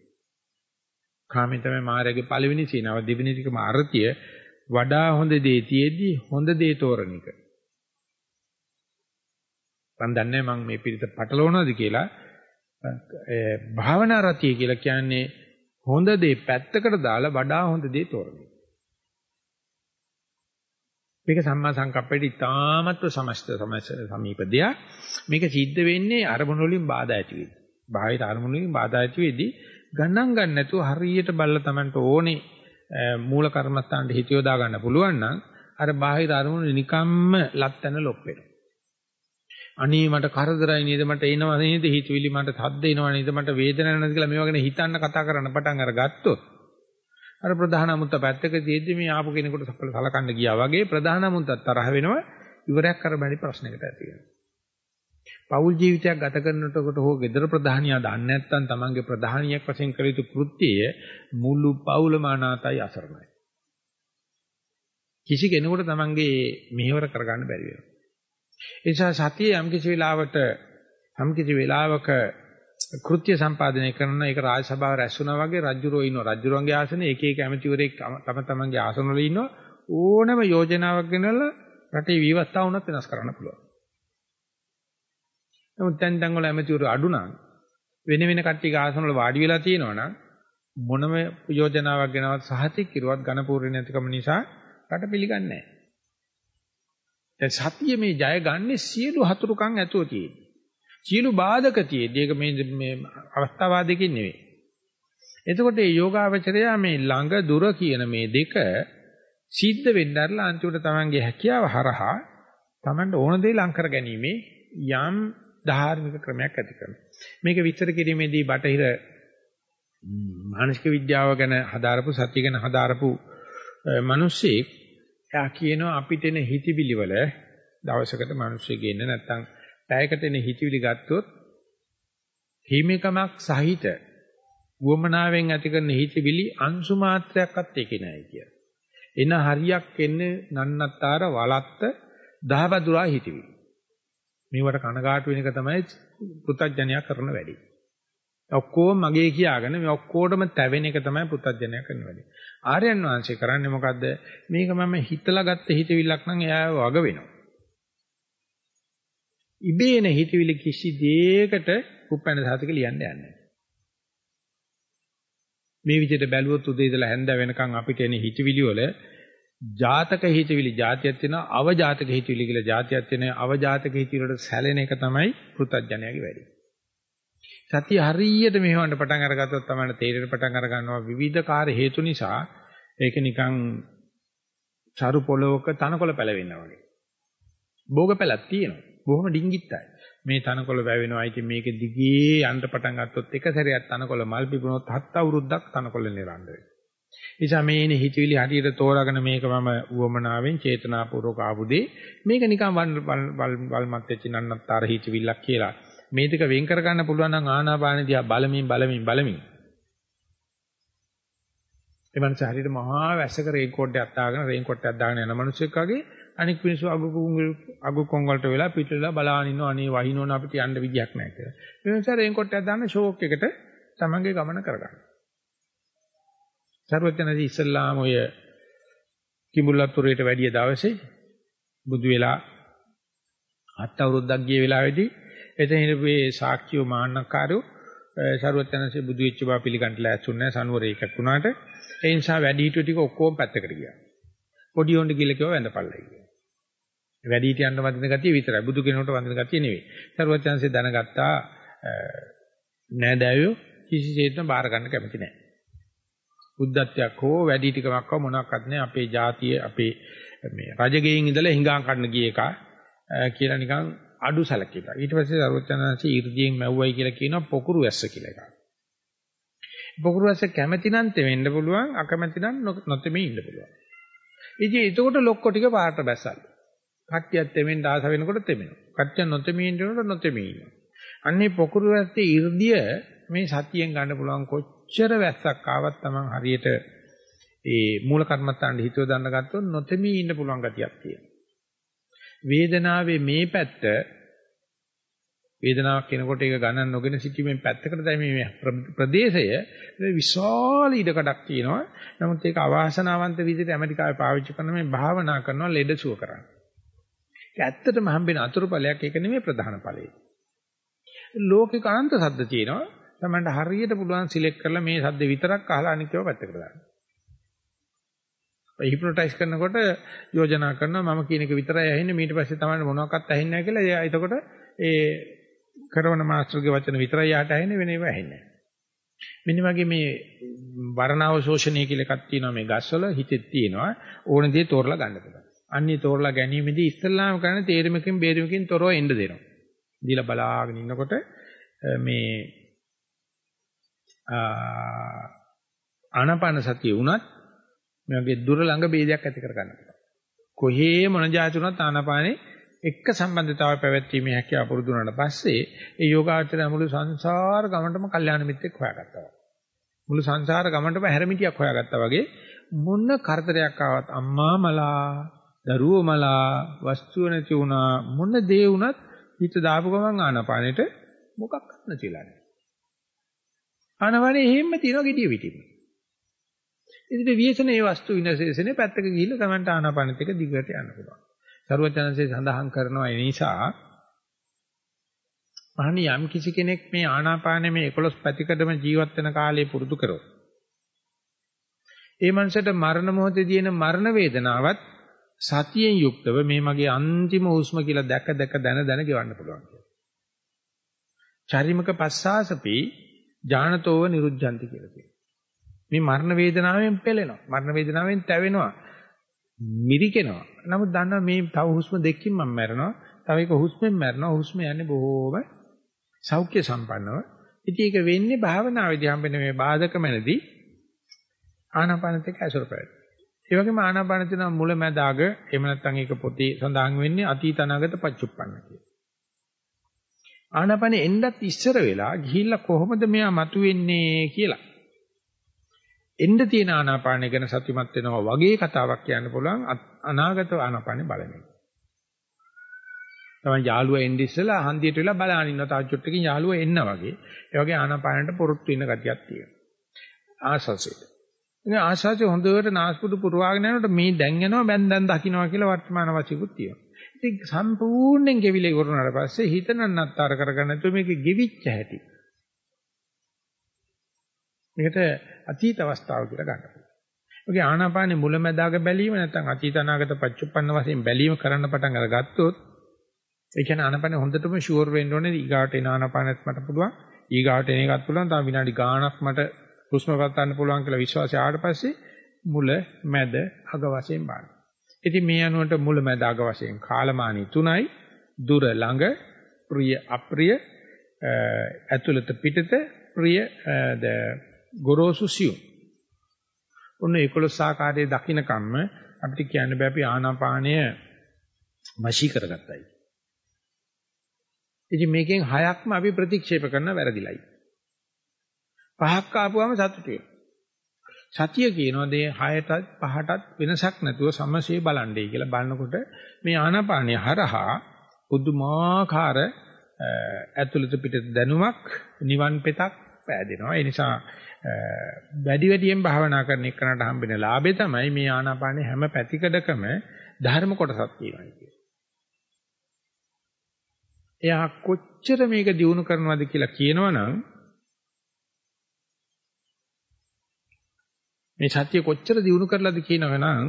[SPEAKER 1] කාමෙන් තමයි මායාවේ පළවෙනි සීනාව දෙවෙනි ටිකම අර්ථිය වඩා හොඳ දේ තියේදී හොඳ දේ තෝරන එක. මම දන්නේ මම මේ පිළිත පටලවනවද කියලා. භාවනා රතිය කියලා කියන්නේ හොඳ දේ පැත්තකට දාලා වඩා හොඳ දේ තෝරන එක. මේක සම්මා සංකප්පයට ඉතාමත්ව සමස්ත සමීප දෙයක්. මේක සිද්ධ වෙන්නේ අරමුණු වලින් බාධා ඇති වෙද්දී. බාහිර අරමුණු වලින් බාධා ඇති වෙද්දී ගණන් ගන්න නැතුව හරියට බල්ලා Tamanට ඕනේ මූල කර්මස්ථානට හිත යොදා ගන්න පුළුවන් නම් අර බාහිර අරමුණු නිකම්ම ලැත්තන ලොප් වෙනවා. අනේ මට කරදරයි නේද මට එනවා නේද හිතවිලි මට සද්ද එනවා නේද මට වේදනාවක් නැද්ද කියලා මේවා ගැන හිතන්න කතා කරන්න පටන් අරගත්තොත් අර ප්‍රධාන අමුත්ත පැත්තක තියෙද්දි මේ ආපු කෙනෙකුට සලකන්න ගියා වගේ ප්‍රධාන අමුත්ත තරහ වෙනවා ඉවරයක් කර බැරි ප්‍රශ්නයකට ඇති වෙනවා. පෞල් ජීවිතයක් ගත කරනකොට හෝ gedara ප්‍රධානියා දන්නේ නැත්නම් තමන්ගේ ප්‍රධානියක් වශයෙන් කළ යුතු කෘත්‍යය මුළු පෞලම අනාතයි අසරණයි. කිසි කෙනෙකුට තමන්ගේ මෙහෙවර කරගන්න බැරි වෙනවා. ඒ නිසා සතිය යම් කිසි වෙලාවට යම් කිසි වෙලාවක කෘත්‍ය සම්පාදනය කරන එක රාජ සභාව රැස්ුණා වගේ රජුරෝ ඉන්නවා රජුරන්ගේ ආසනේ එක එක ඇමතිවරයෙක් තම තමන්ගේ ආසනවල ඉන්නවා ඕනම යෝජනාවක් ගෙනල්ලා රටේ විවස්ථාව උනත් වෙනස් කරන්න පුළුවන්. නමුත් දැන් දැන් වල ඇමතිවරු අඩු නම් වෙන වෙන කට්ටියක ආසනවල වාඩි වෙලා තියෙනවා නම් මොනම යෝජනාවක් ගෙනවත් සහතික කිරුවත් ඝනපූර්ණ නැතිකම නිසා රට පිළිගන්නේ නැහැ. දැන් සතිය මේ ජය ගන්නේ සියලු හතුරුකම් ඇතුව තියෙන්නේ. සියලු බාධක තියෙද්දී ඒක මේ මේ අවස්ථාවාදයකින් නෙවෙයි. එතකොට මේ යෝගාවචරය මේ ළඟ දුර කියන මේ දෙක සිද්ධ වෙන්නarලා අන්තිමට තමන්ගේ හැකියාව හරහා තමන්ට ඕන දේ ලං කර ගැනීමේ යම් ධාර්මික ක්‍රමයක් ඇති කරනවා. මේක විස්තර කිරීමේදී බටහිර මානසික විද්‍යාව ගැන හදාරපු සත්‍ය ගැන හදාරපු මිනිස්සෙක් එයා කියනවා අපිට එන හිතිබිලි වල දවසකට මිනිස්සෙක් ඉන්න නැත්තම් පැයකට එන හිතවිලි ගත්තොත් හිමිකමක් සහිත වමනාවෙන් ඇති කරන හිතවිලි අංශු මාත්‍රයක්වත් ඒකේ නැහැ කිය. එන හරියක් එන්නේ නන්නත්තර වලත්ත දහවදුරා හිතවිලි. මේවට කනගාටු වෙන එක තමයි පුතඥයා කරන වැඩි. ඔක්කොම මගේ කියාගෙන මේ ඔක්කොටම තැවෙන එක තමයි පුතඥයා කරන වැඩි. ආර්යයන් වහන්සේ කරන්නේ මොකද්ද? මේක මම හිතලා ගත්ත හිතවිල්ලක් නම් එයා වග වෙනවා. ඉබේන හිතවිලි කිසි දෙයකට කුප්පැන සාතික ලියන්න යන්නේ නැහැ. මේ විදිහට බැලුවොත් උදේ ඉඳලා හැන්ද වෙනකන් අපිට එන හිතවිලි වල ජාතක හිතවිලි જાතියක් තියෙනවා අවජාතක හිතවිලි කියලා જાතියක් තියෙනවා අවජාතක හිතවිලි වලට සැලෙන එක තමයි පෘථජ්ජනයාගේ වැඩි. සතිය හරියට මෙහෙවන්න පටන් අරගත්තොත් තමයි තේරෙන පටන් අර ගන්නවා විවිධ කාර්ය හේතු නිසා ඒක නිකන් චරු පොලවක තනකොළ පැලවෙනවා වගේ. භෝග පැලක් තියෙනවා. බොහොම ඩිංගිත්තයි. මේ තනකොළ වැවෙනවා. ඉතින් මේක දිගේ යන්න පටන් ගත්තොත් එක සැරයක් තනකොළ මල් පිපුණොත් හත් අවුරුද්දක් තනකොළ නිරන්න වෙනවා. නිසා මේ ඉන්නේ හිතවිලි හරියට තෝරාගෙන මේක මම උවමනාවෙන් චේතනාපූර්වක ආපුදී මේක නිකන් වල්මත් වෙච්ච නන්නත්තර හිතවිල්ලක් කියලා. මේ දෙක වෙන් කර ගන්න පුළුවන් නම් ආනාපාන දිහා බලමින් බලමින් බලමින් ඒ මනස හරියට මහා වැස්සක රේන් කෝට් එකක් දාගෙන රේන් කෝට් එකක් දාගෙන යන මිනිස්සෙක් වගේ අනික් මිනිස්සු අගු අගු කොංගලට වෙලා පිටලා බලාගෙන ඉන්නවා අනේ වහිනවන අපිට යන්න විදියක් නැහැ කියලා. මේ නිසා රේන් කෝට් එකක් දාන්න ෂෝක් එකට තමන්ගේ ගමන කරගන්න. සර්වඥාදී ඉස්ලාම ඔය කිඹුල්ලත්තුරේට වැඩිය දවසේ බුදු වෙලා හත් අවුරුද්දක් ගිය වෙලාවේදී එතන හිටපු සාක්ෂියෝ මාන්නකාරයෝ සර්වඥාන්සේ බුදු වෙච්ච බව පිළිගන්න ලෑස්තුන්නේ සනුවරේ එකක් වුණාට ඒ නිසා වැඩි හිටියෝ ටික ඔක්කොම පැත්තකට ගියා. පොඩි උණ්ඩ කියලා කිව්ව වැඳපල්ලයි කියලා. වැඩි හිටියන්ට වදින ගතිය විතරයි. බුදු කෙනෙකුට වදින ගතිය නෙවෙයි. සර්වඥාන්සේ දැනගත්තා නෑදෑයෝ කිසිසේත්ම බාර ගන්න කැමති නෑ. බුද්ධත්වයක් හෝ වැඩි ටිකමක් හෝ මොනවාක්වත් නෑ අපේ ජාතිය අපේ මේ රජගෙයින් ඉඳලා හිඟා කන්න ගිය එක කියලා නිකන් අඩු සැලකිලා. ඊට පස්සේ සර්වඥාන්සේ ඊර්දියෙන් මැව්වයි කියලා කියනවා පොකුරු ඇස්ස කියලා එකක්. පොකුරු ඇස්ස කැමැති නම් තෙමෙන්න පුළුවන් අකමැති නම් නොතෙමී ඉන්න පුළුවන්. ඉතින් එතකොට ලොක්කො ටික පාට බැස්සල්. කට්ටියත් තෙමෙන්න ආස වෙනකොට තෙමෙනවා. කට්ටිය නොතෙමී ඉන්නකොට නොතෙමී ඉන්නවා. අන්නේ පොකුරු ඇස්සේ ඊර්දිය මේ සතියෙන් ගන්න පුළුවන් කොච්චර වැස්සක් ආවත් Taman හරියට ඒ මූල කර්මත්තාන්ට හිතුව දාන්න ගත්තොත් නොතෙමී ඉන්න පුළුවන් ගතියක් තියෙනවා. වේදනාවේ මේ පැත්ත වේදනාවක් එනකොට ඒක ගණන් නොගෙන සිටීමෙන් පැත්තකට දැමීම ප්‍රදේශය විශාල ඉඩකඩක් තියෙනවා. නමුත් ඒක අවාසනාවන්ත විදිහට ඇමරිකාවේ පාවිච්චි කරන මේ භාවනා කරනවා ලෙඩසුව කරන්න. ඒක ඇත්තටම හම්බෙන අතුරුඵලයක් ඒක නෙමෙයි ප්‍රධාන ඵලය. ලෝකික අනන්ත සද්ද තියෙනවා. තමන්ට හරියට පුළුවන් සිලෙක්ට් කරලා මේ සද්ද විතරක් අහලා අනිත්‍යව පැත්තකට දාන්න. හිප්නොටයිස් කරනකොට යෝජනා කරනවා මම කියන එක විතරයි ඇහෙන්නේ ඊට පස්සේ තමයි මොනවක්වත් ඇහෙන්නේ නැහැ කියලා. එයා එතකොට ඒ කරවන මාස්ටර්ගේ වචන විතරයි යාට ඇහෙන්නේ වෙන ඒවා ඇහෙන්නේ නැහැ. මෙන්න වගේ මේ වර්ණාව ශෝෂණය කියලා එකක් තියෙනවා මේ ගස්වල හිතෙත් තියෙනවා ඕන දේ තෝරලා ගන්න පුළුවන්. අන්නේ තෝරලා ගැනීමේදී ඉස්සල්ලාම කරන්නේ තේරුමකින් බේරුමකින් තොරව එන්න දෙනවා. දීලා බලාගෙන ඉන්නකොට මේ ආනාපාන සතිය වුණත් මේ වගේ දුර ළඟ ભેදයක් ඇති කර ගන්න පුළුවන්. කොහේ මොන જાති වුණත් ආනාපානේ එක්ක සම්බන්ධතාවය පැවැත්වීමේ හැකියාව පුරුදු වුණාට පස්සේ ඒ යෝගාචරය මුළු සංසාර ගමනටම කල්යාණ මිත්‍රෙක් හොයාගත්තා. මුළු සංසාර ගමනටම හැරමිටියක් හොයාගත්තා වගේ මොන කරදරයක් ආවත් අම්මා මලා, දරුවෝ මලා, වස්තුව නැති වුණා මොන දේ වුණත් හිත දාපු ගමන් ආනාපානෙට මොකක් නැතිලා නෑ. ආනාපානේ එහෙම්ම තියෙනවා gediya පිටින්. ඉතින් විශේෂණ ඒ වස්තු විනශේෂනේ පැත්තක ගිහිල්ලා Tamanට ආනාපානෙත් එක දිගට යන්න පුළුවන්. සරුවචනන්සේ සඳහන් කරනවා ඒ නිසා අහනි යම් කිසි කෙනෙක් මේ ආනාපානයේ මේ 11 පැතිකඩම ජීවත් වෙන කාලේ පුරුදු කරොත් ඒ මනසට මරණ මොහොතේ තියෙන මරණ වේදනාවත් සතියෙන් යුක්තව මේ මගේ අන්තිම හුස්ම කියලා දැක දැක දන දන ගෙවන්න පුළුවන් කියලා. චරිමක පස්සාසපි ඥානතෝව නිරුද්ධಂತಿ කියලා කියනවා. මේ මරණ වේදනාවෙන් පෙළෙනවා. මරණ වේදනාවෙන් තැවෙනවා. මිරිකෙනවා. නමුත් දන්නවා මේ තව හුස්ම දෙකකින් මම මැරෙනවා. තව එක හුස්මෙන් මැරෙනවා. හුස්ම යන්නේ බොහෝම සෞඛ්‍ය සම්පන්නව. ඉතින් ඒක වෙන්නේ භාවනාවේදී හම්බෙන මේ බාධක මැනදී ආනාපානත් එක්ක ඇසුර පැවැත්. ඒ වගේම ආනාපාන තියෙන මුල මැද අග එහෙම නැත්නම් ඒක පොතේ සඳහන් වෙන්නේ අතීත අනාගත පච්චුප්පන්න කියලා. ආනාපානෙ එන්නත් ඉස්සර වෙලා ගිහිල්ලා කොහොමද මෙයා මතුවෙන්නේ කියලා එන්න තියෙන ආනාපානය ගැන සතිමත් වෙනවා වගේ කතාවක් කියන්න පුළුවන් අනාගත ආනාපානෙ බලන එක. තමයි යාළුවා එන්නේ ඉස්සලා හන්දියට වෙලා බලන ඉන්නවා තාම චුට්ටකින් යාළුවා එන්න වගේ. ඒ වගේ ආනාපානට පොරොත්තු වෙන ගතියක් තියෙනවා. ආසසෙට. ඉතින් ආශාසෙ හොඳට නාස්පුඩු පුරවාගෙන යනකොට මේ දැන් යනවා බැන් දැන් දකින්නවා කියලා වර්තමාන වශයෙකුත් තියෙනවා. ඉතින් සම්පූර්ණයෙන් ගෙවිලා ඉවරනාට පස්සේ හිත නන්නත්තර කරගන්න නැතුව මේක ගෙවිච්ච හැටි. මේකට අතීත අවස්ථාව කියලා ගන්න පුළුවන්. ඔගේ ආනාපානේ මුලැමැදාග බැලීම නැත්නම් අතීත අනාගත පච්චුප්පන්න වශයෙන් බැලීම කරන්න පටන් අරගත්තොත් ඒ කියන්නේ ආනාපානේ හොඳටම ෂුවර් වෙන්න ඕනේ ඊගාට එන ආනාපානෙත් මට පුළුවන් ඊගාට එන එකත් පුළුවන් තව විනාඩි ගාණක් මට හුස්ම ගන්න පුළුවන් කියලා විශ්වාසය ආවට පස්සේ මුල මැද අග වශයෙන් බලන්න. ඉතින් මේ අනුවට මුල මැද අග වශයෙන් කාලමානී තුනයි දුර ළඟ ප්‍රිය අප්‍රිය ඇතුළත පිටත ප්‍රිය ගොරෝසු සියුම්. ඔන්න 11 ආකාරයේ දකින්න කම්ම අපිට කියන්න බෑ අපි ආනාපානය වශී කරගත්තයි. ඉතින් මේකෙන් හයක්ම අපි ප්‍රතික්ෂේප කරන වැරදිලයි. පහක් ආපුවම සතුටු සතිය කියනවා දේ 6ටත් 5ටත් වෙනසක් නැතුව සමසේ බලන්නේ කියලා බලනකොට මේ ආනාපානිය හරහා පුදුමාකාර ඇතුළත පිට දැනුමක් නිවන් පෙතක් පෑදෙනවා. ඒ නිසා වැඩි වැඩියෙන් භාවනා කරන එකනට හම්බෙන ලාභේ තමයි මේ ආනාපානේ හැම පැතිකඩකම ධර්ම කොටසක් තියෙනවා කියන්නේ. එයා කොච්චර මේක දිනු කරනවද කියලා කියනවනම් මේ සත්‍ය කොච්චර දිනු කරලාද කියනවනම්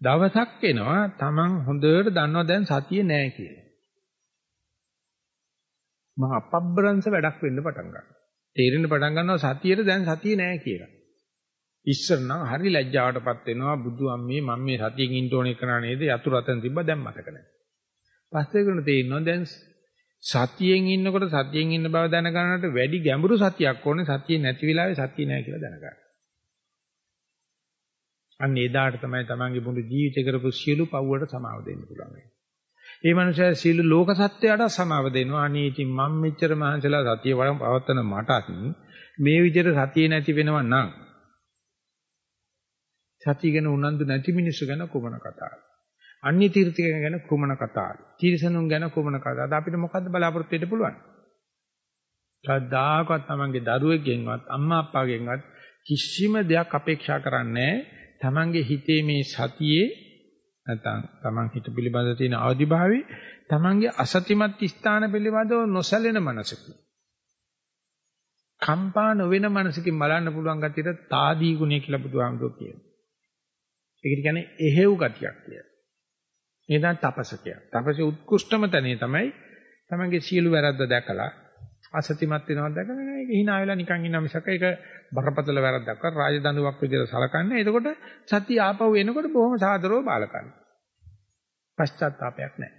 [SPEAKER 1] දවසක් එනවා Taman හොඳට දන්නවා දැන් සතිය නෑ කියලා. මහා අපබ්‍රංශ වැඩක් වෙන්න පටන් ගන්නවා. තේරෙන්න පටන් ගන්නවා සතියේ දැන් සතිය නෑ කියලා. ඉස්සර නම් හරි ලැජ්ජාවටපත් වෙනවා බුදු අම්මේ මම මේ සතියෙන් ඉන්න ඕනේ කරා නේද යතු රතන තිබ්බ දැන් මතක නෑ. පස්සේ කරන තේරෙනවා දැන් සතියෙන් ඉන්නකොට සතියෙන් ඉන්න බව දැනගන්නට වැඩි ගැඹුරු සතියක් ඕනේ සතිය නැති වෙලාවේ සතිය නෑ කියලා දැනගන්න. අන්න එදාට තමයි තමන්ගේ මුළු ජීවිතේ කරපු සියලු පව් වලට සමාව දෙන්න පුළුවන්. ඒ මනුස්සයා සීල ලෝක සත්‍යයට සමාව දෙනවා. අනේ ඉතින් මම මෙච්චර මහන්සිලා සතිය වඩම් පවත්තන මටත් මේ විදිහට සතිය නැති වෙනවා නම් සතිය ගැන උනන්දු නැති මිනිස්සු ගැන කුමන කතාවද? අන්‍ය තීර්ථකයන් ගැන කුමන කතාවද? තීර්සනුන් ගැන කුමන කතාවද? අපිට මොකද්ද බලාපොරොත්තු වෙන්න පුළුවන්? කවදාකවත් තමන්ගේ දරුවෙක්ගෙන්වත් අම්මා අප්පාගෙන්වත් කිසිම දෙයක් අපේක්ෂා කරන්නේ තමන්ගේ හිතේ මේ සතියේ නැත්නම් තමන් හිත පිළිබඳ තියෙන ආදිභාවයේ තමන්ගේ අසතිමත් ස්ථාන පිළිබඳව නොසැලෙන මනසකින් කම්පා නොවන මනසකින් බලන්න පුළුවන් ගතියට తాදී ගුණය කියලා බුදුහාමුදුරුවෝ කියනවා. ඒකට කියන්නේ එහෙව් ගතියක් කියලා. ඒ තමයි තපසකය. තපසේ උත්කෘෂ්ඨම තැනේ තමයි තමන්ගේ සියලු වැරද්ද දැකලා අසතිමත් වෙනවද දැකලා ඒක hina වෙලා නිකන් ඉන්න මිසක ඒක බරපතල වැරද්දක් කර රාජදඬුවක් විදිහට සලකන්නේ. එතකොට සතිය ආපහු එනකොට බොහොම සාදරව බාල කරනවා. පශ්චාත්තාවයක් නැහැ.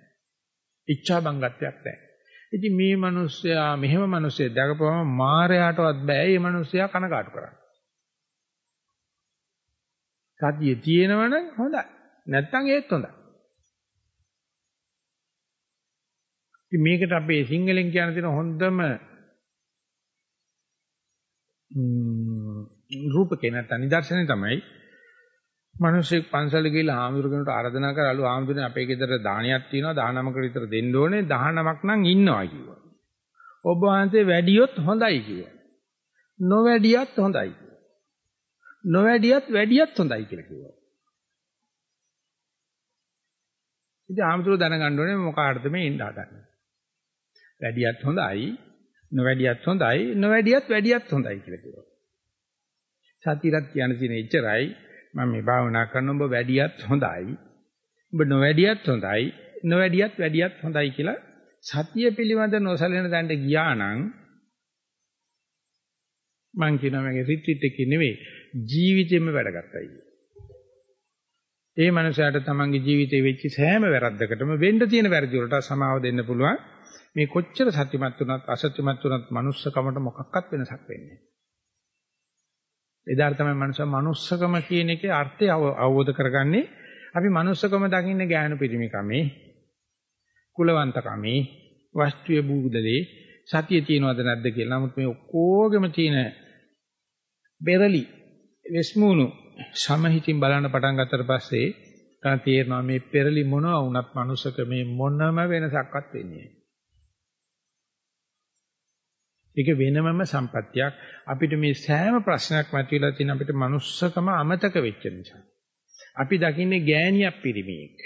[SPEAKER 1] ඉච්ඡා බංගත්වයක් නැහැ. ඉතින් මේ මිනිස්සයා මෙහෙම මිනිස්සෙක් දැකපුවම මායයටවත් බෑ මේ මිනිස්සයා කනකාටු කරන්න. සතිය තියෙනවනම් හොඳයි. නැත්තම් ඒත් හොඳයි. ඉතින් මේකට අපේ සිංහලෙන් කියන තියෙන හොඳම රූපකේ නැත්නම් නිදර්ශනේ තමයි මිනිස්සෙක් පන්සල ගිහලා ආමඳුරගෙනට ආරාධනා කරලු ආමඳුරනේ අපේ ගෙදර දානයක් තියෙනවා 19කට විතර දෙන්න ඕනේ 19ක් නම් ඉන්නවා කිව්වා. ඔබ වහන්සේ වැඩියොත් හොඳයි කිව්වා. නොවැඩියත් හොඳයි කිව්වා. නොවැඩියත් වැඩියත් හොඳයි කියලා කිව්වා. ඉතින් ආමඳුර දැනගන්න ඕනේ මොකාටද මේ ඉන්න හදන්නේ. වැඩියත් හොඳයි නොවැඩියත් හොඳයි නොවැඩියත් වැඩියත් හොඳයි කියලා කිව්වා. සතියත් කියන තියෙන එච්චරයි මම මේ භාවනා කරන ඔබ වැඩියත් හොඳයි. ඔබ නොවැඩියත් හොඳයි. නොවැඩියත් වැඩියත් හොඳයි කියලා සතිය පිළිබඳ නොසලෙන දණ්ඩ ගියා නම් මං කියනවා මගේ රිට්‍රීට් එකේ නෙවෙයි ජීවිතේම වැඩගත්තයි. ඒ මනුස්සයාට තමන්ගේ ජීවිතේ වෙච්ච සෑම වැරද්දකටම වෙන්න තියෙන වැරදි වලට සමාව දෙන්න පුළුවන්. මේ කොච්චර සත්‍යමත් වුණත් අසත්‍යමත් වුණත් manussකමට මොකක්වත් වෙනසක් වෙන්නේ නැහැ. එදාට තමයි මනුෂ්‍ය manussකම කියන එකේ අර්ථය අවබෝධ කරගන්නේ අපි manussකම දකින්නේ ඥාන පිරිමිකමේ කුලවන්තකමේ වස්තුවේ බුදලේ සතිය තියනවද නැද්ද කියලා. නමුත් මේ ඔක්කොගෙම තියෙන බෙරලි වෙස්මුණු සමහිතින් බලන්න පටන් ගත්තට පස්සේ තමයි තේරෙනවා මේ පෙරලි මොනවා වුණත් manussක මේ මොනම වෙනසක්වත් වෙන්නේ නැහැ. ඒක වෙනමම සම්පත්තියක්. අපිට මේ සෑම ප්‍රශ්නයක් මතුවලා තියෙන අපිට manussකම අමතක වෙච්ච නිසා. අපි දකින්නේ ගෑණියක් පිරිමියෙක්.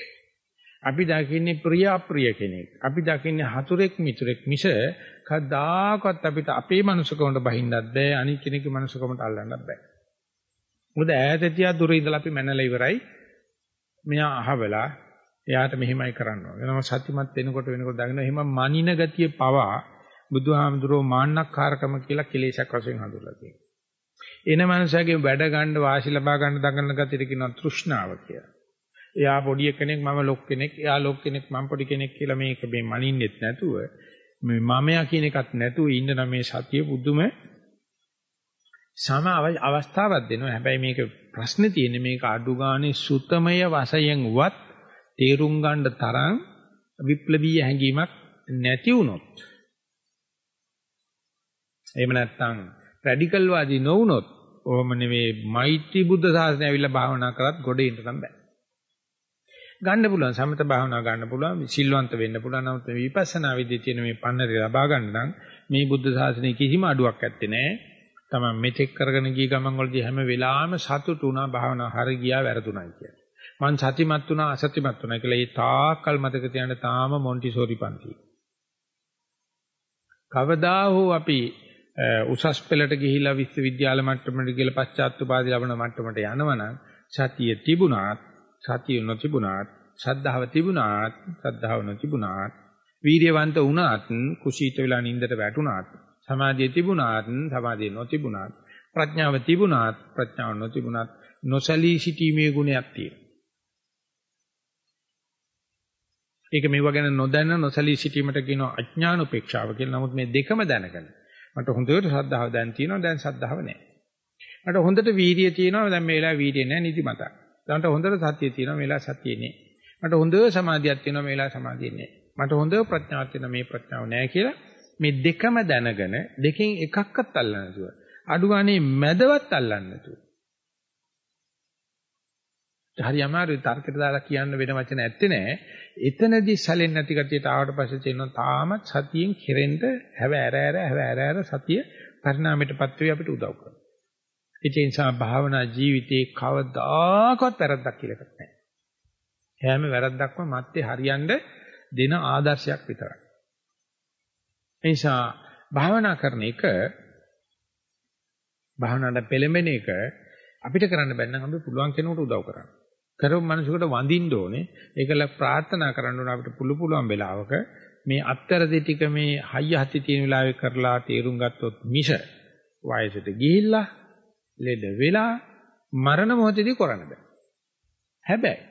[SPEAKER 1] අපි දකින්නේ ප්‍රිය අප්‍රිය කෙනෙක්. අපි දකින්නේ හතුරෙක් මිතුරෙක් මිස කවදාකවත් අපිට අපේ manussකමට බහින්නත් බෑ අනිත් කෙනෙකුගේ manussකමට අල්ලන්නත් බෑ. මොකද ඈතතියා දුර ඉඳලා අපි මැනලා ඉවරයි. මෙයා අහවලා එයාට මෙහෙමයි කරන්න ඕනේ. එනම සත්‍යමත් වෙනකොට වෙනකොට දකින්න එහෙම මනින ගතිය පවා බුදුහාමුදුරෝ මාන්නක්කාරකම කියලා කෙලේශයක් වශයෙන් හඳුල්ලා තියෙනවා. එන මනුස්සයගේ වැඩ ගන්න වාසි ලබා ගන්න දඟලන ගතියට කියනවා තෘෂ්ණාව කියලා. එයා පොඩි කෙනෙක් මම ලොක් කෙනෙක්, එයා ලොක් කෙනෙක් මම පොඩි කෙනෙක් කියලා මේක මේ මනින්නෙත් නැතුව මේ මමයා කියන එකත් නැතුව ඉන්න නම් මේ සතිය බුදුම සම අවස්ථාවක් දෙනවා. හැබැයි මේක ප්‍රශ්නේ තියෙන්නේ මේක අඩු ගානේ සුතමය වශයෙන්වත් තේරුම් ගන්න තරම් විප්ලවීය හැඟීමක් නැති වුණොත් එහෙම නැත්නම් රැඩිකල් වාදී නොවුනොත් ඕම නෙවෙයි මෛත්‍රී බුද්ධ සාසනය ඇවිල්ලා භාවනා කරත් ගොඩේ ඉන්න නම් බෑ. ගන්න පුළුවන් සමත භාවනා ගන්න පුළුවන් සිල්වන්ත වෙන්න පුළුවන් නමුත් මේ විපස්සනා විදිහේ තියෙන මේ පන්නරේ ලබා ගන්න නම් මේ බුද්ධ ශාසනයේ කිසිම අඩුවක් ඇත්තේ නැහැ. තමයි මෙතෙක් කරගෙන ගිය ගමන් වලදී හැම වෙලාවෙම සතුටු වුණා භාවනා හරි ගියා වැරදුණයි කියලා. මං සතිමත් වුණා අසතිමත් වුණා කියලා ඒ තාකල් මතක තියාගන්න තාම මොන්ටිසෝරි පන්ති. කවදා හෝ අපි උසස් පෙළට ගිහිලා විශ්වවිද්‍යාල මට්ටමට ගිහලා පශ්චාත්තුපාදී ලබන මට්ටමට යනවනම් සතිය තිබුණාත් සතිය නොතිබුණාත් ශ්‍රද්ධාව තිබුණාත් ශ්‍රද්ධාව නොතිබුණාත් වීර්යවන්ත වුණාත් කුසීත වෙලා නින්දට වැටුණාත් සමාධිය තිබුණාත් සමාධිය නොතිබුණාත් ප්‍රඥාව තිබුණාත් ප්‍රඥාව නොතිබුණාත් නොසලී සිටීමේ ගුණයක් තියෙනවා. ඒක මේවා ගැන නොදැන නොසලී සිටීමට කියනවා අඥාන උපේක්ෂාව කියලා. නමුත් මේ දෙකම දැනගන්න. මට හොඳට ශ්‍රද්ධාව දැන් තියෙනවා දැන් ශ්‍රද්ධාව නැහැ. මට හොඳට වීර්යය තියෙනවා දැන් මේ වෙලාවේ වීර්යය නැහැ නිදිමතක්. දැන්ට හොඳට සතිය තියෙනවා මේ වෙලාවේ සතිය නැහැ. මට හොඳ සමාධියක් තියෙනවා මේ වෙලාවේ සමාධිය නැහැ. මට හොඳ ප්‍රඥාවක් තියෙනවා මේ ප්‍රඥාව නැහැ කියලා මේ දෙකම දැනගෙන දෙකෙන් එකක්වත් අල්ලන්න නැතුව අඩු ගානේ මැදවත් අල්ලන්න නැතුව හරි අමාරුයි තර්කයට දාලා කියන්න වෙන වචන ඇත්තේ නැහැ. එතනදී සැලෙන්නේ නැති කතියට ආවට පස්සේ තේරෙනවා තාමත් සතියෙන් කෙරෙන්න හැව ඇර ඇර හැව ඇර ඇර සතිය පරිණාමයටපත් වෙයි අපිට උදව් කරනවා. ඒ නිසා භාවනා ජීවිතේ කවදාකවත් වැරද්දක් කියලා එකක් නැහැ. හැම වැරද්දක්ම මැත්තේ හරියන්න දෙන ආදර්ශයක් විතරයි. ඒ නිසා භාවනා කරන එක භාවනාවට පෙළඹෙන එක අපිට කරන්න බැන්නම් අපි පුළුවන් කෙනෙකුට උදව් කරන්න. කරපු මිනිසෙකුට වඳින්න ඕනේ. ඒකල ප්‍රාර්ථනා කරන්න ඕනේ අපිට පුළු පුළුවන් වෙලාවක මේ අත්තරදි ටික මේ හයිය හති තියෙන වෙලාවේ කරලා තේරුම් ගත්තොත් මිස වයසට ගිහිල්ලා ලෙඩ වෙලා මරණ මොහොතේදී කරන්න බෑ. හැබැයි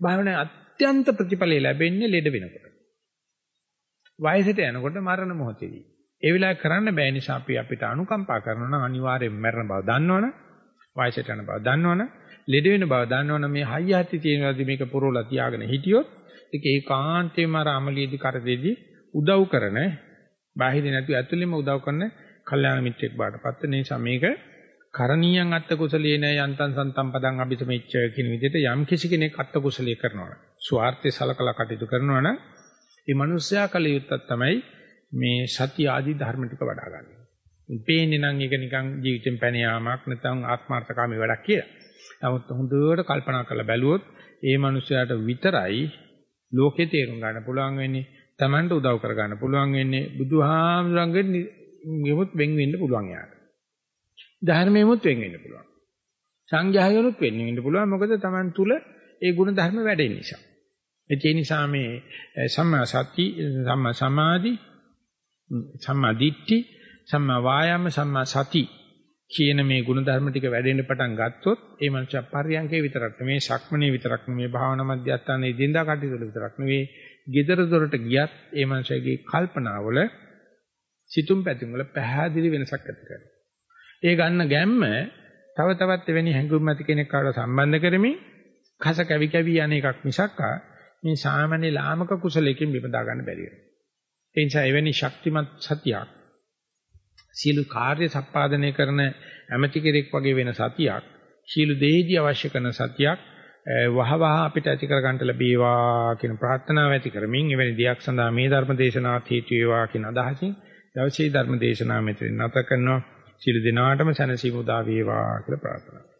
[SPEAKER 1] භාවනාවේ අත්‍යන්ත ප්‍රතිඵලය ලැබෙන්නේ ලෙඩ වෙනකොට. වයසට යනකොට මරණ මොහොතේදී. ඒ වෙලාවේ කරන්න බෑ නිසා අපි අපිට අනුකම්පා කරනවා නම් අනිවාර්යෙන් මරණ බව දන්නවනේ. වයසට යන බව දන්නවනේ. ලෙඩ වෙන බව දන්නවනම් මේ හයිය ඇති තියෙනවාදී මේක පුරවලා තියාගෙන හිටියොත් ඒක ඒකාන්තයෙන්ම අර අමලියේදී කරදෙදී උදව් කරන බාහිර නැතුව ඇතුළෙම උදව් කරන කල්යාණ මිත්‍රෙක් බාටපත් වෙන නිසා මේක කරණීයන් අත්ත කුසලේන යන්තං සන්තම් පදං අபிසමෙච්ච කියන විදිහට යම් කිසි කෙනෙක් අත්ත කුසලයේ කරනවා. ස්වార్థේ සලකලා කටයුතු කරනවා නම් මේ මිනිස්සයා කල යුත්තක් තමයි මේ සති ආදී ධර්ම ටික වඩා ගන්න. පේන්නේ නම් ඒක නිකන් ජීවිතෙන් පැන යාමක් නැත්නම් ආත්මార్థකාමී වැඩක් කියලා. නමුත් හොඳට කල්පනා කරලා බැලුවොත් ඒ මනුස්සයාට විතරයි ලෝකේ තේරුම් ගන්න පුළුවන් වෙන්නේ Tamanට උදව් කර ගන්න පුළුවන් වෙන්නේ බුදුහාමුදුරන්ගෙන් ගෙමුත් වෙන් වෙන්න පුළුවන් යාට. ධර්මයෙමුත් වෙන් වෙන්න පුළුවන්. සංඝයාගෙනුත් වෙන් වෙන්න පුළුවන් මොකද Taman තුල ඒ ගුණ ධර්ම වැඩෙන නිසා. ඒ නිසා මේ සම්මා සති සම්මා සමාධි සම්මා දිට්ඨි සම්මා වායාම සම්මා සති කියන මේ ගුණ ධර්ම ටික වැඩෙන්න පටන් ගත්තොත් ඒ මනුෂ්‍ය පරියන්කේ විතරක් නෙමේ ශක්මනේ විතරක් නෙමේ භාවනා මධ්‍යස්ථානයේ දින්දා කටයුතු විතරක් නෙමේ gedara dorata ගියත් ඒ මනුෂ්‍යගේ කල්පනාවල සිතුම් පැතුම් වල පැහැදිලි වෙනසක් ඇති කරනවා. ඒ ගන්න ගැම්ම තව තවත් එවැනි හැඟුම් ඇති කෙනෙක් කාට සම්බන්ධ කරමින් කස කැවි කැවි යන එකක් මිසක් මේ සාමාන්‍ය ලාමක කුසලයකින් විපදා ගන්න බැරි වෙනවා. ඒ නිසා එවැනි ශක්තිමත් සතියක් සියලු කාර්ය සම්පාදනය කරන ඇමති කෙනෙක් වගේ වෙන සතියක් සියලු දෙහිදී අවශ්‍ය කරන සතියක් වහවහ අපිට ඇති කර ගන්නට ලැබේවා කියන ප්‍රාර්ථනාව ඇති කරමින් එවැනි දියක් සඳහා මේ ධර්ම දේශනාවත් හේතු වේවා කියන අදහසින් දවසේ ධර්ම දේශනාව මෙතන නැත කරනවා. සියලු දෙනාටම සැනසීම උදා වේවා කියලා ප්‍රාර්ථනා